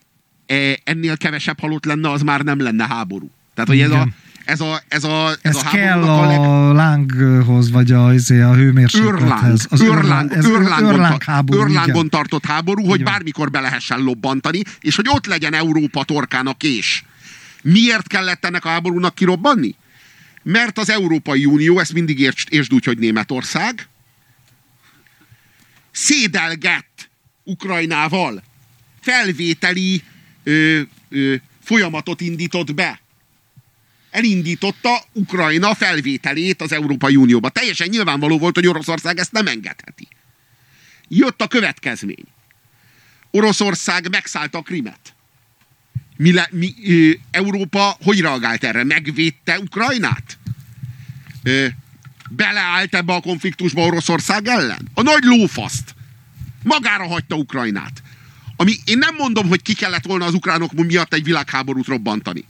e, ennél kevesebb halott lenne, az már nem lenne háború. Tehát, hogy ez a, Igen. ez a, ez a, ez Ez a kell a leg, a lánghoz, vagy a, izé, a hőmérséklethez. Az Örláng, ez Örlángon, Örláng háború, Örlángon igen. tartott háború, hogy van. bármikor be lehessen lobbantani, és hogy ott legyen Európa torkán a kés. Miért kellett ennek a háborúnak kirobbanni? Mert az Európai Unió, ezt mindig értsd, értsd úgy, hogy Németország, szédelgett Ukrajnával, felvételi ö, ö, folyamatot indított be. Elindította Ukrajna felvételét az Európai Unióba. Teljesen nyilvánvaló volt, hogy Oroszország ezt nem engedheti. Jött a következmény. Oroszország megszállta a Krimet. Mi le, mi, ö, Európa hogy reagált erre? Megvédte Ukrajnát? Ö, beleállt ebbe a konfliktusba Oroszország ellen? A nagy lófaszt. Magára hagyta Ukrajnát. Ami, én nem mondom, hogy ki kellett volna az ukránok miatt egy világháborút robbantani.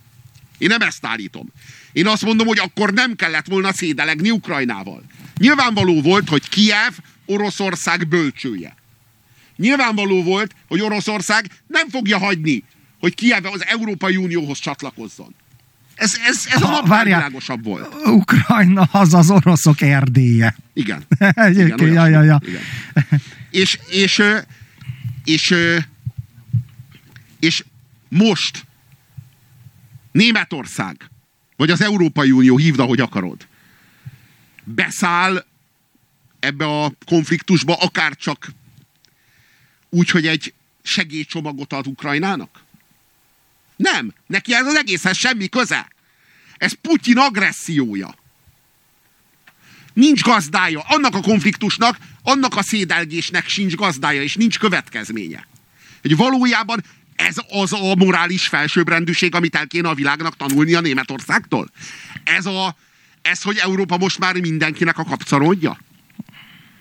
Én nem ezt állítom. Én azt mondom, hogy akkor nem kellett volna szédelegni Ukrajnával. Nyilvánvaló volt, hogy Kiev Oroszország bölcsője. Nyilvánvaló volt, hogy Oroszország nem fogja hagyni, hogy Kiev az Európai Unióhoz csatlakozzon. Ez, ez, ez a nap világosabb volt. Ukrajna az az oroszok erdélye. Igen. Egyébként, Igen, ja, ja, ja. Igen. És, és, és, ö, és most Németország, vagy az Európai Unió, hívd, ahogy akarod, beszáll ebbe a konfliktusba, akár csak úgy, hogy egy segélycsomagot ad Ukrajnának? Nem. Neki ez az egészhez semmi köze. Ez Putyin agressziója. Nincs gazdája. Annak a konfliktusnak, annak a szédelgésnek sincs gazdája, és nincs következménye. Hogy valójában ez az a morális felsőbbrendűség, amit el kéne a világnak tanulni a Németországtól. Ez, a, ez, hogy Európa most már mindenkinek a kapcarodja.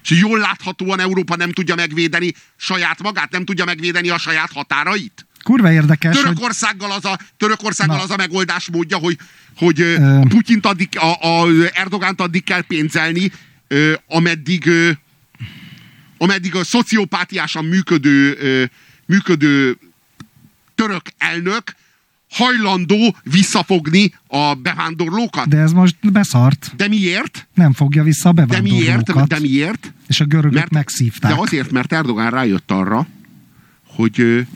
És jól láthatóan Európa nem tudja megvédeni saját magát, nem tudja megvédeni a saját határait. Kurva érdekes, hogy Törökországgal az a, Törökországgal Na. az a megoldás módja, hogy, hogy ö, Ö. a Putyint addig, a, a Erdogánt addig kell pénzelni, ö, ameddig, ö, ameddig a szociopátiásan működő, ö, működő török elnök hajlandó visszafogni a bevándorlókat. De, ez most beszart. de miért? Nem fogja vissza a De miért? bevándorlókat. De miért? És a görögök Mert, megszívták. De azért, mert Erdogán rájött arra, hogy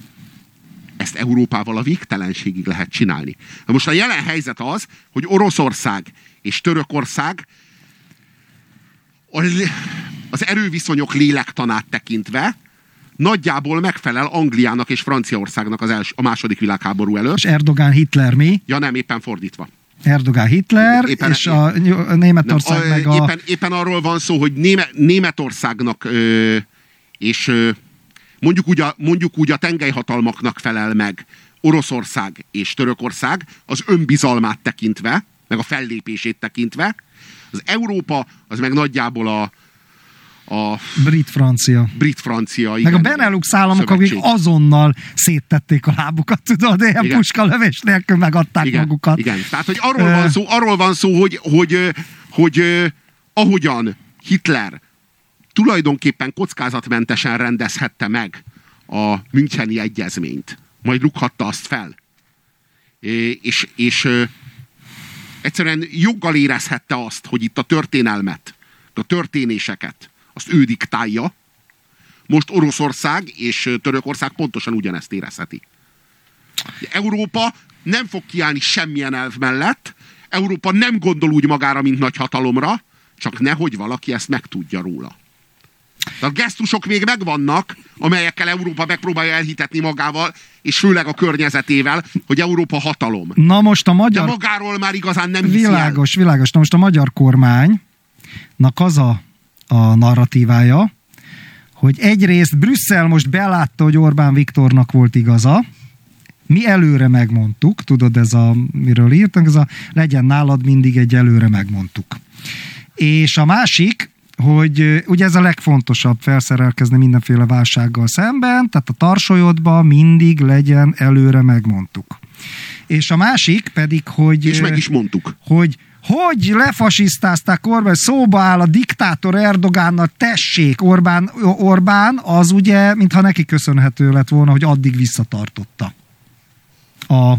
ezt Európával a végtelenségig lehet csinálni. Na most a jelen helyzet az, hogy Oroszország és Törökország az erőviszonyok lélektanát tekintve nagyjából megfelel Angliának és Franciaországnak az els, a második világháború előtt. És Erdogán Hitler mi? Ja nem, éppen fordítva. Erdogán Hitler, Éppen- és a, a Nem, Németország a, meg a... éppen, éppen arról van szó, hogy Néme, Németországnak ö, és ö, mondjuk, úgy a, mondjuk úgy a tengelyhatalmaknak felel meg Oroszország és Törökország az önbizalmát tekintve, meg a fellépését tekintve. Az Európa az meg nagyjából a, a Brit-francia. brit-francia. Meg igen, a Benelux államok, akik szövetség. azonnal széttették a lábukat, tudod, ilyen Igen. puskalövés nélkül megadták igen, magukat. Igen, tehát hogy arról van szó, arról van szó hogy, hogy, hogy, hogy ahogyan Hitler tulajdonképpen kockázatmentesen rendezhette meg a Müncheni egyezményt, majd rúghatta azt fel, és, és egyszerűen joggal érezhette azt, hogy itt a történelmet, a történéseket, azt ő diktálja, most Oroszország és Törökország pontosan ugyanezt érezheti. Európa nem fog kiállni semmilyen elv mellett, Európa nem gondol úgy magára, mint nagy hatalomra, csak nehogy valaki ezt megtudja róla. De a gesztusok még megvannak, amelyekkel Európa megpróbálja elhitetni magával, és főleg a környezetével, hogy Európa hatalom. Na most a De magyar... magáról már igazán nem hiszi el. Világos, világos. Na most a magyar kormánynak az a, a narratívája, hogy egyrészt Brüsszel most belátta, hogy Orbán Viktornak volt igaza, mi előre megmondtuk, tudod, ez a, miről írtunk, ez a legyen nálad mindig egy előre megmondtuk. És a másik, hogy ugye ez a legfontosabb felszerelkezni mindenféle válsággal szemben, tehát a tarsolyodba mindig legyen előre megmondtuk. És a másik pedig, hogy... És meg is mondtuk. Hogy hogy lefasisztázták Orbán, szóba áll a diktátor Erdogánnal, tessék, Orbán, Orbán az ugye, mintha neki köszönhető lett volna, hogy addig visszatartotta a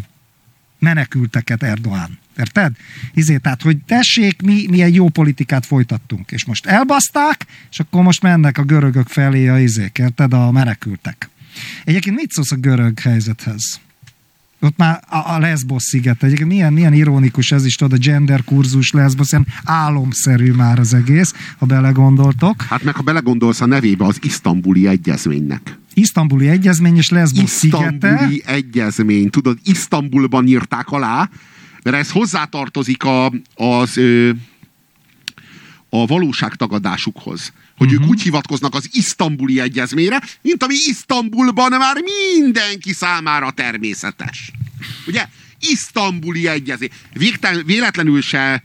menekülteket Erdoğan. Érted? Izé, tehát, hogy tessék, mi, mi egy jó politikát folytattunk, és most elbaszták, és akkor most mennek a görögök felé a izék, érted? A menekültek. Egyébként mit szólsz a görög helyzethez? Ott már a, a Lesbos sziget. Egyébként milyen, milyen ironikus ez is, tudod, a gender kurzus Lesbos, ilyen álomszerű már az egész, ha belegondoltok. Hát meg ha belegondolsz a nevébe az isztambuli egyezménynek. Isztambuli egyezmény és Lesbos Isztambuli szigete. egyezmény, tudod, Isztambulban írták alá, mert ez hozzátartozik a, az ö, a valóságtagadásukhoz. Hogy uh-huh. ők úgy hivatkoznak az isztambuli egyezményre, mint ami Isztambulban már mindenki számára természetes. Ugye? Isztambuli egyezmény. Végtelen, véletlenül se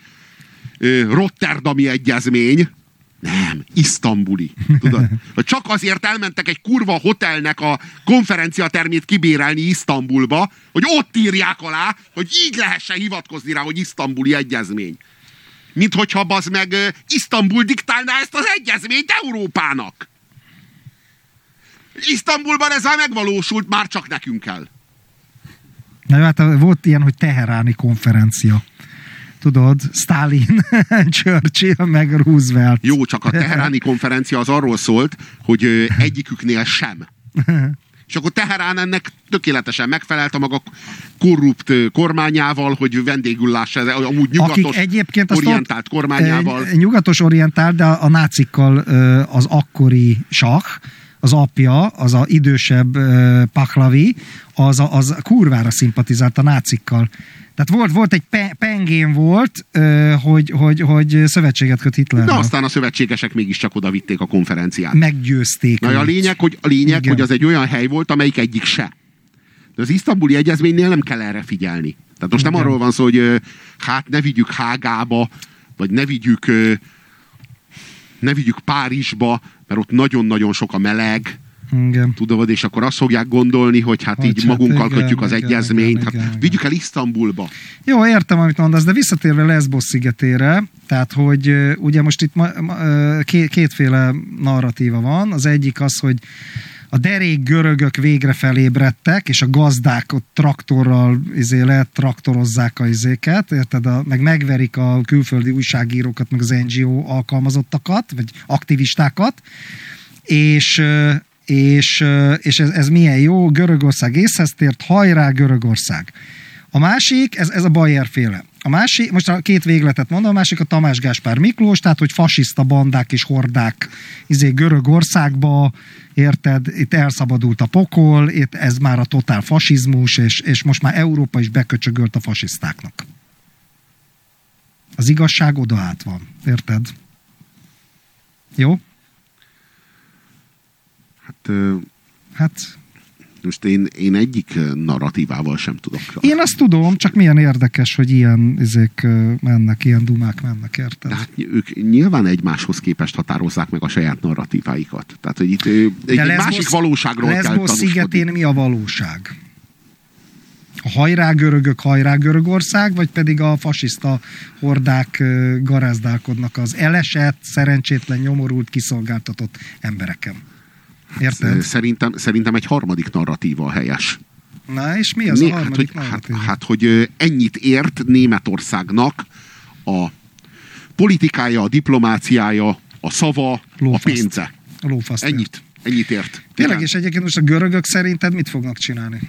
ö, Rotterdami egyezmény, nem, isztambuli. Tudod? Csak azért elmentek egy kurva hotelnek a konferenciatermét kibérelni Isztambulba, hogy ott írják alá, hogy így lehessen hivatkozni rá, hogy isztambuli egyezmény. Mint hogyha az meg Isztambul diktálná ezt az egyezményt Európának. Isztambulban ez már megvalósult, már csak nekünk kell. Na jó, hát volt ilyen, hogy teheráni konferencia. Tudod, Stalin, Churchill, meg Roosevelt. Jó, csak a teheráni konferencia az arról szólt, hogy egyiküknél sem. És akkor Teherán ennek tökéletesen megfelelt a maga korrupt kormányával, hogy vendégül lássa, amúgy nyugatos Akik egyébként orientált ott, kormányával. Nyugatos orientált, de a, nácikkal az akkori sah, az apja, az a idősebb Pahlavi, az, a, az kurvára szimpatizált a nácikkal. Tehát volt, volt egy pe, pengén volt, hogy, hogy, hogy szövetséget köt De Hitlerrel. aztán a szövetségesek mégiscsak oda vitték a konferenciát. Meggyőzték. Na, a lényeg, hogy, a lényeg Igen. hogy az egy olyan hely volt, amelyik egyik se. De az isztambuli egyezménynél nem kell erre figyelni. Tehát most nem Igen. arról van szó, hogy hát ne vigyük Hágába, vagy ne vigyük, ne vigyük Párizsba, mert ott nagyon-nagyon sok a meleg, Igen. tudod, és akkor azt fogják gondolni, hogy hát Hogy így hát magunkkal igen, kötjük az igen, egyezményt, igen, hát igen, vigyük el Isztambulba. Jó, értem, amit mondasz, de visszatérve Lesbos szigetére, tehát, hogy ugye most itt ma, ma, két, kétféle narratíva van. Az egyik az, hogy a derék görögök végre felébredtek, és a gazdák ott traktorral izé, lehet traktorozzák a izéket, érted? A, meg megverik a külföldi újságírókat, meg az NGO alkalmazottakat, vagy aktivistákat, és és, és ez, ez milyen jó, Görögország észhez tért, hajrá Görögország. A másik, ez, ez a Bayer féle. A másik, most a két végletet mondom, a másik a Tamás Gáspár Miklós, tehát hogy fasiszta bandák és hordák izé Görögországba, érted, itt elszabadult a pokol, itt ez már a totál fasizmus, és, és most már Európa is beköcsögölt a fasisztáknak. Az igazság oda át van, érted? Jó? Hát Hát most én, én egyik narratívával sem tudok. Én azt tudom, csak milyen érdekes, hogy ilyen izék mennek, ilyen dumák mennek, érted? De hát ők nyilván egymáshoz képest határozzák meg a saját narratíváikat. Tehát, hogy itt egy, egy másik valóságról kell Lesbos tanúskodni. szigetén mi a valóság? A hajrá görögök, hajrá Görögország, vagy pedig a fasiszta hordák garázdálkodnak az elesett, szerencsétlen, nyomorult, kiszolgáltatott embereken. Érted? Szerintem, szerintem egy harmadik narratíva a helyes. Na, és mi az Né- a hát, harmadik hogy, hát, narratíva? hát, hogy ö, ennyit ért Németországnak a politikája, a diplomáciája, a szava, a Lófaszt. pénze. A lófaszt. Ennyit. Ennyit ért. Tényleg, Igen. és egyébként most a görögök szerinted mit fognak csinálni?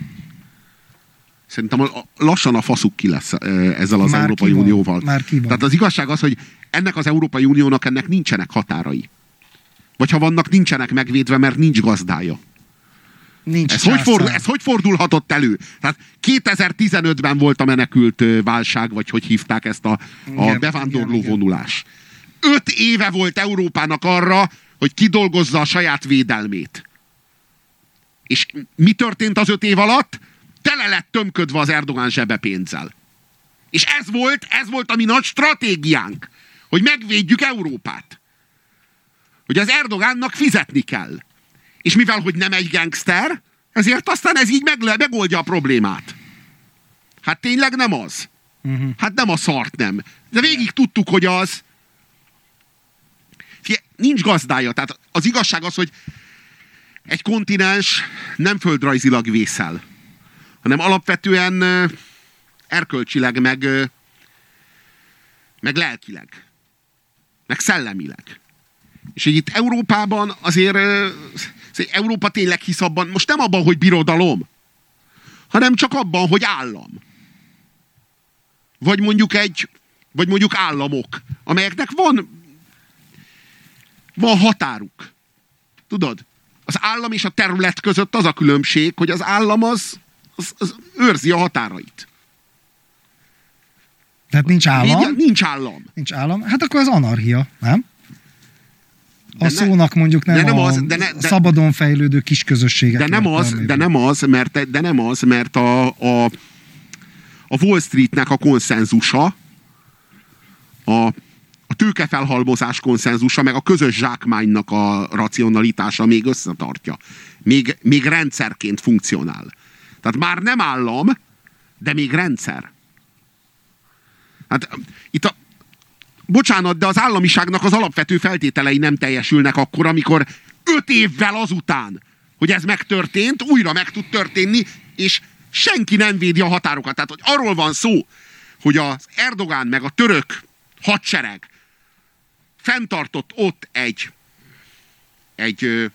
Szerintem a, a, lassan a faszuk ki lesz ezzel az Már Európai. Unióval. Már ki van. Tehát az igazság az, hogy ennek az Európai Uniónak ennek nincsenek határai. Vagy ha vannak, nincsenek megvédve, mert nincs gazdája. Nincs Ez hogy, fordul, ez hogy fordulhatott elő? Tehát 2015-ben volt a menekült válság, vagy hogy hívták ezt a, a Igen, bevándorló igen, igen. vonulás. Öt éve volt Európának arra, hogy kidolgozza a saját védelmét. És mi történt az öt év alatt? tele lett tömködve az Erdogán zsebe pénzzel. És ez volt, ez volt a mi nagy stratégiánk, hogy megvédjük Európát. Hogy az Erdogánnak fizetni kell. És mivel, hogy nem egy gangster, ezért aztán ez így meg, megoldja a problémát. Hát tényleg nem az. Uh-huh. Hát nem a szart nem. De végig tudtuk, hogy az. Fie, nincs gazdája. Tehát az igazság az, hogy egy kontinens nem földrajzilag vészel, hanem alapvetően erkölcsileg, meg, meg lelkileg, meg szellemileg. És így itt Európában azért, azért Európa tényleg hisz abban, most nem abban, hogy birodalom, hanem csak abban, hogy állam. Vagy mondjuk egy, vagy mondjuk államok, amelyeknek van, van határuk. Tudod? Az állam és a terület között az a különbség, hogy az állam az, az, az őrzi a határait. Tehát nincs állam? Nincs, nincs állam. Nincs állam. Hát akkor az anarchia, nem? A de szónak ne, mondjuk nem, de nem a az, de ne, de, szabadon fejlődő kis közösségek. De nem az, de nem az, mert, de nem az, mert a, a, a Wall Streetnek a konszenzusa, a, a tőkefelhalmozás konszenzusa, meg a közös zsákmánynak a racionalitása még összetartja. Még, még rendszerként funkcionál. Tehát már nem állam, de még rendszer. Hát itt a, bocsánat, de az államiságnak az alapvető feltételei nem teljesülnek akkor, amikor öt évvel azután, hogy ez megtörtént, újra meg tud történni, és senki nem védi a határokat. Tehát, hogy arról van szó, hogy az Erdogán meg a török hadsereg fenntartott ott egy egy ö,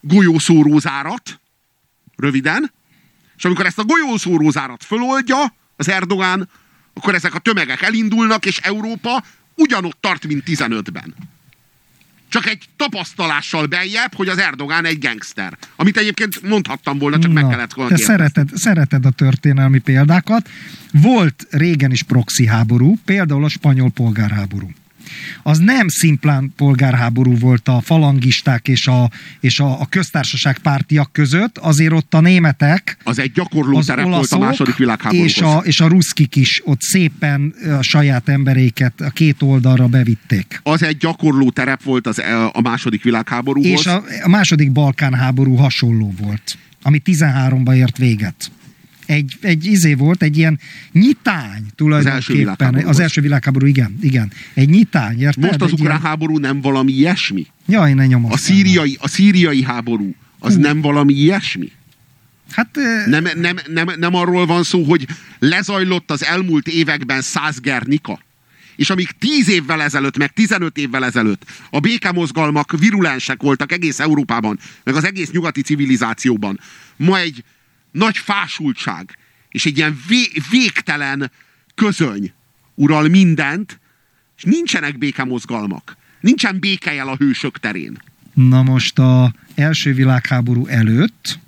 golyószórózárat, röviden, és amikor ezt a golyószórózárat föloldja az Erdogán, akkor ezek a tömegek elindulnak, és Európa ugyanott tart, mint 15-ben. Csak egy tapasztalással beljebb, hogy az Erdogán egy gangster. Amit egyébként mondhattam volna, csak Na, meg kellett volna te szereted, szereted a történelmi példákat. Volt régen is proxy háború, például a spanyol polgárháború az nem szimplán polgárháború volt a falangisták és a, és a, a köztársaság pártiak között, azért ott a németek, az egy gyakorló az terep volt a második világháborúhoz. És a, és a ruszkik is ott szépen a saját emberéket a két oldalra bevitték. Az egy gyakorló terep volt az, a második világháborúhoz. És a, a második Balkán háború hasonló volt, ami 13-ba ért véget egy, egy izé volt, egy ilyen nyitány tulajdonképpen. Az első az első világháború, igen, igen. Egy nyitány, érted? Most az ukrán ilyen... háború nem valami ilyesmi? Jaj, ne nyomom. A szíriai, a szíriai háború, az Hú. nem valami ilyesmi? Hát, nem, nem, nem, nem arról van szó, hogy lezajlott az elmúlt években száz Gernika? És amíg 10 évvel ezelőtt, meg 15 évvel ezelőtt a békemozgalmak virulensek voltak egész Európában, meg az egész nyugati civilizációban, ma egy nagy fásultság, és egy ilyen vé- végtelen közöny ural mindent, és nincsenek békemozgalmak. Nincsen békejel a hősök terén. Na most a első világháború előtt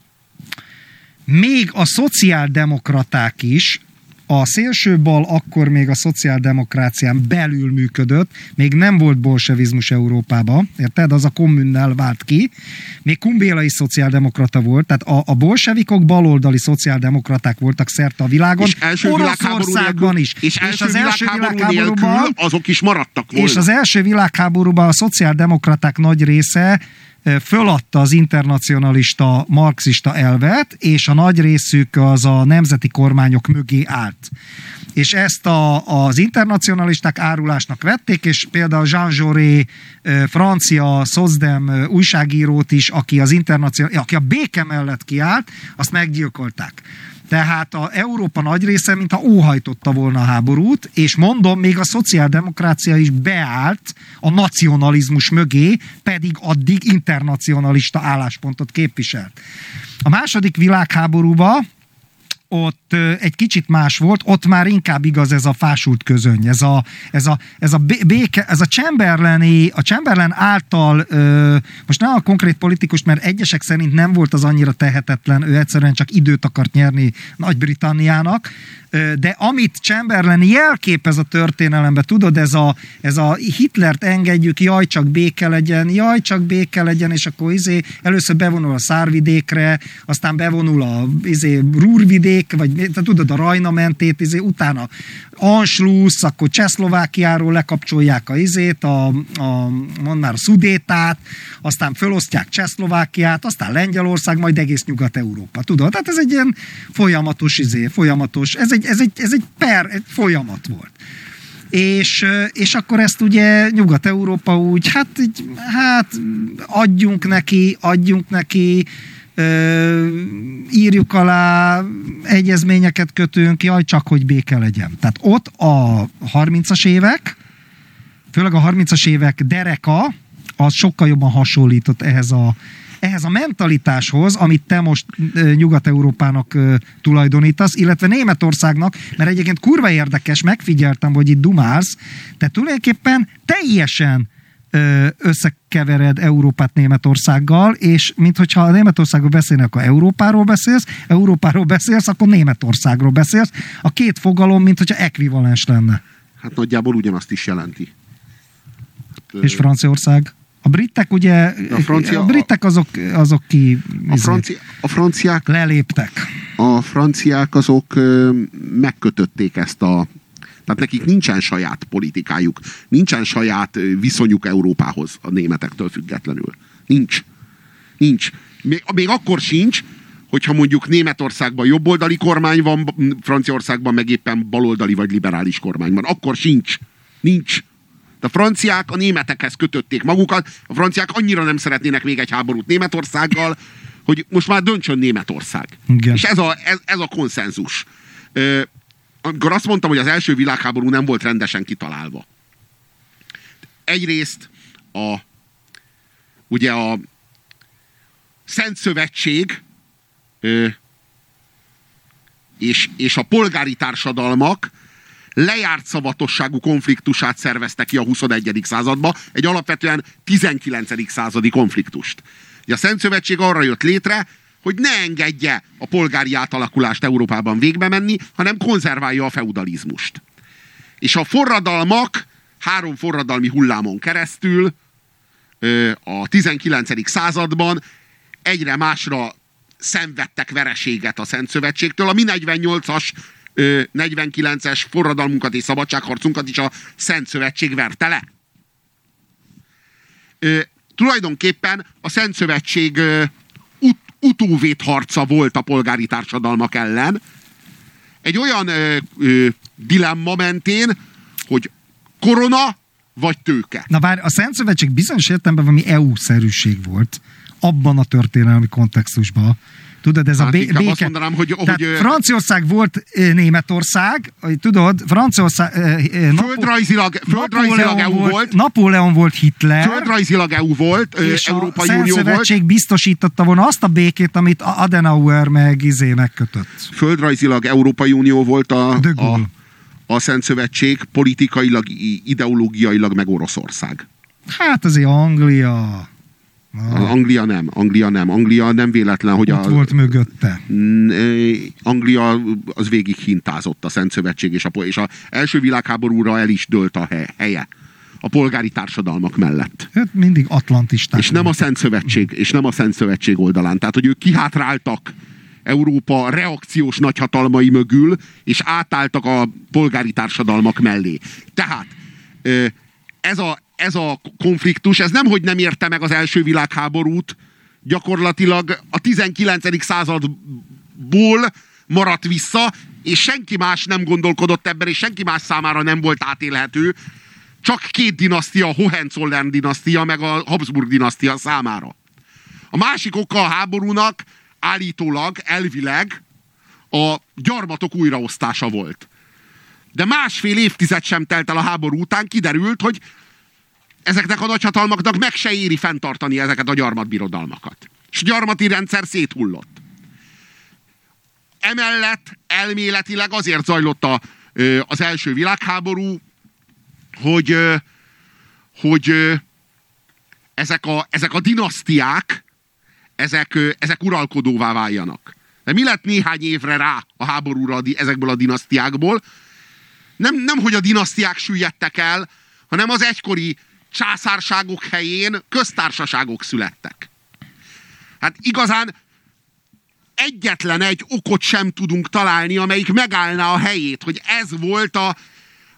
még a szociáldemokraták is a szélső bal akkor még a szociáldemokrácián belül működött, még nem volt bolsevizmus Európában, érted? Az a kommunnál vált ki. Még Kumbéla is szociáldemokrata volt, tehát a, a bolsevikok baloldali szociáldemokraták voltak szerte a világon. És első Oroszországban is. És, és az első világháborúban azok is maradtak volna. És az első világháborúban a szociáldemokraták nagy része föladta az internacionalista, marxista elvet, és a nagy részük az a nemzeti kormányok mögé állt. És ezt a, az internacionalisták árulásnak vették, és például Jean Jaurès, francia Szozdem újságírót is, aki, az aki a béke mellett kiállt, azt meggyilkolták. Tehát a Európa nagy része, mintha óhajtotta volna a háborút, és mondom, még a szociáldemokrácia is beállt a nacionalizmus mögé, pedig addig internacionalista álláspontot képviselt. A második világháborúban ott egy kicsit más volt, ott már inkább igaz ez a fásult közöny, ez a, ez a, ez a béke, ez a Chamberlaini, a Chamberlain által, most nem a konkrét politikus, mert egyesek szerint nem volt az annyira tehetetlen, ő egyszerűen csak időt akart nyerni Nagy-Britanniának, de amit Chamberlain jelképez a történelembe, tudod, ez a, ez a Hitlert engedjük, jaj, csak béke legyen, jaj, csak béke legyen, és akkor izé, először bevonul a szárvidékre, aztán bevonul a izé, Rúrvidék, vagy te tudod, a Rajna mentét, izé, utána Anschluss, akkor Csehszlovákiáról lekapcsolják a izét, a, a mond már a Szudétát, aztán fölosztják Csehszlovákiát, aztán Lengyelország, majd egész Nyugat-Európa. Tudod? Tehát ez egy ilyen folyamatos izé, folyamatos, ez egy, ez egy, ez egy per, egy folyamat volt. És, és akkor ezt ugye Nyugat-Európa úgy, hát, így, hát adjunk neki, adjunk neki, írjuk alá, egyezményeket kötünk, jaj, csak hogy béke legyen. Tehát ott a 30-as évek, főleg a 30-as évek dereka, az sokkal jobban hasonlított ehhez a, ehhez a mentalitáshoz, amit te most Nyugat-Európának tulajdonítasz, illetve Németországnak, mert egyébként kurva érdekes, megfigyeltem, hogy itt dumálsz, te tulajdonképpen teljesen összekevered Európát Németországgal, és minthogyha a Németországról beszélnek, akkor Európáról beszélsz, Európáról beszélsz, akkor Németországról beszélsz. A két fogalom, mintha ekvivalens lenne. Hát nagyjából ugyanazt is jelenti. Hát, és Franciaország? A britek ugye, a, francia, a britek azok, azok ki a, izé, francia, a franciák leléptek. A franciák azok megkötötték ezt a tehát nekik nincsen saját politikájuk, nincsen saját viszonyuk Európához a németektől függetlenül. Nincs. Nincs. Még, még akkor sincs, hogyha mondjuk Németországban jobboldali kormány van, Franciaországban meg éppen baloldali vagy liberális kormány van. Akkor sincs. Nincs. A franciák a németekhez kötötték magukat, a franciák annyira nem szeretnének még egy háborút Németországgal, hogy most már döntsön Németország. Igen. És ez a, ez, ez a konszenzus. Ö, amikor azt mondtam, hogy az első világháború nem volt rendesen kitalálva. Egyrészt a ugye a Szent Szövetség ö, és, és a polgári társadalmak lejárt szavatosságú konfliktusát szervezte ki a 21. századba, egy alapvetően 19. századi konfliktust. A Szent Szövetség arra jött létre, hogy ne engedje a polgári átalakulást Európában végbe menni, hanem konzerválja a feudalizmust. És a forradalmak három forradalmi hullámon keresztül a 19. században egyre másra szenvedtek vereséget a Szent Szövetségtől. A mi 48-as 49-es forradalmunkat és szabadságharcunkat is a Szent Szövetség verte le. Tulajdonképpen a Szent Szövetség ö, ut, utóvét harca volt a polgári társadalmak ellen. Egy olyan ö, ö, dilemma mentén, hogy korona vagy tőke. Na bár a Szent Szövetség bizonyos értelemben valami EU-szerűség volt abban a történelmi kontextusban, Tudod, ez hát a bé- béke... Azt mondanám, hogy, hogy Franciaország volt Németország, tudod, Franciaország... Földrajzilag, földrajzilag EU volt, volt. Napóleon volt Hitler. Földrajzilag EU volt, és Európai a Unió volt. biztosította volna azt a békét, amit Adenauer meg izé megkötött. Földrajzilag Európai Unió volt a, a, a Szent Szövetség, politikailag, ideológiailag meg Oroszország. Hát azért Anglia... Ah. Anglia nem, Anglia nem. Anglia nem véletlen, hogy Ott a... volt mögötte. Anglia az végig hintázott a Szent Szövetség, és a, és a első világháborúra el is dőlt a helye a polgári társadalmak mellett. Hát mindig atlantisták. És nem a Szent Szövetség, és nem a Szent Szövetség oldalán. Tehát, hogy ők kihátráltak Európa reakciós nagyhatalmai mögül, és átálltak a polgári társadalmak mellé. Tehát ez a, ez a konfliktus, ez nem, hogy nem érte meg az első világháborút, gyakorlatilag a 19. századból maradt vissza, és senki más nem gondolkodott ebben, és senki más számára nem volt átélhető, csak két dinasztia, a Hohenzollern dinasztia, meg a Habsburg dinasztia számára. A másik oka a háborúnak állítólag, elvileg a gyarmatok újraosztása volt. De másfél évtized sem telt el a háború után, kiderült, hogy ezeknek a nagyhatalmaknak meg se éri fenntartani ezeket a gyarmatbirodalmakat. És gyarmati rendszer széthullott. Emellett elméletileg azért zajlott a, az első világháború, hogy, hogy ezek a, ezek a dinasztiák, ezek, ezek uralkodóvá váljanak. De mi lett néhány évre rá a háborúra ezekből a dinasztiákból? Nem, nem, hogy a dinasztiák süllyedtek el, hanem az egykori császárságok helyén köztársaságok születtek. Hát igazán egyetlen egy okot sem tudunk találni, amelyik megállná a helyét, hogy ez volt a,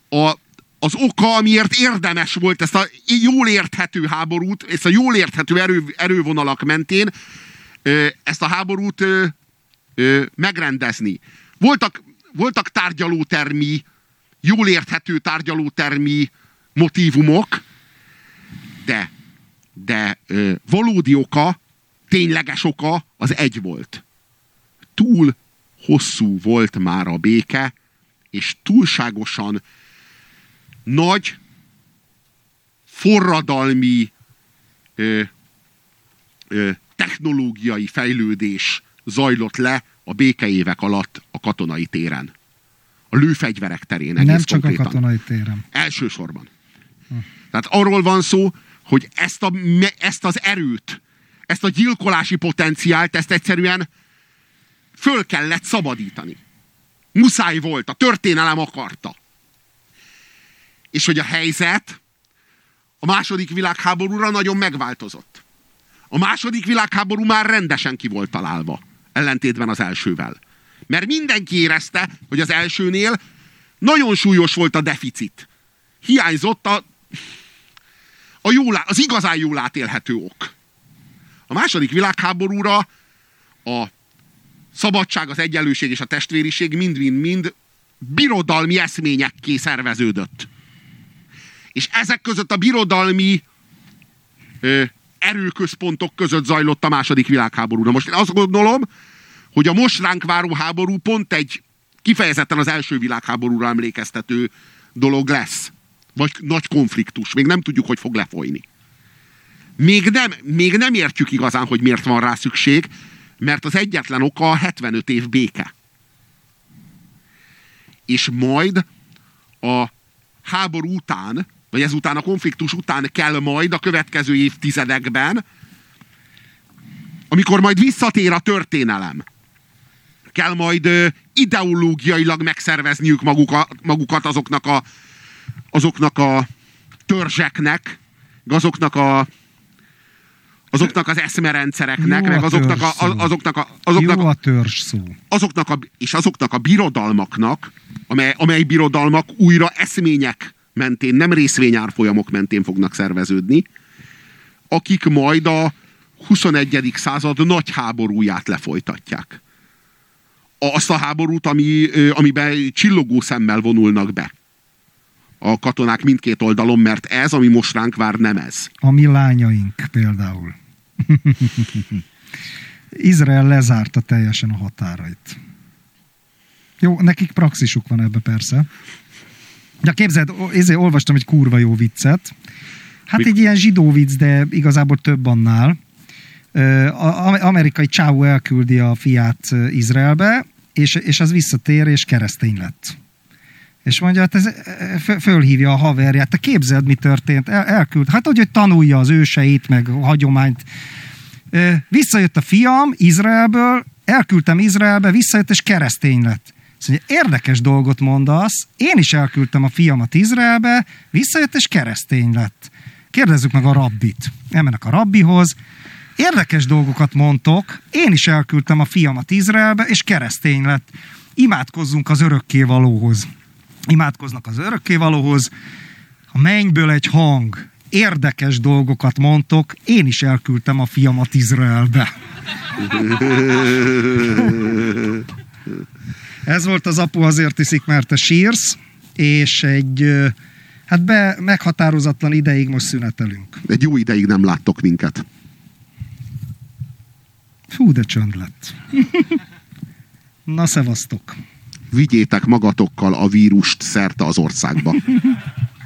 a, az oka, amiért érdemes volt ezt a jól érthető háborút, ezt a jól érthető erő, erővonalak mentén ezt a háborút megrendezni. Voltak, voltak tárgyalótermi, jól érthető tárgyalótermi motivumok, de, de valódi oka, tényleges oka az egy volt túl hosszú volt már a béke, és túlságosan nagy forradalmi ö, ö, technológiai fejlődés zajlott le a békeévek alatt a katonai téren. A lőfegyverek terén egész Nem csak konkrétan. a katonai téren. Elsősorban. Hm. Tehát arról van szó, hogy ezt, a, ezt az erőt, ezt a gyilkolási potenciált, ezt egyszerűen föl kellett szabadítani. Muszáj volt, a történelem akarta. És hogy a helyzet a második világháborúra nagyon megváltozott. A második világháború már rendesen ki volt találva, ellentétben az elsővel. Mert mindenki érezte, hogy az elsőnél nagyon súlyos volt a deficit. Hiányzott a, a jól, az igazán jól átélhető ok. A második világháborúra a szabadság, az egyenlőség és a testvériség mind-mind-mind birodalmi eszményekké szerveződött. És ezek között a birodalmi ö, erőközpontok között zajlott a második világháború. Na most én azt gondolom, hogy a most ránk váró háború pont egy kifejezetten az első világháborúra emlékeztető dolog lesz. Vagy nagy konfliktus. Még nem tudjuk, hogy fog lefolyni. Még nem, még nem értjük igazán, hogy miért van rá szükség, mert az egyetlen oka a 75 év béke. És majd a háború után, vagy ezután a konfliktus után kell majd a következő évtizedekben, amikor majd visszatér a történelem, kell majd ideológiailag megszervezniük magukat, magukat azoknak a, azoknak a törzseknek, azoknak a azoknak az eszmerendszereknek, Jó meg azoknak a, szó. azoknak a, azoknak Jó a, a törzs szó. azoknak a, és azoknak a birodalmaknak, amely, amely birodalmak újra eszmények mentén, nem részvényárfolyamok mentén fognak szerveződni, akik majd a 21. század nagy háborúját lefolytatják. Azt a háborút, ami, amiben csillogó szemmel vonulnak be a katonák mindkét oldalon, mert ez, ami most ránk vár, nem ez. A mi lányaink például. Izrael lezárta teljesen a határait. Jó, nekik praxisuk van ebbe persze. De képzeld, ezért olvastam egy kurva jó viccet. Hát Mi- egy ilyen zsidó vicc, de igazából több annál. A- amerikai csávó elküldi a fiát Izraelbe, és, és az visszatér, és keresztény lett. És mondja, hát ez, e, fö- fölhívja a haverját, te képzeld, mi történt, El, elküld, hát hogy, tanulja az őseit, meg a hagyományt. Visszajött a fiam Izraelből, elküldtem Izraelbe, visszajött, és keresztény lett. Mondja, érdekes dolgot mondasz, én is elküldtem a fiamat Izraelbe, visszajött, és keresztény lett. Kérdezzük meg a rabbit. Elmennek a rabbihoz, érdekes dolgokat mondtok, én is elküldtem a fiamat Izraelbe, és keresztény lett. Imádkozzunk az örökkévalóhoz. Imádkoznak az örökkévalóhoz, a mennyből egy hang, érdekes dolgokat mondtok, én is elküldtem a fiamat Izraelbe. Ez volt az apu azért iszik, mert te sírsz, és egy hát be meghatározatlan ideig most szünetelünk. Egy jó ideig nem láttok minket. Fú, de csönd lett. Na, szevasztok! Vigyétek magatokkal a vírust szerte az országba.